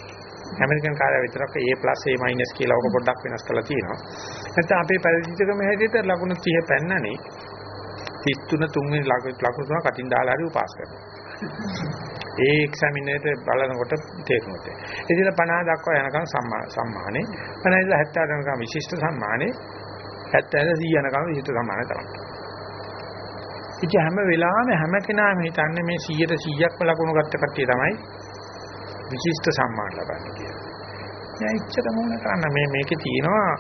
ඇමරිකන් කාර්යය විතරක් A+A- කියලා ඔක පොඩ්ඩක් වෙනස් කරලා තියෙනවා. නැත්නම් අපේ පරිචිතකම හැටියට ලකුණු 30 පෙන්නනේ 33 තුන්වෙනි ලකුණු තුන කටින් දාලා හරි උපාස් කරනවා. ඒ එක්සැමිනේටර් බලනකොට තේරුණා. ඉතින් 50 දක්වා යනකම් සම්මානේ 50 ඉඳලා 70 යනකම් විශිෂ්ට සම්මානේ 70 100 යනකම් විශිෂ්ට සම්මානේ තමයි. ඉතින් හැම වෙලාවෙම හැම කෙනාම හිතන්නේ මේ 100ට 100ක්ම ලකුණු ගත්ත කට්ටිය තමයි විශිෂ්ට සම්මාන ලබන්නේ කියලා. දැන් ඉච්ඡත මොන කරන්න මේ මේකේ තියෙනවා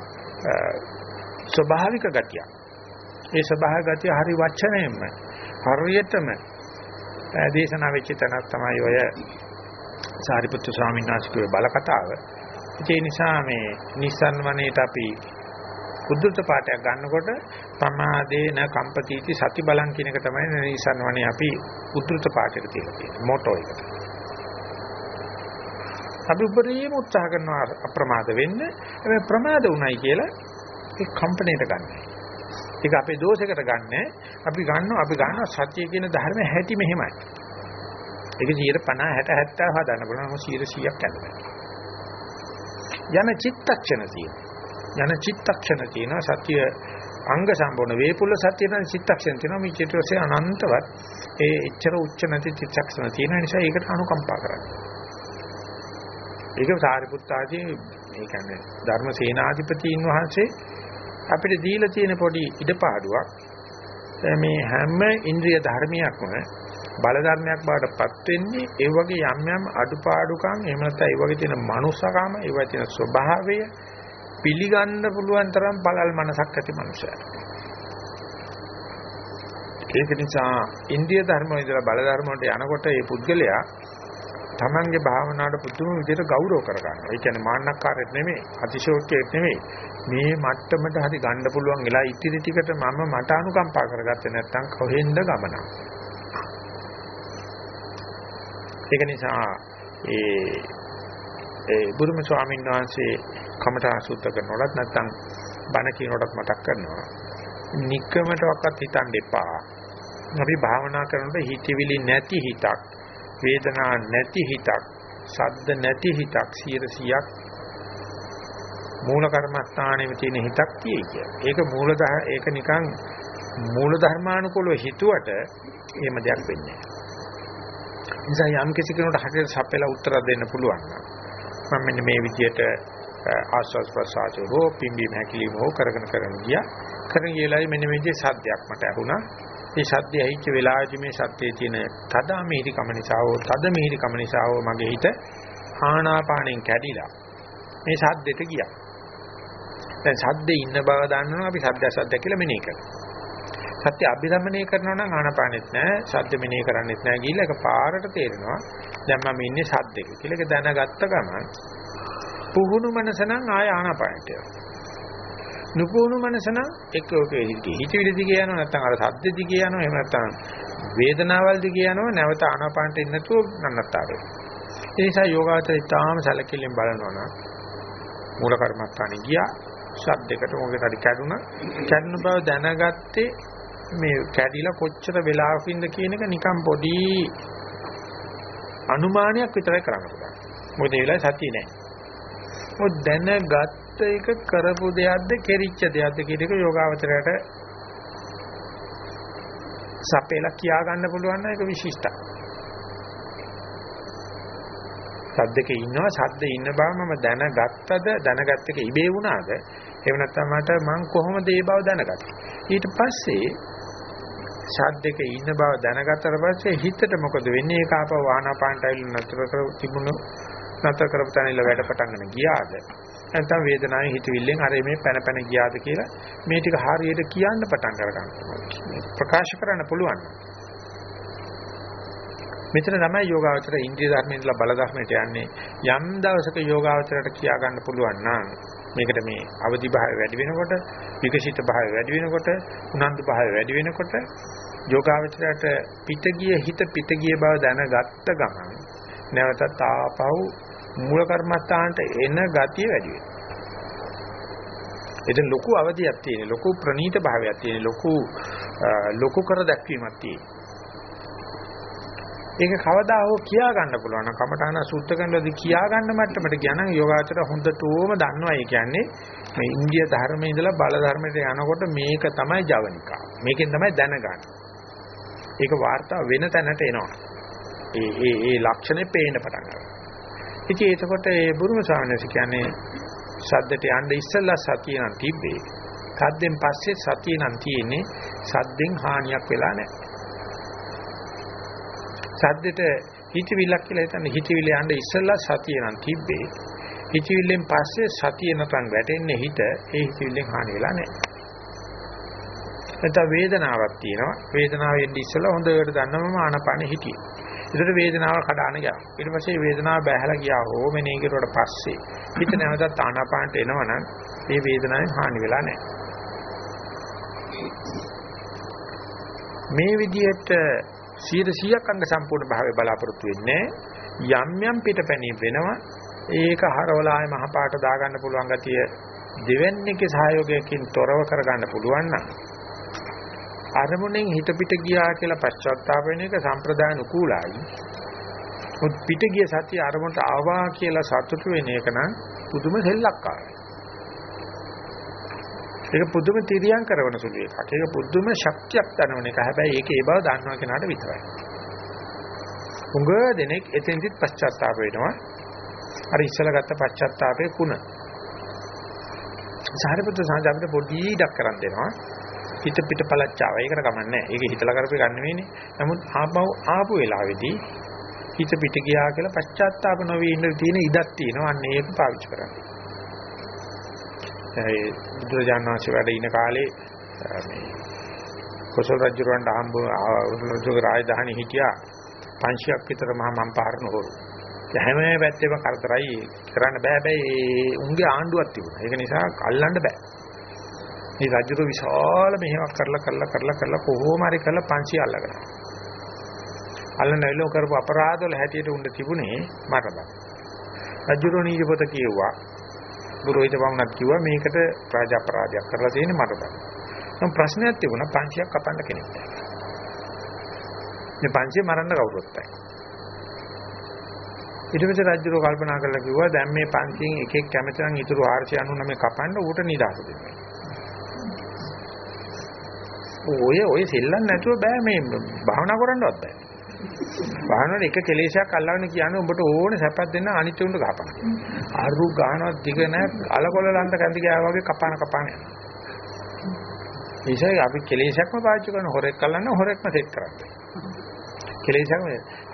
ස්වභාවික ගතිය. ඒ ස්වභාවික ගතිය හරි වචනයෙන්ම හරියටම දේශනා වෙච්ච තැනක් තමයි ඔය සාරිපුත්තු ස්වාමීන් වහන්සේගේ බල කතාව. ඒ නිසා මේ නිස්සන් වනයේට අපි උද්දුත පාඩයක් ගන්නකොට පමාදේන කම්පතිති සති බලං කියන එක තමයි නිස්සන් වනයේ අපි උද්දුත පාඩයක තියලා තියෙන්නේ. මොටෝ එක. අපි උපරිම උත්සාහ කරනවා අප්‍රමාද වෙන්න. හැබැයි ප්‍රමාද උණයි කියලා ඒ කම්පණයට ගන්න. ඒක අපේ දෝෂයකට ගන්න. අපි ගන්නවා අපි ගන්නවා සත්‍ය කියන ධර්ම හැටි මෙහෙමයි. ඒක 50 60 70 හදන්න බලනවා 100ක් ඇදලා. යන චිත්තක්ෂණ තියෙනවා. යන චිත්තක්ෂණ තියෙනවා සත්‍ය අංග සම්පූර්ණ වේපුල්ල සත්‍ය නම් චිත්තක්ෂණ තියෙනවා මේ චිත්තෝසේ අනන්තවත් ඒ එච්චර උච්ච නැති චිත්තක්ෂණ තියෙන නිසා ඒකට අනුකම්පා කරන්නේ. ඒක සාරිපුත්ත ආදී ඒ කියන්නේ ධර්ම සේනාධිපතීන් වහන්සේ අපිට දීලා තියෙන පොඩි ඉඩපාඩුවක් මේ හැම ඉන්ද්‍රිය ධර්මයක්ම බල ධර්මයක් බවටපත් වෙන්නේ ඒ වගේ යම් යම් අඩුපාඩුකම් එහෙම නැත්නම් ඒ වගේ තියෙන මනුස්සකම ඒ වගේ තියෙන ස්වභාවය පිළිගන්න පුළුවන් තරම් බලල් මනසක් ඇති මනුස්සයෙක්. ඒක නිසා ඉන්දිය ධර්ම ඉඳලා බල ධර්ම වලට යනකොට මේ පුද්ගලයා තමන්ගේ භාවනාවට පුදුම විදිහට ගෞරව කරගන්නවා. ඒ කියන්නේ මාන්නක්කාරයෙක් නෙමෙයි, අතිශෝක්තියෙක් නෙමෙයි. මේ මට්ටමට හරි ගන්න පුළුවන් වෙලා ඉතිරි ටිකට මම මට අනුකම්පා කරගත්තේ නැත්නම් කොහෙන්ද ගමන. ඒක නිසා ඒ ඒ බුදුම ස්වාමීන් වහන්සේ කමඨා සුද්ධ කරනකොටත් නැත්නම් බණ කියනකොටත් මතක් කරනවා. নিকමටවත් හිතන්න එපා. අපි භාවනා කරනකොට හිතවිලි නැති හිතක් වේදනා නැති හිතක්, සද්ද නැති හිතක් 100ක් මූල කර්මස්ථානයේ තියෙන හිතක් තියෙයි කියලා. ඒක මූල ඒක නිකන් මූල ධර්මානුකූලව හිතුවට එහෙම දෙයක් වෙන්නේ නැහැ. නිසා යම් කිසි කෙනෙකුට හරියට සපෙලා උත්තර දෙන්න පුළුවන් නම් මම මෙන්න මේ විදියට ආස්වාස් ප්‍රසආචෝ හෝ පිම්බි මහකිලිම හෝ කරගෙන කරගෙන ගියා. කරගෙන ගියලායි මෙන්න මේ විදිහේ සද්දයක් මට ඇහුණා. ඒ සද්දය ඇහිච්ච වෙලාවේදී මේ සත්‍යයේ තියෙන තද මිහිරිකම නිසා හෝ තද මිහිරිකම නිසා හෝ මගේ හිත ආනාපාණයෙන් කැඩිලා මේ සද්දෙට ගියා. දැන් සද්දේ ඉන්න බව දන්නවනම් අපි සද්ද සද්ද කියලා මෙනෙහි කරනවා. සත්‍ය අභිරමණය කරනවා නම් ආනාපානෙත් නැහැ, සද්ද මෙනෙහි කරන්නෙත් නැහැ ගිහිල්ලා ඒක පාරට තේරෙනවා. දැන් මම ඉන්නේ සද්දෙක කියලා. ඒක දැනගත්ත ගමන් පුහුණු මනස නම් ආය ආනාපානට යනවා. නුපුහුණු මනස නම් එක්ක ඔකේ හිතවිලි දිගේ යනවා නැත්නම් අර සද්ද දිගේ යනවා එහෙම නැත්නම් වේදනාවල් දිගේ යනවා නැවත ආනාපානට එන්න නැතුව නන්නත්තාරේ. ඒ නිසා යෝගාචරය තාම සැලකිල්ලෙන් බලනවා නම් මූල කර්මස්ථානේ ගියා ශබ්දයකට මොකද හරි කැඩුනා කැඩුන බව දැනගත්තේ මේ කැඩිලා කොච්චර වෙලාවකින්ද කියන එක නිකන් පොඩි අනුමානයක් විතරයි කරන්න පුළුවන්. මොකද ඒ වෙලාවේ සතිය නැහැ. මොකද දැනගත් එක කරපු දෙයක්ද කෙරිච්ච දෙයක්ද කියන එක යෝගාවචරයට සපේලා කියා ගන්න පුළුවන් නම් ඒක විශිෂ්ටයි. සද්දකේ ඉන්නවා සද්දේ ඉන්න බව මම දැනගත්තද දැනගත්ත එක ඉබේ වුණාද? එහෙම නැත්නම් මට මං කොහොමද ඒ බව දැනගත්තේ? ඊට පස්සේ ශබ්දක ඉන්න බව දැනගත්තට පස්සේ හිතට මොකද වෙන්නේ? ඒක ආපහු ආනාපානට ඇවිල්ලා නතර කර තිබුණු නතර කරපු තැනින්ල වැඩ පටන් ගන්න ගියාද? නැත්නම් වේදනාවේ හිතවිල්ලෙන් අර මේ පැන පැන ගියාද කියලා මේ ටික හරියට කියන්න පටන් ගන්න ප්‍රකාශ කරන්න පුළුවන් මෙතන තමයි යෝගාවචර ඉන්ද්‍රිය ධර්මයෙන් ඉඳලා බල ධර්මයට යන්නේ. යම් දවසක යෝගාවචරයට කියා ගන්න පුළුවන් නම් මේකට මේ අවදි භාවය වැඩි වෙනකොට, විකසිත භාවය වැඩි වෙනකොට, උනන්දු භාවය වැඩි වෙනකොට යෝගාවචරයට පිටගිය හිත පිටගිය බව දැනගත්ත ගමන් නැවතත් ආපහු මූල කර්මස්ථානට එන ගතිය වැඩි වෙනවා. එතන ලොකු අවධියක් තියෙන, ලොකු ප්‍රනීත භාවයක් තියෙන, ලොකු ලොකු කර දැක්වීමක් තියෙන. ඒක කවදා හෝ කියා ගන්න පුළුවන් නම් කමඨාන සුද්ධ කරනවාදී කියා ගන්න මට්ටමට ගියානම් යෝගාචර හොඳටම දන්නවා ඒ කියන්නේ මේ ඉන්දිය ධර්මයේ ඉඳලා බල ධර්මයට යනකොට මේක තමයි ජවනිකා. මේකෙන් තමයි දැනගන්නේ. ඒක වාර්තා වෙන තැනට එනවා. ඒ ඒ ඒ ලක්ෂණේ පේන්න පටන් ගන්නවා. ඉතින් ඒකකොට ඒ බුරුම ස්වාමීන් කියන්නේ සද්දට යන්න ඉස්සෙල්ලා සතිය නම් තිබ්බේ. සද්දෙන් පස්සේ සතිය නම් තියෙන්නේ. සද්දෙන් හානියක් වෙලා නැහැ. සද්දෙට හිතවිල්ලක් කියලා හිතන්නේ හිතවිල්ල යන්න ඉස්සෙල්ලා සතිය නම් තිබ්බේ. හිතවිල්ලෙන් පස්සේ සතිය නැතන් වැටෙන්නේ හිත ඒ හිතවිල්ලෙන් හානි වෙලා නැහැ. නැත්නම් වේදනාවක් තියෙනවා. වේදනාව එන්නේ ඉස්සෙල්ලා හොඳට දන්නවම ආනපන හිටියේ. ඒතර වේදනාව කඩාන ගියා. ඊට පස්සේ වේදනාව බැහැලා ගියා. හෝ මෙනේ කෙරුවට පස්සේ හිත නැවතත් ආනාපානට එනවනම් ඒ වේදනාවෙන් හානි වෙලා නැහැ. මේ විදිහට 100ක් අංග සම්පූර්ණ භාවය බලාපොරොත්තු වෙන්නේ යම් යම් පිටපැණීම් වෙනවා ඒක හරවලාය මහපාට දාගන්න පුළුවන් ගතිය දෙවන්නේගේ සහයෝගයකින් තොරව කරගන්න පුළුවන් නම් අරමුණෙන් හිත පිට ගියා කියලා පශ්චාත්තාප වෙන එක සම්ප්‍රදාය නුකූලයි. මුත් පිට ගිය සතිය අරමුණට ආවා කියලා සතුටු වෙන එක නම් පුදුම සෙල්ලක්කාරයි. ඒක පුදුම තිරියම් කරන සුළු එකක්. ඒක පුදුම ශක්තියක් දනවන එක. හැබැයි ඒක ඒ බව දන්නවා කෙනාට විතරයි. උඟ දෙනෙක් එතෙන්දිත් පශ්චාත්තාප වෙනවා. අර ඉස්සලා ගත්ත පශ්චාත්තාපයේ කුණ. සාරිපුත්‍ර සාන්ත අපිට පොඩි ඩක් කරන් දෙනවා. හිත පිට පළච්චාව. ඒකට කමන්නේ නැහැ. ඒක හිතලා කරපේ ගන්න නෙවෙයිනේ. නමුත් ආපහු ආපු වෙලාවේදී හිත පිට ගියා කියලා පශ්චාත්තාප නොවී ඉන්න තියෙන ඉඩක් තියෙනවා. අන්න ඒක පාවිච්චි කරන්න. ඒ බුදුරජාණන් වහන්සේ වැඩ ඉන කාලේ මේ කොසල් රජුරවන්ට හම්බ රජුගේ රාජධානි හිටියා 500ක් විතර මහා මම් පාරන හොරු. හැම පැත්තෙම කරදරයි කරන්න බෑ හැබැයි උන්ගේ ආණ්ඩුවක් තිබුණා. ඒක නිසා අල්ලන්න බෑ. මේ රජුර විශාල මෙහෙමක් කරලා කරලා කරලා කරලා කොහොම හරි කරලා 500 අල්ලගෙන. අල්ලන වෙලෝ කරපු අපරාධ වල හැටියට උන්න තිබුණේ මට බෑ. රජුර නීති පොත කියුවා. පුරোহিত වුණත් කිව්වා මේකට රාජ අපරාධයක් කරලා තියෙන්නේ මට බෑ. නම් ප්‍රශ්නයක් තිබුණා 500ක් කපන්න කෙනෙක් නැහැ. මේ 500 මරන්න කවුරුත් නැහැ. ඊට පස්සේ රජුරෝ කල්පනා කරලා කිව්වා දැන් මේ 500න් එක එක කැමති නම් ඊටු 499 කපන්න ඌට නිදාස දෙන්න. ඔය ඔය සෙල්ලම් නැතුව බෑ මේ භාවනා කරන්නවත් බෑ. භාවනාවේ එක කෙලෙසයක් අල්ලගෙන කියන්නේ උඹට ඕනේ සැපක් දෙන්න අනිත් උන්ට ගහපන්. අරු ගහනවත් දිග නැ අලකොල ලන්ට කැඳ ගියා වගේ කපාන කපාන යනවා. ඒසයි අපි කෙලෙසක්ම පාවිච්චි කරන හොරෙක් අල්ලන්න හොරෙක්ම සෙට් කරන්නේ. කෙලෙසක්ම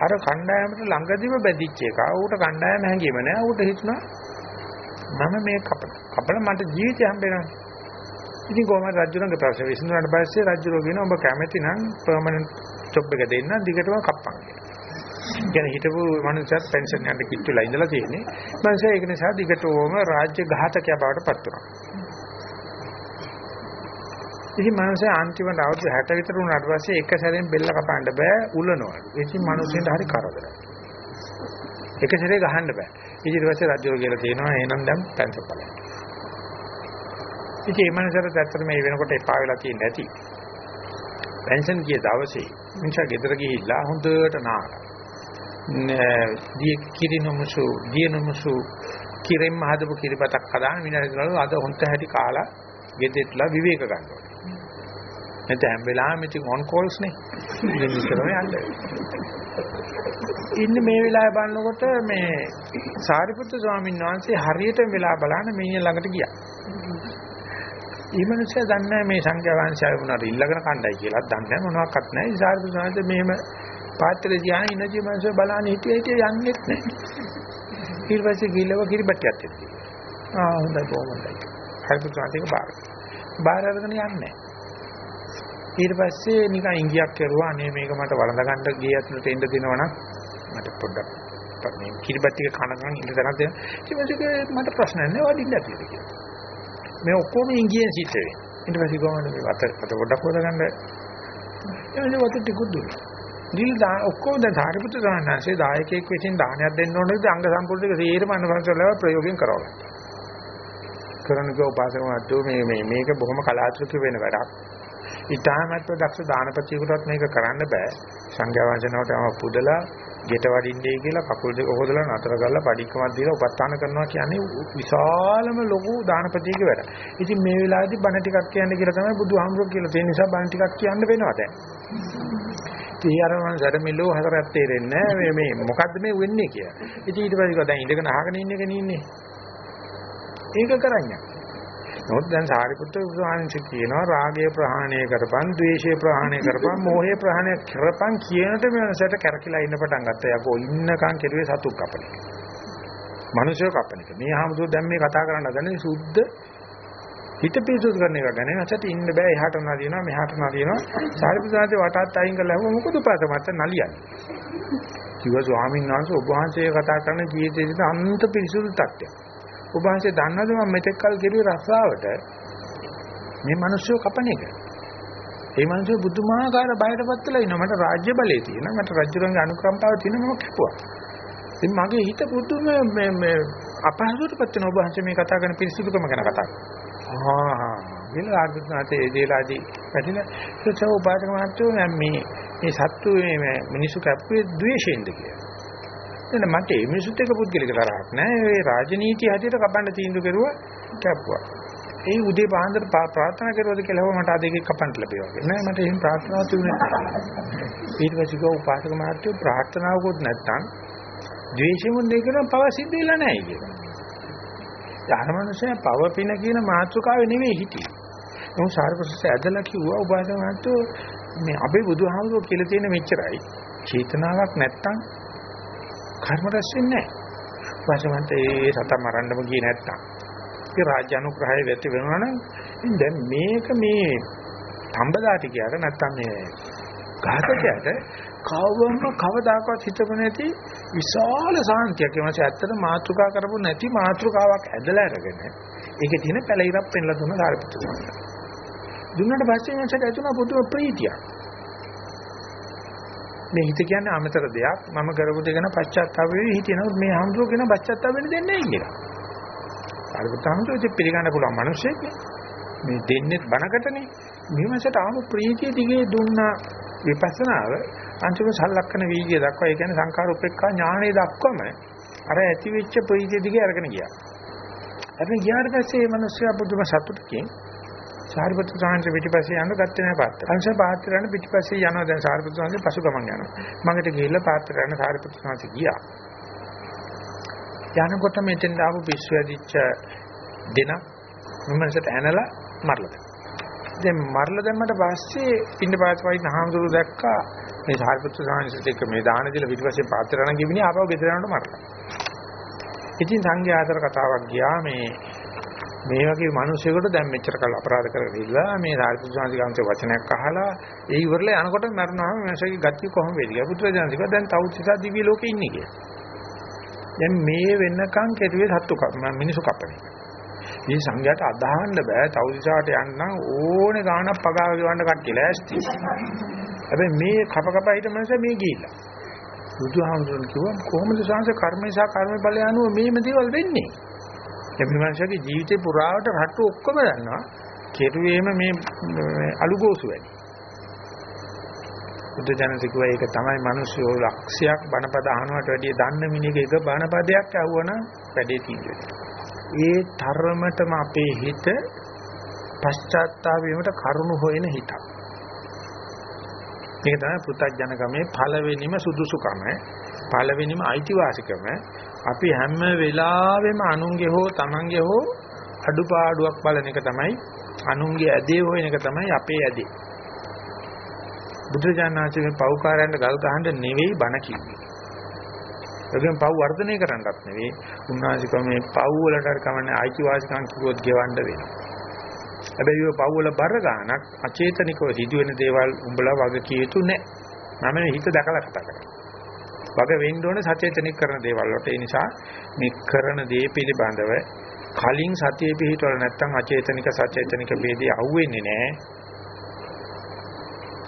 අර කණ්ඩායමට ළඟදීම බැදිච්ච එක. ඌට කණ්ඩායම හැංගීම නෑ. ඌට හිතුණා මම මේ කපන. කපල මට ජීවිතය හම්බෙනවා. ඉතින් කොහමද රජුණන්ගේ ප්‍රශ්න විසඳුණාට පස්සේ රජුරෝ කියන ඔබ කැමති නම් පර්මනන්ට් ජොබ් එක දෙන්න දිගටම කප්පන් කියලා. කියන්නේ හිටපු මනුස්සයත් පෙන්ෂන් යන්න කිට්ටුලා ඉඳලා තියෙන්නේ. මනුස්සයා ඒක නිසා දිගටම රාජ්‍ය ඝාතකයා බවට පත් වුණා. ඉතින් මනුස්සයා අන්තිමට අවුරුදු 60 විතර වුණාට පස්සේ එක සැරෙන් බෙල්ල කපන්න බෑ උලනවා. ඉතින් මනුස්සයෙන්ට හරි කරදරයි. එක සැරේ ගහන්න බෑ. ඊට පස්සේ රජුරෝ කියලා තියෙනවා එහෙනම් දැන් පෙන්ෂන් බලන්න. ඉතින් මේ මනසට ඇත්තට මේ වෙනකොට එපා වෙලා තියෙන්නේ නැති. පෙන්ෂන් ගිය දවසේ මිනිහා ගෙදර ගිහිල්ලා හොඳට නාලා. දී කිරිනමුසු දිනමුසු කිරෙන් හදපු කිරිපතක් හදාන මිනිහා අද හොන්ත හැටි කාලා ගෙදෙట్లా විවේක ගන්නවා. නැත්නම් හැම වෙලාවෙම ඉතින් ඔන් කෝල්ස් නේ. ඉතින් විතරම යන්නේ. ඉන්න මේ වෙලාවේ බලනකොට මේ සාරිපුත්‍ර ස්වාමීන් වහන්සේ හරියටම වෙලා බලන මීය ළඟට ගියා. මේ මිනිස්සයා දන්නේ මේ සංඝයා වහන්සේ වුණාට ඉල්ලගෙන කණ්ඩායි කියලා දන්නේ මොනවත් නැහැ. ඒ සාරිපුත්‍ර ස්වාමීන් මෙහෙම පාත්‍රය දිහා ඉනජී මිනිස්සු බලන්නේ හිටිය හිටිය යන්නේත් නැහැ. ඊට පස්සේ ගිලව කිරිබට්ටියක් තියෙනවා. ආ හොඳයි බොහොම හොඳයි. සාරිපුත්‍ර ස්වාමීන් බාර. බාර අරගෙන යන්නේ නැහැ. ඊට පස්සේ නිකන් ඉංගියක් කරුවා අනේ මේක මට වළඳ ගන්න ගේ ඇතුළට එන්න දෙනවනම් මට පොඩ්ඩක් මේ කිරිබත් ටික කනකන් ඉඳ තරක් දෙන්න. ඊට පස්සේ මට ප්‍රශ්න නැහැ වඩින්න ඇතිද කියලා. මේ ඔක්කොම ඉංගියෙන් සිද්ධ වෙන්නේ. ඊට පස්සේ කොහොමද මේ වත වත පොඩ්ඩක් හොදගන්න. එන්නේ වත ටිකුත් දුන්නා. දීලා ඔක්කොම දැන් සාරිපුත්‍ර සාමණේරසේ දායකයෙක් විසින් දානයක් දෙන්න ඕනද අංග සම්පූර්ණ දෙක සේරම අනුසංසලව ප්‍රයෝගයෙන් කරවලා. කරනකෝ උපාසක මාත්‍යෝ මේ මේ මේක බොහොම කලාතුරකික වෙන වැඩක්. ඊටාමත්ව දක්ෂ දානපතියෙකුටත් මේක කරන්න බෑ. සංඝයා වහන්සේනවටම පුදලා ගෙට වඩින්නේ කියලා කකුල් දෙක හොදලා නතර කරලා පඩික්කමක් දීලා උපස්ථාන කරනවා කියන්නේ විශාලම ලොකු දානපතියෙකුගේ වැඩ. ඉතින් මේ වෙලාවේදී බණ ටිකක් කියන්න කියලා තමයි බුදුහාමුදුරුවෝ කියලා තියෙන නිසා බණ ටිකක් කියන්න වෙනවා දැන්. ඉතින් අර මම සරමිලෝ හතරක් තේරෙන්නේ නැහැ මේ මේ මොකද්ද මේ වෙන්නේ කියලා. ඉතින් ඊට පස්සේ දැන් ඉඳගෙන අහගෙන ඉන්න එකනේ ඉන්නේ. ඒක කරන්නේ. නමුත් දැන් සාරිපුත්‍ර බුදුහාමි කියනවා රාගය ප්‍රහාණය කරපන්, ද්වේෂය ප්‍රහාණය කරපන්, මෝහය ප්‍රහාණය කරපන් කියනට මෙවනසට කැරකිලා ඉන්න පටන් ගත්තා. යකෝ ඉන්නකන් කෙරුවේ සතුක් කපන එක. මිනිස්සු කපන එක. මේ හාමුදුරුවෝ දැන් මේ කතා කරන්න හදන්නේ සුද්ධ හිත පිරිසුදු කරන එක ගැන නැසට ඉන්න බෑ එහාට නදිනවා මෙහාට නදිනවා සාරිපුත්‍රාන්සේ වටත් අයින් කරලා හුව මොකද පාත මත නලියන්නේ කිව්ව ස්වාමීන් වහන්සේ ඔබ වහන්සේ කතා කරන ජීවිතයේ අන්ත පිරිසුදු තත්ත්වයක් ඔබ වහන්සේ දන්නවද මම මෙතෙක් කල් කෙරුවේ රස්සාවට මේ මිනිස්සු කපන එක. ඒ මිනිස්සු බුදුමාහාකාර බයටපත් වෙලා ඉන්නවා. මට රාජ්‍ය බලය තියෙනවා. මට රජුරන්ගේ අනුකම්පාව තියෙන මම කැපුවා. ඉතින් මගේ හිත පුදුම මේ මේ අපහසුතාවපත් වෙන ඔබ වහන්සේ මේ කතා කරන පිරිසිදුකම ගැන කතා කරනවා. ආහා. විල ආග්‍රහණතේ ඒ දේලාදී පැතිලා සත්‍ය උපාදක මාත්‍රෝ මේ මේ සත්තු මේ මිනිසු කැපුවේ ද්වේෂයෙන්ද කියලා. එන්න මට මේ මිනිසුත් එක්ක පුද්ගලික තරහක් නෑ. ඒ රාජනීතිය හැටියට කපන්න තීන්දුව කරුවා කැප්පුවා. ඒ උදේ පාන්දර ප්‍රාර්ථනා කරුවද කියලා හව මට අද එකක් කපන්න ලැබෙවා. නෑ මට එහෙම ප්‍රාර්ථනාවක් තිබුණේ නෑ. ඊට පස්සේ ගෝ උපාසක මහත්තයෝ ප්‍රාර්ථනාවකුත් නැත්තම් ද්වේෂෙමුත් දෙක කරන පව සිද්ධ වෙලා නෑ කියලා. ධර්මනුසය පව පින කියන මාතෘකාවේ නෙවෙයි හිටියේ. මොහු සාරපසස ඇදලා කිව්වා උපාසක මහත්තයෝ මේ අපේ බුදුහාමුදුරුවෝ කියලා තියෙන මෙච්චරයි. චේතනාවක් නැත්තම් කර්ම රැස් වෙන්නේ නැහැ. වාසවන්ත ඒ සත මරන්නම ගියේ නැත්තම්. ඒ රාජ්‍ය අනුග්‍රහය වෙති වෙනවා නම් දැන් මේක මේ තඹදාටි කියාර නැත්තම් මේ ඝාතකයට කවවම කවදාකවත් හිතපො නැති විශාල සාන්තියක් එමස ඇත්තට මාත්‍රිකා කරපො නැති මාත්‍රිකාවක් ඇදලා අරගෙන ඒකේ තියෙන පැලිරක් පෙන්ලා දුන්න සාරිපුත්‍ර දුන්නට පස්සේ මට ඇතුණ පුදුම ප්‍රීතියක් මේ හිත කියන්නේ අමතර දෙයක්. මම කරපු දේ ගැන පශ්චාත්තාප වෙවි හිතෙනවොත් මේ හම්දුව ගැන පශ්චාත්තාප වෙන්න දෙන්නේ නැහැ කියලා. අරුතහම්දුව ඉතින් පිළිගන්න පුළුවන් මිනිස්සෙක් මේ දෙන්නේ බණකටනේ. මෙවසට ආම ප්‍රීතිය දිගේ දුන්න විපස්සනාව අන්තිම සලක්කන වීර්යය දක්වා ඒ කියන්නේ සංඛාර උපේක්ඛා ඥානය දක්වම අර ඇති වෙච්ච ප්‍රීතිය දිගේ අරගෙන ගියා. අරගෙන ගියාට පස්සේ මේ මිනිස්සයා බුදුම සතුටකින් සාරිපුත්‍ර සාංශ පිටිපස්සේ යන ගත්තේ නැහැ පාත්‍ර. අංශ පාත්‍ර යන පිටිපස්සේ යනවා දැන් සාරිපුත්‍ර සාංශ පසු ගමන් යනවා. මඟට ගිහිල්ලා පාත්‍ර යන සාරිපුත්‍ර සාංශ ගියා. යනකොට මෙතෙන් ආපු පිස්සු ඇදිච්ච දෙන මමසට ඇනලා මරලා. දැන් මරලා දැම්මට පස්සේ පින්න පාත් වයින් හාමුදුරු දැක්කා මේ සාරිපුත්‍ර සාංශත් එක්ක මේ දාන දීලා පිටිපස්සේ පාත්‍ර යන ගිවිනේ ආපහු ගෙදර යනකොට මරලා. ඉතින් සංඝයා අතර කතාවක් ගියා මේ මේ වගේ මිනිසෙකුට දැන් මෙච්චර කල් අපරාධ කරගෙන ඉල්ලා මේ සාරිපුත්‍රාන්තිකාන්තේ වචනයක් අහලා ඒ ඉවරලා යනකොට මරණාම මේසගේ ගතිය කොහොම වෙයිද කියලා පුත්‍රයන්තික දැන් තවුතිසා දිව්‍ය ලෝකේ ඉන්නේ කියලා. දැන් මේ වෙනකන් කෙරුවේ සත්තු මිනිසු කපන එක. මේ සංඝයාට අදහන්න බෑ තවුතිසාට යන්න ඕනේ ගානක් පගාව ගෙවන්න කට්ටිය ලෑස්ති. හැබැයි මේ කප කප හිට මනස මේ ගිහිල්ලා. බුදුහාමුදුරන් කිව්වා කොහොමද සංස කර්මේසා කර්ම බලය අනුව මේම දේවල් වෙන්නේ? එපිමංශගේ ජීවිතේ පුරාවට රට්ටු ඔක්කොම දන්නවා. කෙරුවේම මේ අලුගෝසු වැඩි. බුද්ධ ජනක කිව්වා ඒක තමයි මිනිස්සු ලක්ෂයක් බණපද අහනවට වැඩිය දන්න මිනිහක එක බණපදයක් ඇහුවනම් වැඩේ තියෙන්නේ. ඒ තරමටම අපේ හිත පශ්චාත්තාප වීමට කරුණු හොයන හිතක්. මේක තමයි පුත්තජනකමේ පළවෙනිම සුදුසුකම පළවෙනිම අයිතිවාසිකම අපි හැම වෙලාවෙම අනුන්ගේ හෝ තමන්ගේ හෝ අඩුපාඩුවක් බලන එක තමයි අනුන්ගේ ඇදේ හොයන එක තමයි අපේ ඇදේ. බුදුජානනාංශයේ පව්කාරයන්ට ගල් ගහන්න නෙවෙයි බණ කිව්වේ. ඒකෙන් පව් වර්ධනය කරන්නත් නෙවෙයි උන්වහන්සේ මේ පව් වලට කමන්නේ අයිතිවාසිකම් කිව්වොත් ගෙවන්න වෙනවා. හැබැයි ඔය පව් වල බර ගන්නක් අචේතනිකව සිදුවෙන දේවල් උඹලා වග කිය යුතු නැහැ. මම හිත දැකලා කතා කරන්නේ. වග වෙන්න ඕනේ සචේතනික කරන දේවල් වලට. ඒ නිසා මේ කරන දේ පිළිබඳව කලින් සතියේ පිහිටවල නැත්තම් අචේතනික සචේතනික ભેදේ අහුවෙන්නේ නැහැ.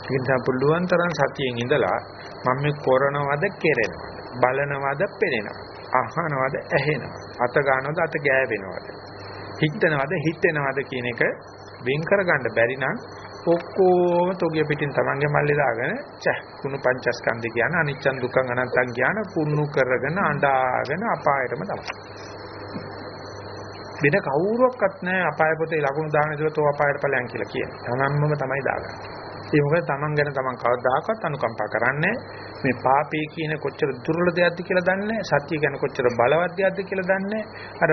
ඒ නිසා පුළුවන් තරම් සතියෙන් ඉඳලා මම මේ කරනවද කෙරෙනවා. බලනවද පෙනෙනවා. අහනවද ඇහෙනවා. අත ගන්නවද අත ගෑවෙනවද. හිතනවද හිතෙනවද කියන එක වෙන් කරගන්න බැරි නම් ඔක්කොම තොගිය පිටින් තමන්ගේ මල්ලේ දාගෙන චහ කුණු පංචස්කන්ධ කියන අනිච්චන් දුක්ඛං අනත්තං කියන කුණු කරගෙන අඬාගෙන අපායටම තමයි. වෙන කවුරුවක්වත් නැහැ අපාය පොතේ ලකුණු දාන ඉතල තෝ අපායට ඵලයන් කියලා කියන්නේ. තමන්මම තමයි දාගන්නේ. ඒ මොකද තමන් ගැන තමන් කවදාකවත් අනුකම්පා කරන්නේ මේ පාපේ කියන කොච්චර දුර්වල දෙයක්ද කියලා දන්නේ සත්‍ය ගැන කොච්චර බලවත් දෙයක්ද කියලා දන්නේ අර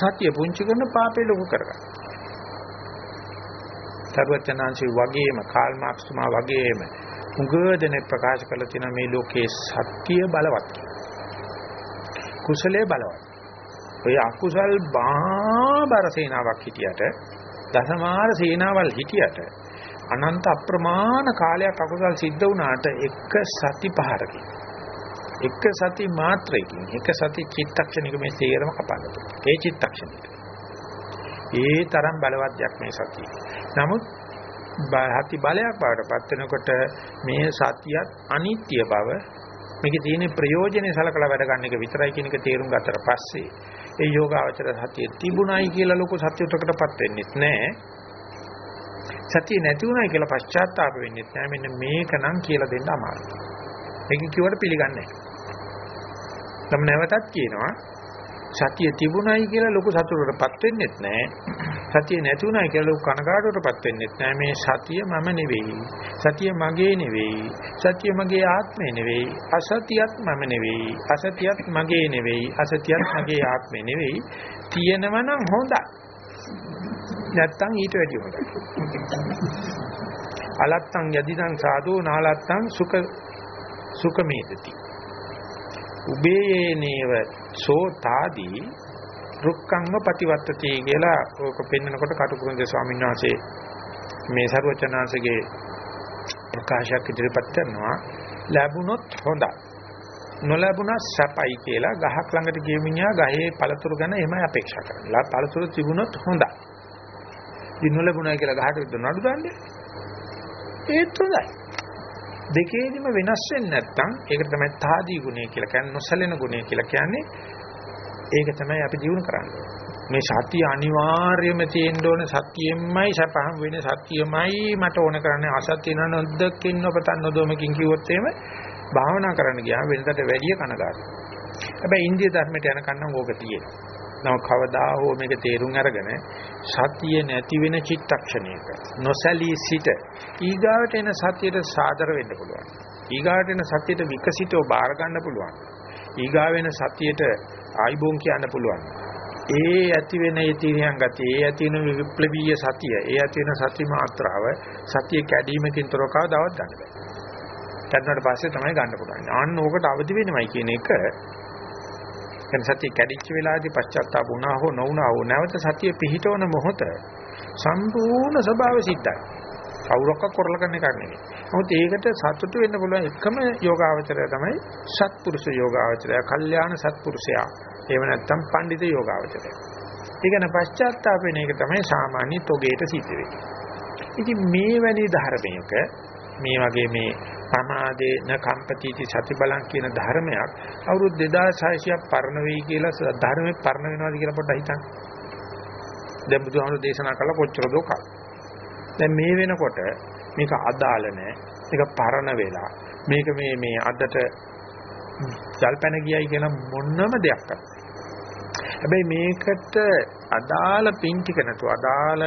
සත්‍ය පුංචි කරන පාපේ ලොකු කරගන්න. සර්වචනාංශي වගේම කාල් මාක්ස් තුමා වගේම උගදෙනෙක් ප්‍රකාශ කළ තියෙන මේ ලෝකයේ සත්‍ය බලවත් කුසලයේ බලවත්. ඔය අකුසල් බාබර සේනාවක් හිටියට දසමාර සේනාවල් හිටියට අනන්ත අප්‍රමාණ කාලයක් අකුසල් සිද්ධ වුණාට එක සති පහරකින් එක සති මාත්‍රයකින් එක සති චිත්තක්ෂණික මේ සේරම කපන්න. ඒ චිත්තක්ෂණික. ඒ තරම් බලවත් දෙයක් මේ සතිය. නමුත් හති බලයක් බවටපත් වෙනකොට මේ සතියත් අනිත්‍ය බව මේකේ තියෙන ප්‍රයෝජනේ සලකලා වැඩ ගන්න එක විතරයි කියන එක තේරුම් ගත්තට පස්සේ ඒ යෝගාවචර සතිය තිබුණයි කියලා ලොකු සත්‍යයකටපත් වෙන්නේ නැහැ. සතිය නැති වුණයි කියලා පශ්චාත්තාප වෙන්නේ නැහැ. මෙන්න මේක නම් කියලා දෙන්න අමාරුයි. ඒක කිව්වට පිළිගන්නේ නැහැ. නම් නැවතත් කියනවා සතිය තිබුණයි කියලා ලොකු සතුටටපත් වෙන්නෙත් නැහැ. සතිය නැති වුණයි කියලා ලොකු කනගාටුවටපත් වෙන්නෙත් නැහැ. මේ සතිය මම නෙවෙයි. සතිය මගේ නෙවෙයි. සතිය මගේ ආත්මය නෙවෙයි. අසතියත් මම නෙවෙයි. අසතියත් මගේ නෙවෙයි. අසතියත් මගේ ආත්මය නෙවෙයි. තියෙනව නම් හොඳයි. නැත්තම් ඊට වැඩිය හොඳයි. අලත්තං යදිදං සාදෝ නාලත්තං සුඛ සුඛමේදති. උබේයේනේව සෝතාදී රුක්ඛංග ප්‍රතිවත්තති කියලා ඕක පෙන්නකොට කටුකුරුන්ගේ ස්වාමීන් වහන්සේ මේ සරුවචනාංශගේ ප්‍රකාශයක් ඉදිරිපත් කරනවා ලැබුණොත් හොඳයි නොලැබුණා සැපයි කියලා ගහක් ළඟට ගිය මිනිහා ගහේ පළතුරු ගැන එහෙමයි අපේක්ෂා කරන්නේ. පළතුරු තිබුණොත් හොඳයි. ඉතින් නොලැබුණා කියලා ගහට විතර නඩු දාන්නේ. ඒත් හොඳයි. දෙකේදිම වෙනස් වෙන්නේ නැත්නම් ඒකට තමයි තාදී ගුණය කියලා කියන්නේ නොසැලෙන ගුණය කියලා කියන්නේ ඒක තමයි අපි දිනු කරන්නේ. මේ සත්‍ය අනිවාර්යයෙන්ම තියෙන්න ඕන සත්‍යයෙන්මයි සපහම් වෙන්නේ සත්‍යමයි මට ඕන කරන්නේ අසත්‍ය නොදකින් නොපතන් නොදොමකින් කිව්වොත් එහෙම භාවනා කරන්න ගියාම වෙනකට වැඩිය කනගාටුයි. හැබැයි ඉන්දිය ධර්මයට යන කන්නම් ඕක තියෙනවා. නම කවදා හෝ මේක තේරුම් අරගෙන සතිය නැති වෙන චිත්තක්ෂණයක නොසැලී සිට ඊගාවට එන සතියට සාදර වෙන්න පුළුවන්. ඊගාවට එන සතියට විකසිතව බාර ගන්න පුළුවන්. ඊගා වෙන සතියට ආයිබෝන් කියන්න පුළුවන්. ඒ ඇති වෙන ඉතිරියන් ගතිය, ඒ ඇති වෙන විප්ලවීය සතිය, ඒ ඇති වෙන සති මාත්‍රාව සතිය කැඩීමකින් තොරව කවදාවත් ගන්න බෑ. කැඩුණාට පස්සේ තමයි ගන්න පුළුවන්. ආන්න ඕකට අවදි වෙනවයි කියන එක දැන් සතිය කැඩිච්ච වෙලාවේදී පශ්චාත්තාප වුණා හෝ නොවුණා හෝ නැවත සතිය පිහිටවන මොහොත සම්පූර්ණ ස්වභාව සිද්ධයි. කවුරක්ක කරලා කරන එකක් නෙවෙයි. නමුත් ඒකට සතුටු වෙන්න පුළුවන් එකම යෝගාවචරය තමයි සත්පුරුෂ යෝගාවචරය, කල්යාණ සත්පුරුෂයා. එහෙම නැත්නම් පඬිත යෝගාවචරය. ඊගෙන පශ්චාත්තාප වෙන එක තමයි සාමාන්‍ය තොගේට සිද්ධ වෙන්නේ. ඉතින් මේ වැනි ධර්මයක මේ වගේ මේ සමාදේ න කම්පතිති සති බලං කියන ධර්මයක් අවුරුදු 2600ක් පරණ වෙයි කියලා ධර්මේ පරණ වෙනවාද කියලා පොඩ්ඩක් හිතන්න. දැන් බුදුහාමුදුරු දේශනා කළ කොච්චර දෝ කල්. දැන් මේ වෙනකොට මේක අදාළ නැහැ. මේක පරණ වෙලා. මේක මේ මේ අදට ජල්පැන ගියයි කියන මොනම දෙයක් හැබැයි මේකට අදාළ පින් ටික නැතුව අදාළ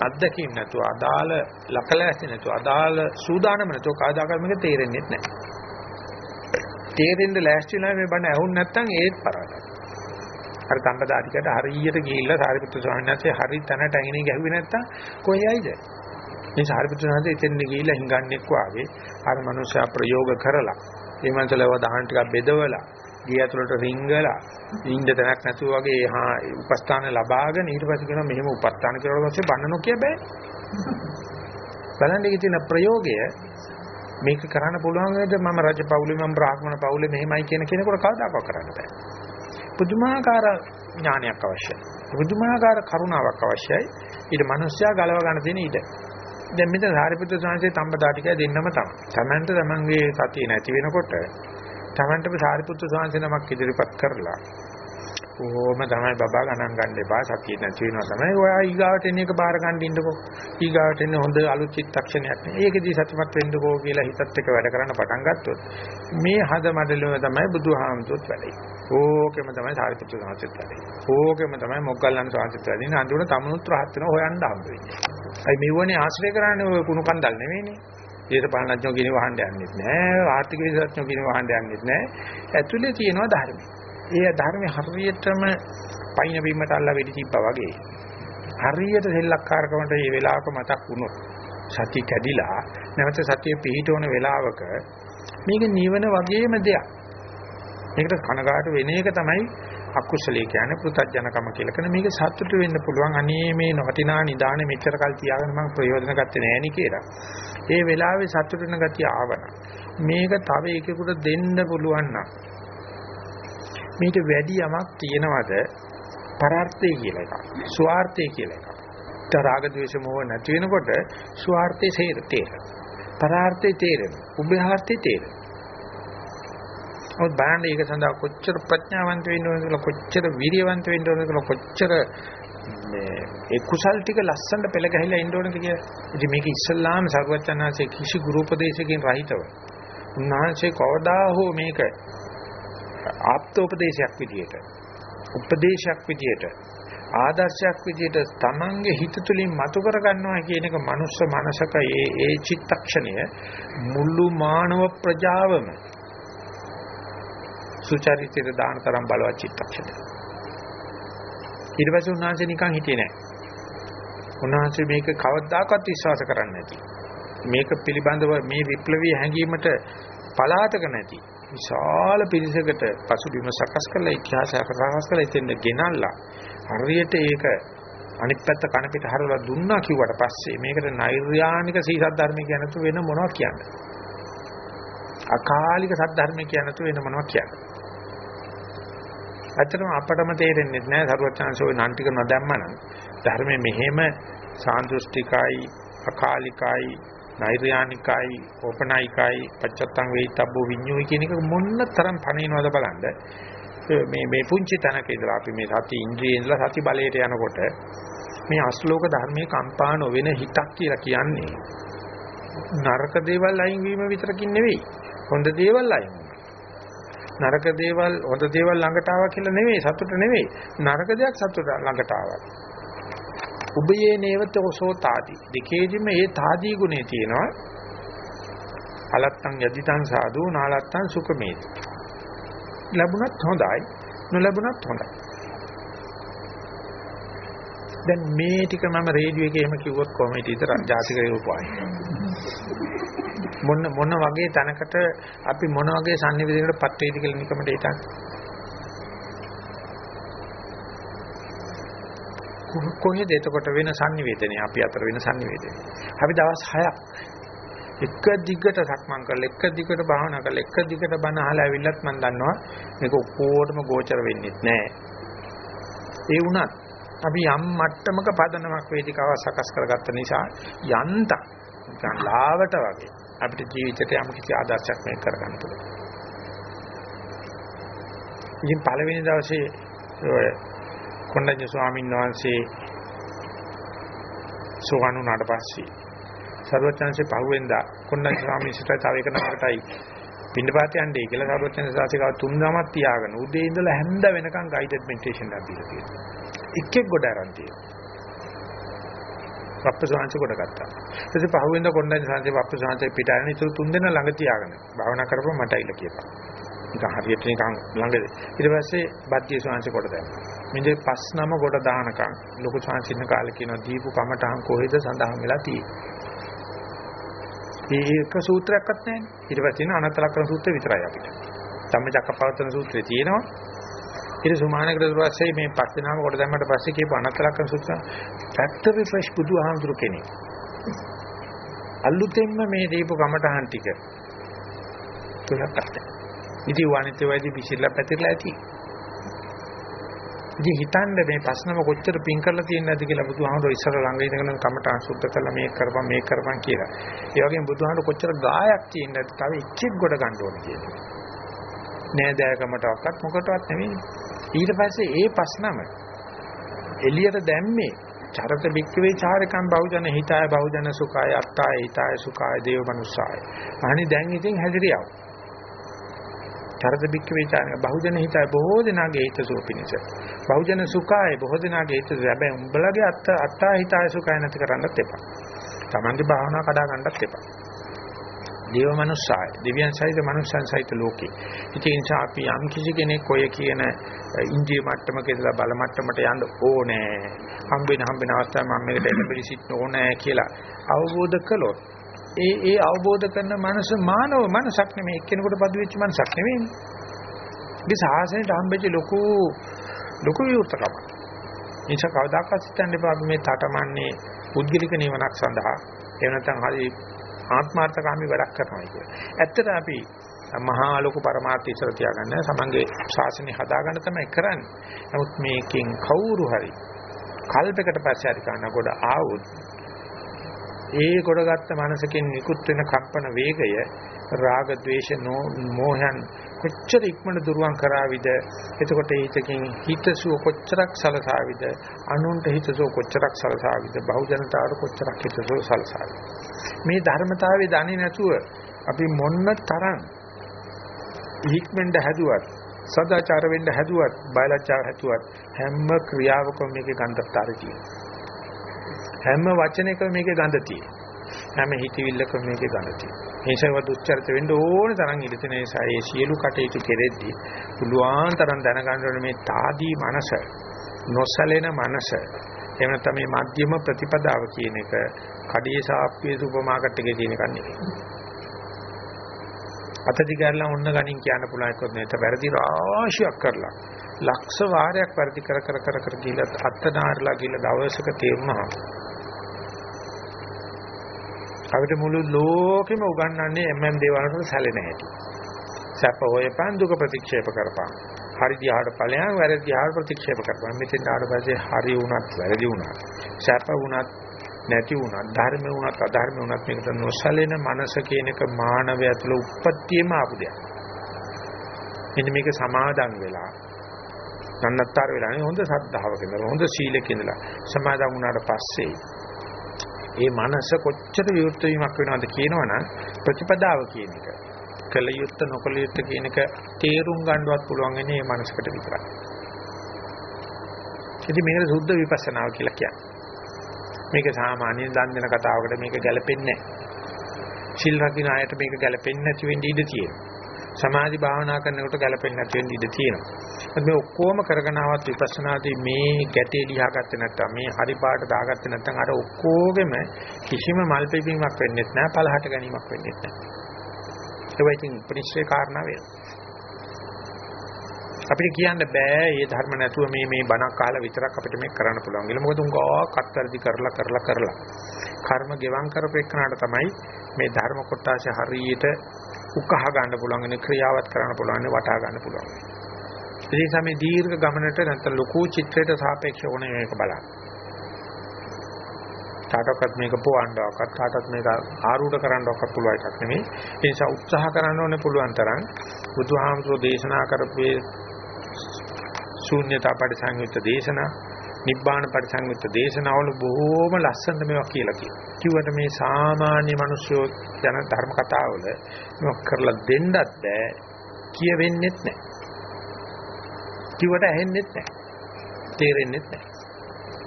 අත්දැකීම් නැතුව අදාළ ලකලැසි නැතුව අදාළ සූදානම නැතුව කවදාකවත් මේක තේරෙන්නේ නැහැ. තේරෙන්න ලෑස්තිලා මේ බණ ඇහුන් නැත්නම් ඒත් පරාදයි. අර තඹදාටිකට හරියට ගිහිල්ලා සාරිපුත්‍ර ස්වාමීන් වහන්සේ හරි තැනට ඇඟිනේ ගැහුවේ නැත්නම් කොහේයිද? මේ සාරිපුත්‍ර ස්වාමීන් වහන්සේ එතෙන් ගිහිල්ලා හිඟන්නේක් වාගේ අර මනුෂ්‍යයා ප්‍රයෝග කරලා ඒ මනසලව දහන් ටිකක් බෙදවලා ගේ ඇතුළට රිංගලා ඉන්න තැනක් නැතුව වගේ හා උපස්ථාන ලබාගෙන ඊට පස්සේ කියනවා මෙහෙම උපස්ථාන කරලා පස්සේ බන්න නොකිය බෑ බලන්න ඒකේ තියෙන ප්‍රයෝගය මේක කරන්න පුළුවන් වේද මම රජ පවුලේ මම බ්‍රාහ්මණ පවුලේ මෙහෙමයි කියන කෙනෙකුට කවදාකවත් කරන්න බෑ. පුදුමාකාර ඥානයක් අවශ්‍යයි. පුදුමාකාර කරුණාවක් අවශ්‍යයි. ඊට මිනිස්සයා ගලව ගන්න තියෙන ඊට. දැන් මෙතන සාරිපුත්‍ර ස්වාමීන් තම්බදා ටික දෙන්නම තමයි. Tamanට තමන්ගේ සතිය නැති වෙනකොට Tamanට සාරිපුත්‍ර ස්වාමීන් නමක් ඉදිරිපත් කරලා ඕම තමයි බබා ගණන් ගන්න එපා සතිය නැති වෙනවා තමයි. ඔයා ඊගාවට එන එක බාර ගන්න ඉන්නකෝ. ඊගාවට එන හොඳ අලුත් චිත්තක්ෂණයක් නේ. ඒකෙදී සතුටුමත් වෙන්නකෝ කියලා හිතත් එක්ක වැඩ කරන්න පටන් ගත්තොත් මේ හද මඩලුව තමයි බුදුහාමුදුරුවොත් වැඩේ. ඕකෙම තමයි සාරිපුත්‍ර සාංශෙත් වැඩේ. ඕකෙම තමයි මොග්ගල්ලාන සාංශෙත් වැඩේ. අඳුන තමුණුත් රහත් වෙනවා හොයන්න හම්බ වෙන්නේ. අයි මෙවනේ ආශ්‍රය කරන්නේ ඔය කුණු කන්දල් නෙවෙයිනේ දේශපාලනඥයෝ කියන වහන්න යන්නෙත් නෑ ආර්ථික විද්‍යාඥයෝ කියන වහන්න යන්නෙත් නෑ. ඇතුලේ තියෙනවා ධර්මය. ඒ ධර්මයේ හරියටම පයින් බීමට අල්ලා වෙඩි තිබ්බා වගේ. හරියට සෙල්ලක්කාරකමට මේ වෙලාවක මතක් වුණොත් සතිය කැඩිලා නැවත සතිය පිහිටවන වෙලාවක මේක නිවන වගේම දෙයක්. මේකට කනගාටු වෙන එක තමයි අකුසලයේ කියන්නේ පෘථජනකම කියලා කරන මේක සතුටු වෙන්න පුළුවන් අනේ මේ නොවටිනා නිදාන මෙච්චර කල් තියාගෙන මම ප්‍රයෝජන ගත්තේ නෑනේ කියලා. ඒ වෙලාවේ සතුටු වෙන ගතිය ආවනම් මේක තව එකෙකුට දෙන්න පුළුවන් නම් මේක වැඩි යමක් තියනවද පරාර්ථය කියලා එකක්. ස්වార్థය කියලා එකක්. තරාග ද්වේෂ මොහ නැති වෙනකොට ස්වార్థේ තේරෙනවා. පරාර්ථේ තේරෙනවා. උභයාර්ථේ තේරෙනවා. ඔත් බලන්න ඒක සඳහා කොච්චර ප්‍රඥාවන්ත වෙන්න ඕනද කියලා කොච්චර වීර්යවන්ත වෙන්න ඕනද කියලා කොච්චර මේ ඒ කුසල් ටික ලස්සනට පෙළ ගහලා ඉන්න ඕනද කියලා. ඉතින් මේක ඉස්සල්ලාම සර්වචනාංශයේ කිසි ගුරු උපදේශකකින් රහිතව. උන්වහන්සේ කවදා හෝ මේක ආප්තෝපදේශයක් විදියට උපදේශයක් විදියට ආදර්ශයක් විදියට තමන්ගේ හිත තුළින් මතු කර ගන්නවා කියන එක මනුස්ස මනසක ඒ ඒ චිත්තක්ෂණය මුළු මානව ප්‍රජාවම සුචරිතයට දාන තරම් බලවත් චිත්තක්ෂණය ඊට පස්සේ උන්වහන්සේ නිකන් හිටියේ නැහැ උන්වහන්සේ මේක කවදාකවත් විශ්වාස කරන්නේ නැති. මේක පිළිබඳව මේ විප්ලවීය හැඟීමට පලාතක නැති. විශාල පිරිසකට පසුබිම සකස් කරලා ඉතිහාසය සකස් කරලා ඉතින් ගෙනල්ලා හරියට ඒක අනිත් පැත්ත කන පිට හරවලා දුන්නා කිව්වට පස්සේ මේකට නෛර්යානික සීසත් ධර්ම කියනතු වෙන මොනවද කියන්නේ. අකාලික සත් ධර්ම කියනතු වෙන මොනවද කියන්නේ. ඇත්තටම අපටම තේරෙන්නේ නැහැ සරුවචාන්සෝ නන් ටික නොදැම්මනම්. ධර්මයේ මෙහෙම සාන්දෘෂ්ටිකයි අකාලිකයි නෛර්යානිකයි ඕපනායිකයි පච්චත්තං වේිතබ්බෝ විඤ්ඤෝයි කියන එක මොන්න තරම් පණිනවද බලන්න. මේ මේ පුංචි තැනක ඉඳලා අපි මේ සති ඉන්ද්‍රියේ ඉඳලා සති බලයට යනකොට මේ අශ්ලෝක ධර්මයේ කම්පා නොවන හිතක් කියලා කියන්නේ නරක දේවල් අයින් වීම විතරකින් නෙවෙයි. හොඳ දේවල් අයින් නරක දේවල් හොඳ දේවල් ළඟට ආවා කියලා නෙවෙයි සතුට නෙවෙයි. නරක දෙයක් සතුට ළඟට ආවා. උබයේ නේවත ඔසෝ තාදි. දෙකේදිම ඒ තාදී ගුණේ තියෙනවා. අලත්තං යදිතං සාදු නාලත්තං සුඛමේති. ලැබුණත් හොඳයි නොලැබුණත් හොඳයි. දැන් මේ ටික මම රේඩියෝ එකේ එහෙම කිව්වොත් කොහොමද ඉතින් ජාතික රූපවාහිනිය. මොන මොන වගේ තැනකට අපි මොන වගේ sannivedanaකට පත් වේද කියලා නිකමට හිතන්න කොහෙද එතකොට වෙන sannivedanaye අපි අතර වෙන sannivedanaye. අපි දවස් 6ක් එක දිගට සක්මන් කරලා එක දිගට භාවනා කරලා එක දිගට බණ අහලා ඇවිල්ලත් මම දන්නවා මේක ඔක්කොටම ගෝචර වෙන්නේ නැහැ. ඒ වුණත් අපි යම් මට්ටමක පදනමක් වේදිකාව සකස් කරගත්ත නිසා යන්තම් නිකන් ලාවට වගේ අපිට ජීවිතයට යම් කිසි ආදර්ශයක් මේක කරගන්න පුළුවන්. ඉතින් පළවෙනි දවසේ ඔය කොණ්ඩඤ්ඤ ස්වාමීන් වහන්සේ සෝවන් වුණාට පස්සේ සර්වචන්සේ පහුවෙන්දා කොණ්ඩඤ්ඤ ස්වාමීන් සිට තව එක නමකටයි පින්නපාත යන්නේ කියලා සර්වචන්සේ සාසිකාව තුන් නමක් තියාගෙන උදේ ඉඳලා හැන්ද වෙනකන් ගයිඩඩ් මෙඩිටේෂන් එකක් දීලා තියෙනවා. එක්කෙක් ගොඩ ආරන් තියෙනවා. වප්පසෝංශ කොට ගත්තා. ඊට පස්සේ පහුවෙන්ද කොණ්ඩඤ්ඤ සාංශේ වප්පසෝංශේ පිට ආගෙන ඉතුරු තුන් දෙනා ළඟ තියාගෙන භාවනා කරපුවා මට අයිල කියපන්. නිකන් හරියට නිකන් ළඟ ඊට පස්සේ බද්දිය සෝංශ කොට දැම්මා. මෙතේ පස් නම කොට දානකම් ලොකු සංසින්න කාලේ කියනවා දීපු කමටහන් කොහෙද සඳහන් වෙලා තියෙන්නේ. ඒක සූත්‍රයක්වත් නැහැ. ඊට පස්සේ තියෙන අනත්ත ලක්ෂණ සූත්‍රය විතරයි අපිට. ධම්මචක්කපවත්තන සූත්‍රය තියෙනවා. ඊට සුමානකට පස්සේ මේ පස් දෙනාම කොට දැම්මට පස්සේ කියපු අනත්ත ලක්ෂණ සූත්‍රය ෆැක්ටරි ෆ්‍රෙෂ් බුදුහාමුදුරු කෙනෙක්. අලුතෙන්ම මේ දීපු කමටහන් ටික තුනක් අත්දැක. ඉතින් වනිත වේදී විසිරලා පැතිරලා ඇති. ඉතින් හිතන්න මේ ප්‍රශ්නම කොච්චර පින් කරලා තියෙන්නේ නැද්ද කියලා බුදුහාමුදුරුවෝ ඉස්සර ළඟ ඉඳගෙන කමටහන් සුද්ධ කරලා මේක කරපන් මේක කරපන් කියලා. ඒ වගේම බුදුහාමුදුරුවෝ කොච්චර ගායක් තියෙන්නේ නැද්ද තව එච්චෙක් ගොඩ ගන්න ඕනේ කියලා. නෑදෑකමටවත් මොකටවත් නෙවෙයි. ඊට පස්සේ ඒ ප්‍රශ්නම එළියට දැම්මේ චරත වික්කවේ චාරකම් බහුජන හිතාය බහුජන සුඛාය අත්තාය හිතාය සුඛාය දේව මනුස්සාය. අහනි දැන් ඉතින් හැදිරියව. චරත වික්කවේ චාරක බහුජන හිතාය බොහෝ දෙනාගේ හිතසුව පිණිස. බහුජන සුඛාය බොහෝ දෙනාගේ හිතසුව හැබැයි උඹලගේ අත්ත අත්තා හිතාය සුඛාය නැති කරන්නත් එපා. Tamange භාවනා කඩා ගන්නත් එපා. දේව මනුස්සාය දෙවියන් සහිත මනුස්සයන් සහිත ලෝකේ. ඉතින් ඒ නිසා අපි යම් කිසි කෙනෙක් ඔය කියන ඉන්ද්‍රිය මට්ටමක ඉඳලා බල මට්ටමට යන්න ඕනේ. හම්බෙන හම්බෙන අවස්ථාවේ මම මේකට එළඹෙලි සිටින්න ඕනේ කියලා අවබෝධ කළොත් ඒ ඒ අවබෝධ කරන මනස මානව මනසක් නෙමෙයි එක්කෙනෙකුට පදු වෙච්ච මනසක් නෙමෙයි. මේ සාසනයට හම්බෙච්ච ලොකු ලොකු විවෘතකමක්. නිසා කවදාකවත් හිතන්න එපා අපි මේ තටමන්නේ පුද්ගලික නිවනක් සඳහා එහෙම නැත්නම් හරි ආත්මාර්ථකාමී වැඩක් කරනවා කියලා. ඇත්තට අපි මහා ලෝක પરමාර්ථය ඉස්සර තියාගන්න සමන්ගේ ශාසනය හදාගන්න තමයි කරන්නේ. නමුත් මේකෙන් කවුරු හරි කල්පයකට පස්සේ හරි කරන කොට ආවොත් ඒ කොටගත්ත මනසකින් නිකුත් වෙන කම්පන වේගය රාග ద్వේෂ මොහයන් කොච්චර ඉක්මනට දුරවන් කරාවිද එතකොට හිතකින් හිතසුව කොච්චරක් සලසාවිද අනුන්ට හිතසුව කොච්චරක් සලසාවිද බහුජනතාවට කොච්චරක් හිතසුව සලසාවිද මේ ධර්මතාවයේ දන්නේ නැතුව අපි මොන්න තරම් ඉක්මෙන්ද හැදුවත් සදාචාර වෙන්න හැදුවත් බයලජ්ජා හැදුවත් හැම ක්‍රියාවකම මේකේ ගන්ධතරය තියෙනවා. හැම වචනයකම මේකේ ගඳ තියෙනවා. හැම හිතවිල්ලකම මේකේ ගඳ තියෙනවා. මේසව දුච්චරිත වෙන්න ඕන තරම් ඉලිතන නිසා ඒ සියලු කටයුතු කෙරෙද්දී පුළුවන් තරම් දැනගන්න ඕනේ මේ తాදී මනස නොසලෙන මනස එහෙම නැත්නම් මේ මධ්‍යම ප්‍රතිපදාව කියන එක කඩේ සාප්පියේ සුපර් මාකට් එකේ තියෙන එකක් නෙවෙයි. අතදිගාරලා ඔන්න ගණන් කියන්න පුළුවන් එකක් නෙවෙයි. වැරදි රාශියක් කරලා ලක්ෂ වාරයක් වැඩි කර කර කර කර ගිහලා අත්තනාරලා ගිහලා දවසක තේරුණා අපිට මුළු ලෝකෙම උගන්වන්නේ එම්එම් දේවල් වලට සැලෙන හැටි. සැප හොයපන් දුක ප්‍රතික්ෂේප කරපන්. හරි දිහාට ඵලයන් වැරදි දිහාට ප්‍රතික්ෂේප කරපන්. මෙතෙන් ආවට පස්සේ හරි වුණත් වැරදි වුණත් සැප වුණත් නැති වුණත් ධර්ම වුණත් අධර්ම වුණත් මේකට නොසැලෙන මනස කියන එක මානවය තුළ උප්පත්තියම ආපු දෙයක්. මෙන්න මේක සමාදන් වෙලා නන්නත්තර වෙලා නේ හොඳ සද්ධාවක ඉඳලා හොඳ සීලක ඉඳලා සමාදන් වුණාට පස්සේ ඒ මනස කොච්චර විවෘත වීමක් වෙනවද කියනවනම් ප්‍රතිපදාව කියන එක කළ යුත්ත නොකළ යුත්ත කියන එක තේරුම් ගන්නවත් පුළුවන් වෙන්නේ මේ මනසකට විතරයි. ඉතින් මේකට සුද්ධ විපස්සනාව කියලා කියන්නේ. මේක සාමාන්‍යයෙන් දන් දෙන කතාවකට මේක ගැලපෙන්නේ නැහැ. සිල් රකින්න අයට මේක ගැලපෙන්නේ නැති වෙන්න ඉඩ තියෙනවා. සමාධි භාවනා කරනකොට ගැලපෙන්නේ නැති වෙන්න ඉඩ තියෙනවා. මේ ඔක්කොම කරගෙන ආවත් විපස්සනාදී මේ ගැටේ ලියාගත්තේ නැත්නම් මේ හරි පාට දාගත්තේ නැත්නම් අර ඔක්කොගෙම කිසිම මල් පෙපීමක් වෙන්නේ නැහැ පළහට ගැනීමක් වෙන්නේ නැහැ. ඒක ඉතින් පරිශ්‍රේ කාරණා වෙනවා. අපිට කියන්න බෑ මේ ධර්ම නැතුව මේ මේ බණක් අහලා විතරක් අපිට මේක කරන්න පුළුවන් කියලා. මොකද උංගා කත්තරදි කරලා කරලා කරලා කර්ම ගෙවම් කරපේකනට තමයි මේ ධර්ම කොටස හරියට උකහා ගන්න පුළුවන් වෙන ක්‍රියාවත් කරන්න පුළුවන් වටා ගන්න පුළුවන්. ඒ නිසා මේ දීර්ඝ ගමනට නැත්නම් ලොකු චිත්‍රයට සාපේක්ෂව ඕනේ මේක බලන්න. තාටකත් මේක පොවන්නවක්වත් තාටත් මේක ආරූඪ කරන්නවක්වත් පුළුවන් එකක් නෙමෙයි. ඒ නිසා උත්සාහ කරන්න ඕනේ පුළුවන් තරම් බුදුහාමුදුරෝ දේශනා කරපේ ශූන්‍යතා පරිසංයුක්ත දේශනා නිබ්බාන පරිසංයුක්ත දේශනාවල බොහෝම ලස්සනට මේවා කියලා කියනවා. කිව්වට මේ සාමාන්‍ය මිනිස්සු යන ධර්ම කතාවල මේවා කරලා දෙන්නත් බෑ කියවෙන්නෙත් නැහැ. කිව්වට ඇහෙන්නෙත් නැහැ. තේරෙන්නෙත් නැහැ.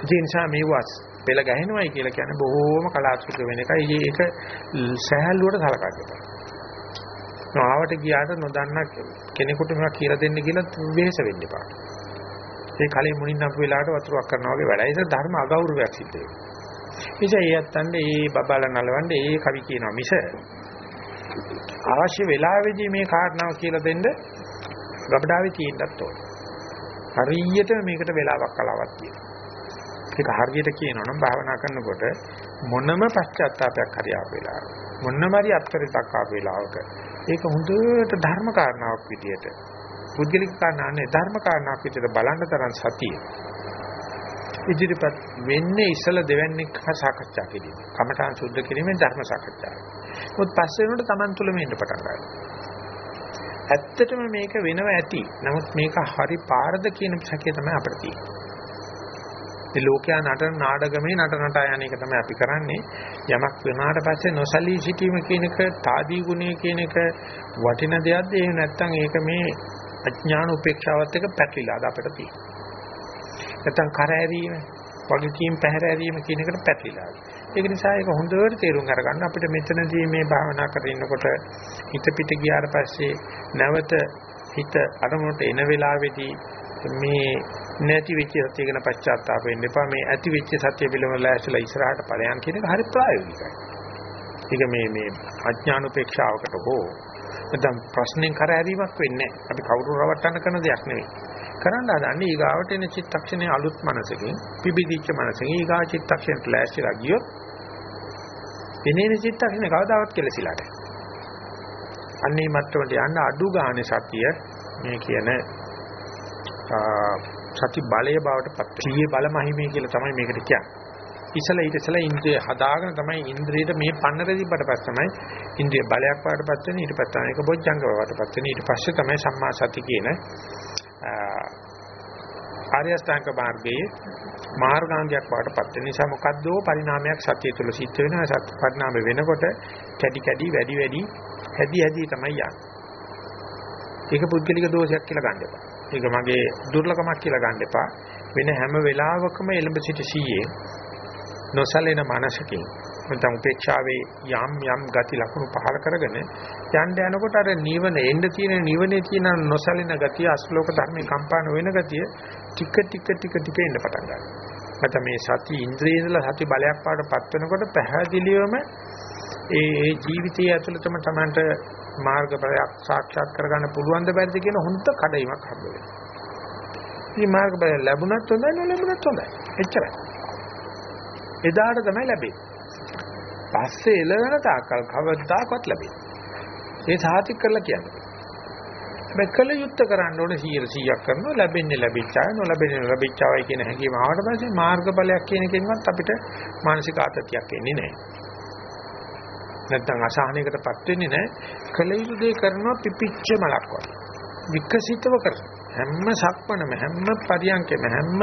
ඒ නිසා මේwas පෙළ ගැහෙනවයි කියලා කියන්නේ බොහෝම කලාතුරකික වෙන එකයි. ඒක සහැල්ලුවට සලකන්න. ආවට ගියාට නොදන්න කෙනෙකුට මේවා කියලා දෙන්න කියලා වෙහෙස වෙන්න එපා. ඒ කලින් මුණින් අපු වෙලාවට වතුරක් කරනවා වගේ වැඩයි. ඒක ධර්ම අගෞරවයක් සිද්ධ වෙනවා. නිසා ඒ අත්තන්නේ ඒ බබාලා නලවන්නේ ඒ කවි කියනවා මිස අවශ්‍ය වෙලාවෙදී මේ කාරණාව කියලා දෙන්න ගබඩාවේ තියෙන්නත් ඕන. හරියට මේකට වෙලාවක් කලාවක් තියෙනවා. ඒක හරියට කියනවා නම් භාවනා කරනකොට මොනම පශ්චාත්තාවයක් හරි ආපු වෙලාවක මොනම හරි අත්කරයක් ආපු වෙලාවක ඒක හොඳට ධර්ම කාරණාවක් විදියට පුද්ගලික කාරණානේ ධර්ම කාරණාවක් විදියට බලන්න තරම් සතිය ඉදිරිපත් වෙන්නේ ඉසල දෙවන්නේක් හා සාකච්ඡා කිරීම. කමඨාන් සුද්ධ කිරීමෙන් ධර්ම සාකච්ඡාව. මොකද පස්සේ වෙනකොට Taman තුලම ඉන්න පටන් ගන්නවා. ඇත්තටම මේක වෙනව ඇති. නමුත් මේක හරි පාරද කියන සැකේ තමයි අපිට තියෙන්නේ. මේ ලෝකයා නටන නාඩගමේ නට නටා යන එක තමයි අපි කරන්නේ. යමක් වෙනාට පස්සේ නොසලී සිටීම කියන එක තාදී ගුණය කියන එක වටින දෙයක්ද එහෙම නැත්නම් ඒක මේ අඥාන උපේක්ෂාවත් එක්ක පැටලිලාද අපිට තියෙන්නේ. නැත්නම් කර ඇරීම වගකීම් පැහැර ඇරීම කියන එකට පැටලිලා. ඒක නිසා ඒක හොඳට තේරුම් අරගන්න අපිට මෙතනදී මේ භාවනා කරගෙන ඉන්නකොට හිත පිට ගියාට පස්සේ නැවත හිත අරමුණට එන වෙලාවේදී මේ නැති වෙච්ච සත්‍ය ගැන පශ්චාත්තාප වෙන්න එපා මේ ඇති වෙච්ච සත්‍ය පිළිබඳව ලෑස්තිලා ඉස්සරහට ඵලයන් කියන එක හරි ප්‍රායෝගිකයි. ඒක මේ මේ අඥානුපේක්ෂාවකට හෝ නැත්නම් ප්‍රශ්නෙන් කර ඇරීමක් වෙන්නේ නැහැ. අපි කවුරු රවට්ටන්න කරන දෙයක් නෙවෙයි. කරන්න හදන්නේ ඊගාවට එන චිත්තක්ෂණයේ අලුත් මනසකින් පිබිදිච්ච මනසකින් ඊගා චිත්තක්ෂණයට ලෑස්තිලා ගියොත් එනේන චිත්තක්ෂණේ කවදාවත් කෙලසිලා නැහැ. අන්නේ මට්ටමට යන්න අඩු ගානේ සතිය මේ කියන සති බලය බවට පත් සිහියේ බල මහිමේ කියලා තමයි මේකට කියන්නේ. ඉසල ඊට ඉසල ඉන්ද්‍රිය හදාගෙන තමයි ඉන්ද්‍රියට මේ පන්නර දීපට පස්ස තමයි ඉන්ද්‍රිය බලයක් වඩපත් වෙන ඊට පස්සේ තමයි ඒක බොජ්ජංග වඩපත් වෙන ඊට පස්සේ තමයි සම්මා සති කියන ආර්ය අෂ්ටාංග මාර්ගයේ මාර්ගාංගයක් වඩපත් වෙන නිසා මොකද්දෝ පරිණාමයක් සතිය තුළ සිද්ධ වෙනවා. සත්‍ය පරිණාම වෙනකොට කැඩි කැඩි වැඩි වැඩි හැදි හැදි තමයි යන්නේ. ඒක පුද්ගලික දෝෂයක් කියලා ගන්න එපා. ඒක මගේ දුර්ලභමක් කියලා ගන්න එපා වෙන හැම වෙලාවකම එළඹ සිට සීයේ නොසලෙන මනසකින් නැත්නම් උපේක්ෂාවේ යම් යම් ගති ලක්ෂණ පහල කරගෙන යන්න යනකොට අර නිවන එන්න තියෙන නිවනේ තියෙන නොසලින ගතිය අශ්ලෝක ධර්මේ කම්පාන වෙන ගතිය ටික ටික ටික ටික එන්න පටන් ගන්නවා. නැත්නම් මේ සති ඉන්ද්‍රිය ඉඳලා සති බලයක් පාඩපත් වෙනකොට පැහැදිලිවම ඒ ඒ ජීවිතය ඇතුළතම Tamanට මාර්ගඵලයක් සාක්ෂාත් කරගන්න පුළුවන් ද බැරිද කියන හොඳ කඩයිමක් හම්බ වෙනවා. මේ මාර්ගඵල ලැබුණත් හොඳයි නොලැබුණත් හොඳයි. එච්චරයි. එදාට තමයි ලැබෙන්නේ. පස්සේ එළවෙන තාක්කල් කවදාකවත් ලැබෙන්නේ. ඒ සාතික් කරලා කියන්නේ. හැබැයි කල යුත්තේ කරන්න ඕනේ 100ක් කරනවා ලැබෙන්නේ ලැබිච්චාය නොලැබෙන්නේ නොලැබිච්චාවයි කියන හැඟීම ආවට පස්සේ මාර්ගඵලයක් කියන එකෙන්වත් අපිට මානසික ආතතියක් එන්නේ නැහැ. නැත්තම් අසහනයකටපත් වෙන්නේ නැහැ. කල යුතු දේ කරනවා පිපිච්ච මලක් වගේ. විකසිතව කරනවා. හැම සක්මනම හැම පරියන්කෙම හැම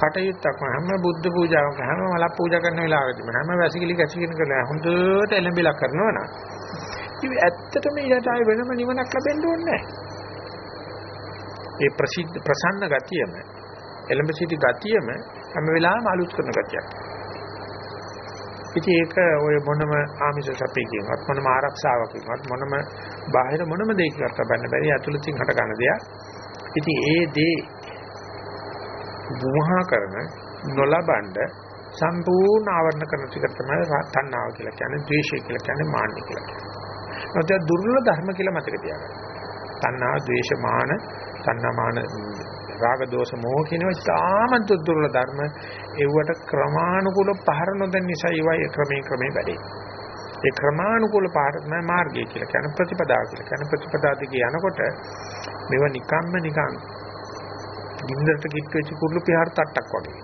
කටයුත්තක්ම හැම බුද්ධ පූජාවක හැම මල පූජා කරන වෙලාවෙදිම හැම වැසිකිලි කැසිකින කරලා හොඳට එළඹිලා කරනවා නම් ඉතින් ඇත්තටම ඊට ආය වෙනම නිවනක් ලැබෙන්න ඕනේ ඒ ප්‍රසිද්ධ ප්‍රසන්න ගතියම එළඹ සිටි ගතියම හැම වෙලාවෙම අලුත් කරන ගතියක්. ඉතින් ඒක ඔය මොනම ආමිෂ සපේකින්වත් මොනම ආරක්ෂාවකින්වත් මොනම බාහිර මොනම දෙයකින්වත් බන්න බැරි අතුලතින් හට ගන්න දෙයක්. ඉතින් ඒ දේ වුහා කරන නොලබන්න සම්පූර්ණ ආවරණ කරන ටික තමයි තණ්හාව කියලා කියන්නේ, ද්වේෂය කියලා කියන්නේ, මාන්නය කියලා කියන්නේ. නැත්නම් දුර්වල ධර්ම කියලා මතක තියාගන්න. තණ්හා, ද්වේෂ, මාන, තණ්හා, මාන, රාග, දෝෂ, මෝහ කියනවා සාමන්ත දුර්වල ධර්ම. ඒවට ක්‍රමානුකූල පහර නොදෙන නිසා ඒවයි ක්‍රමයෙන් ක්‍රමයෙන් වැඩේ. ඒ ක්‍රමානුකූල පාර තමයි මාර්ගය කියලා කියන ප්‍රතිපදාව කියලා. කියන ප්‍රතිපදාව දිගේ යනකොට මේව නිකම්ම නිකන් ගින්නට කිට් වෙච්ච කුරුළු පිහාර තට්ටක් වගේ.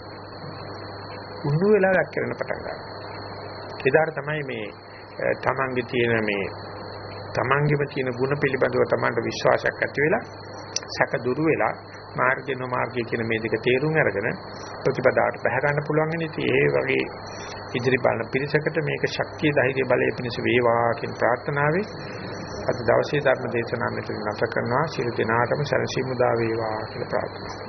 උණු වෙලා වැක්කිරෙන පටන් ගන්නවා. එදාට තමයි මේ තමන්ගේ තියෙන මේ තමන්ගේම තියෙන ಗುಣ පිළිබඳව තමන්ට විශ්වාසයක් ඇති වෙලා සැක දුරු වෙලා මාර්ගය නොමාර්ගය කියන මේ දෙක තේරුම් අරගෙන ප්‍රතිපදාවට බහ ගන්න පුළුවන් ඉතින් ඒ වගේ ඉදිරි බලන පිරිසකට මේක ශක්තිය ධෛර්ය බලය පිණිස වේවා කියන ප්‍රාර්ථනාවෙන් අද දවසේ ධර්ම දේශනාව මෙතන නැත කරනවා. සියලු දෙනාටම සැනසීම උදා වේවා කියලා ප්‍රාර්ථනා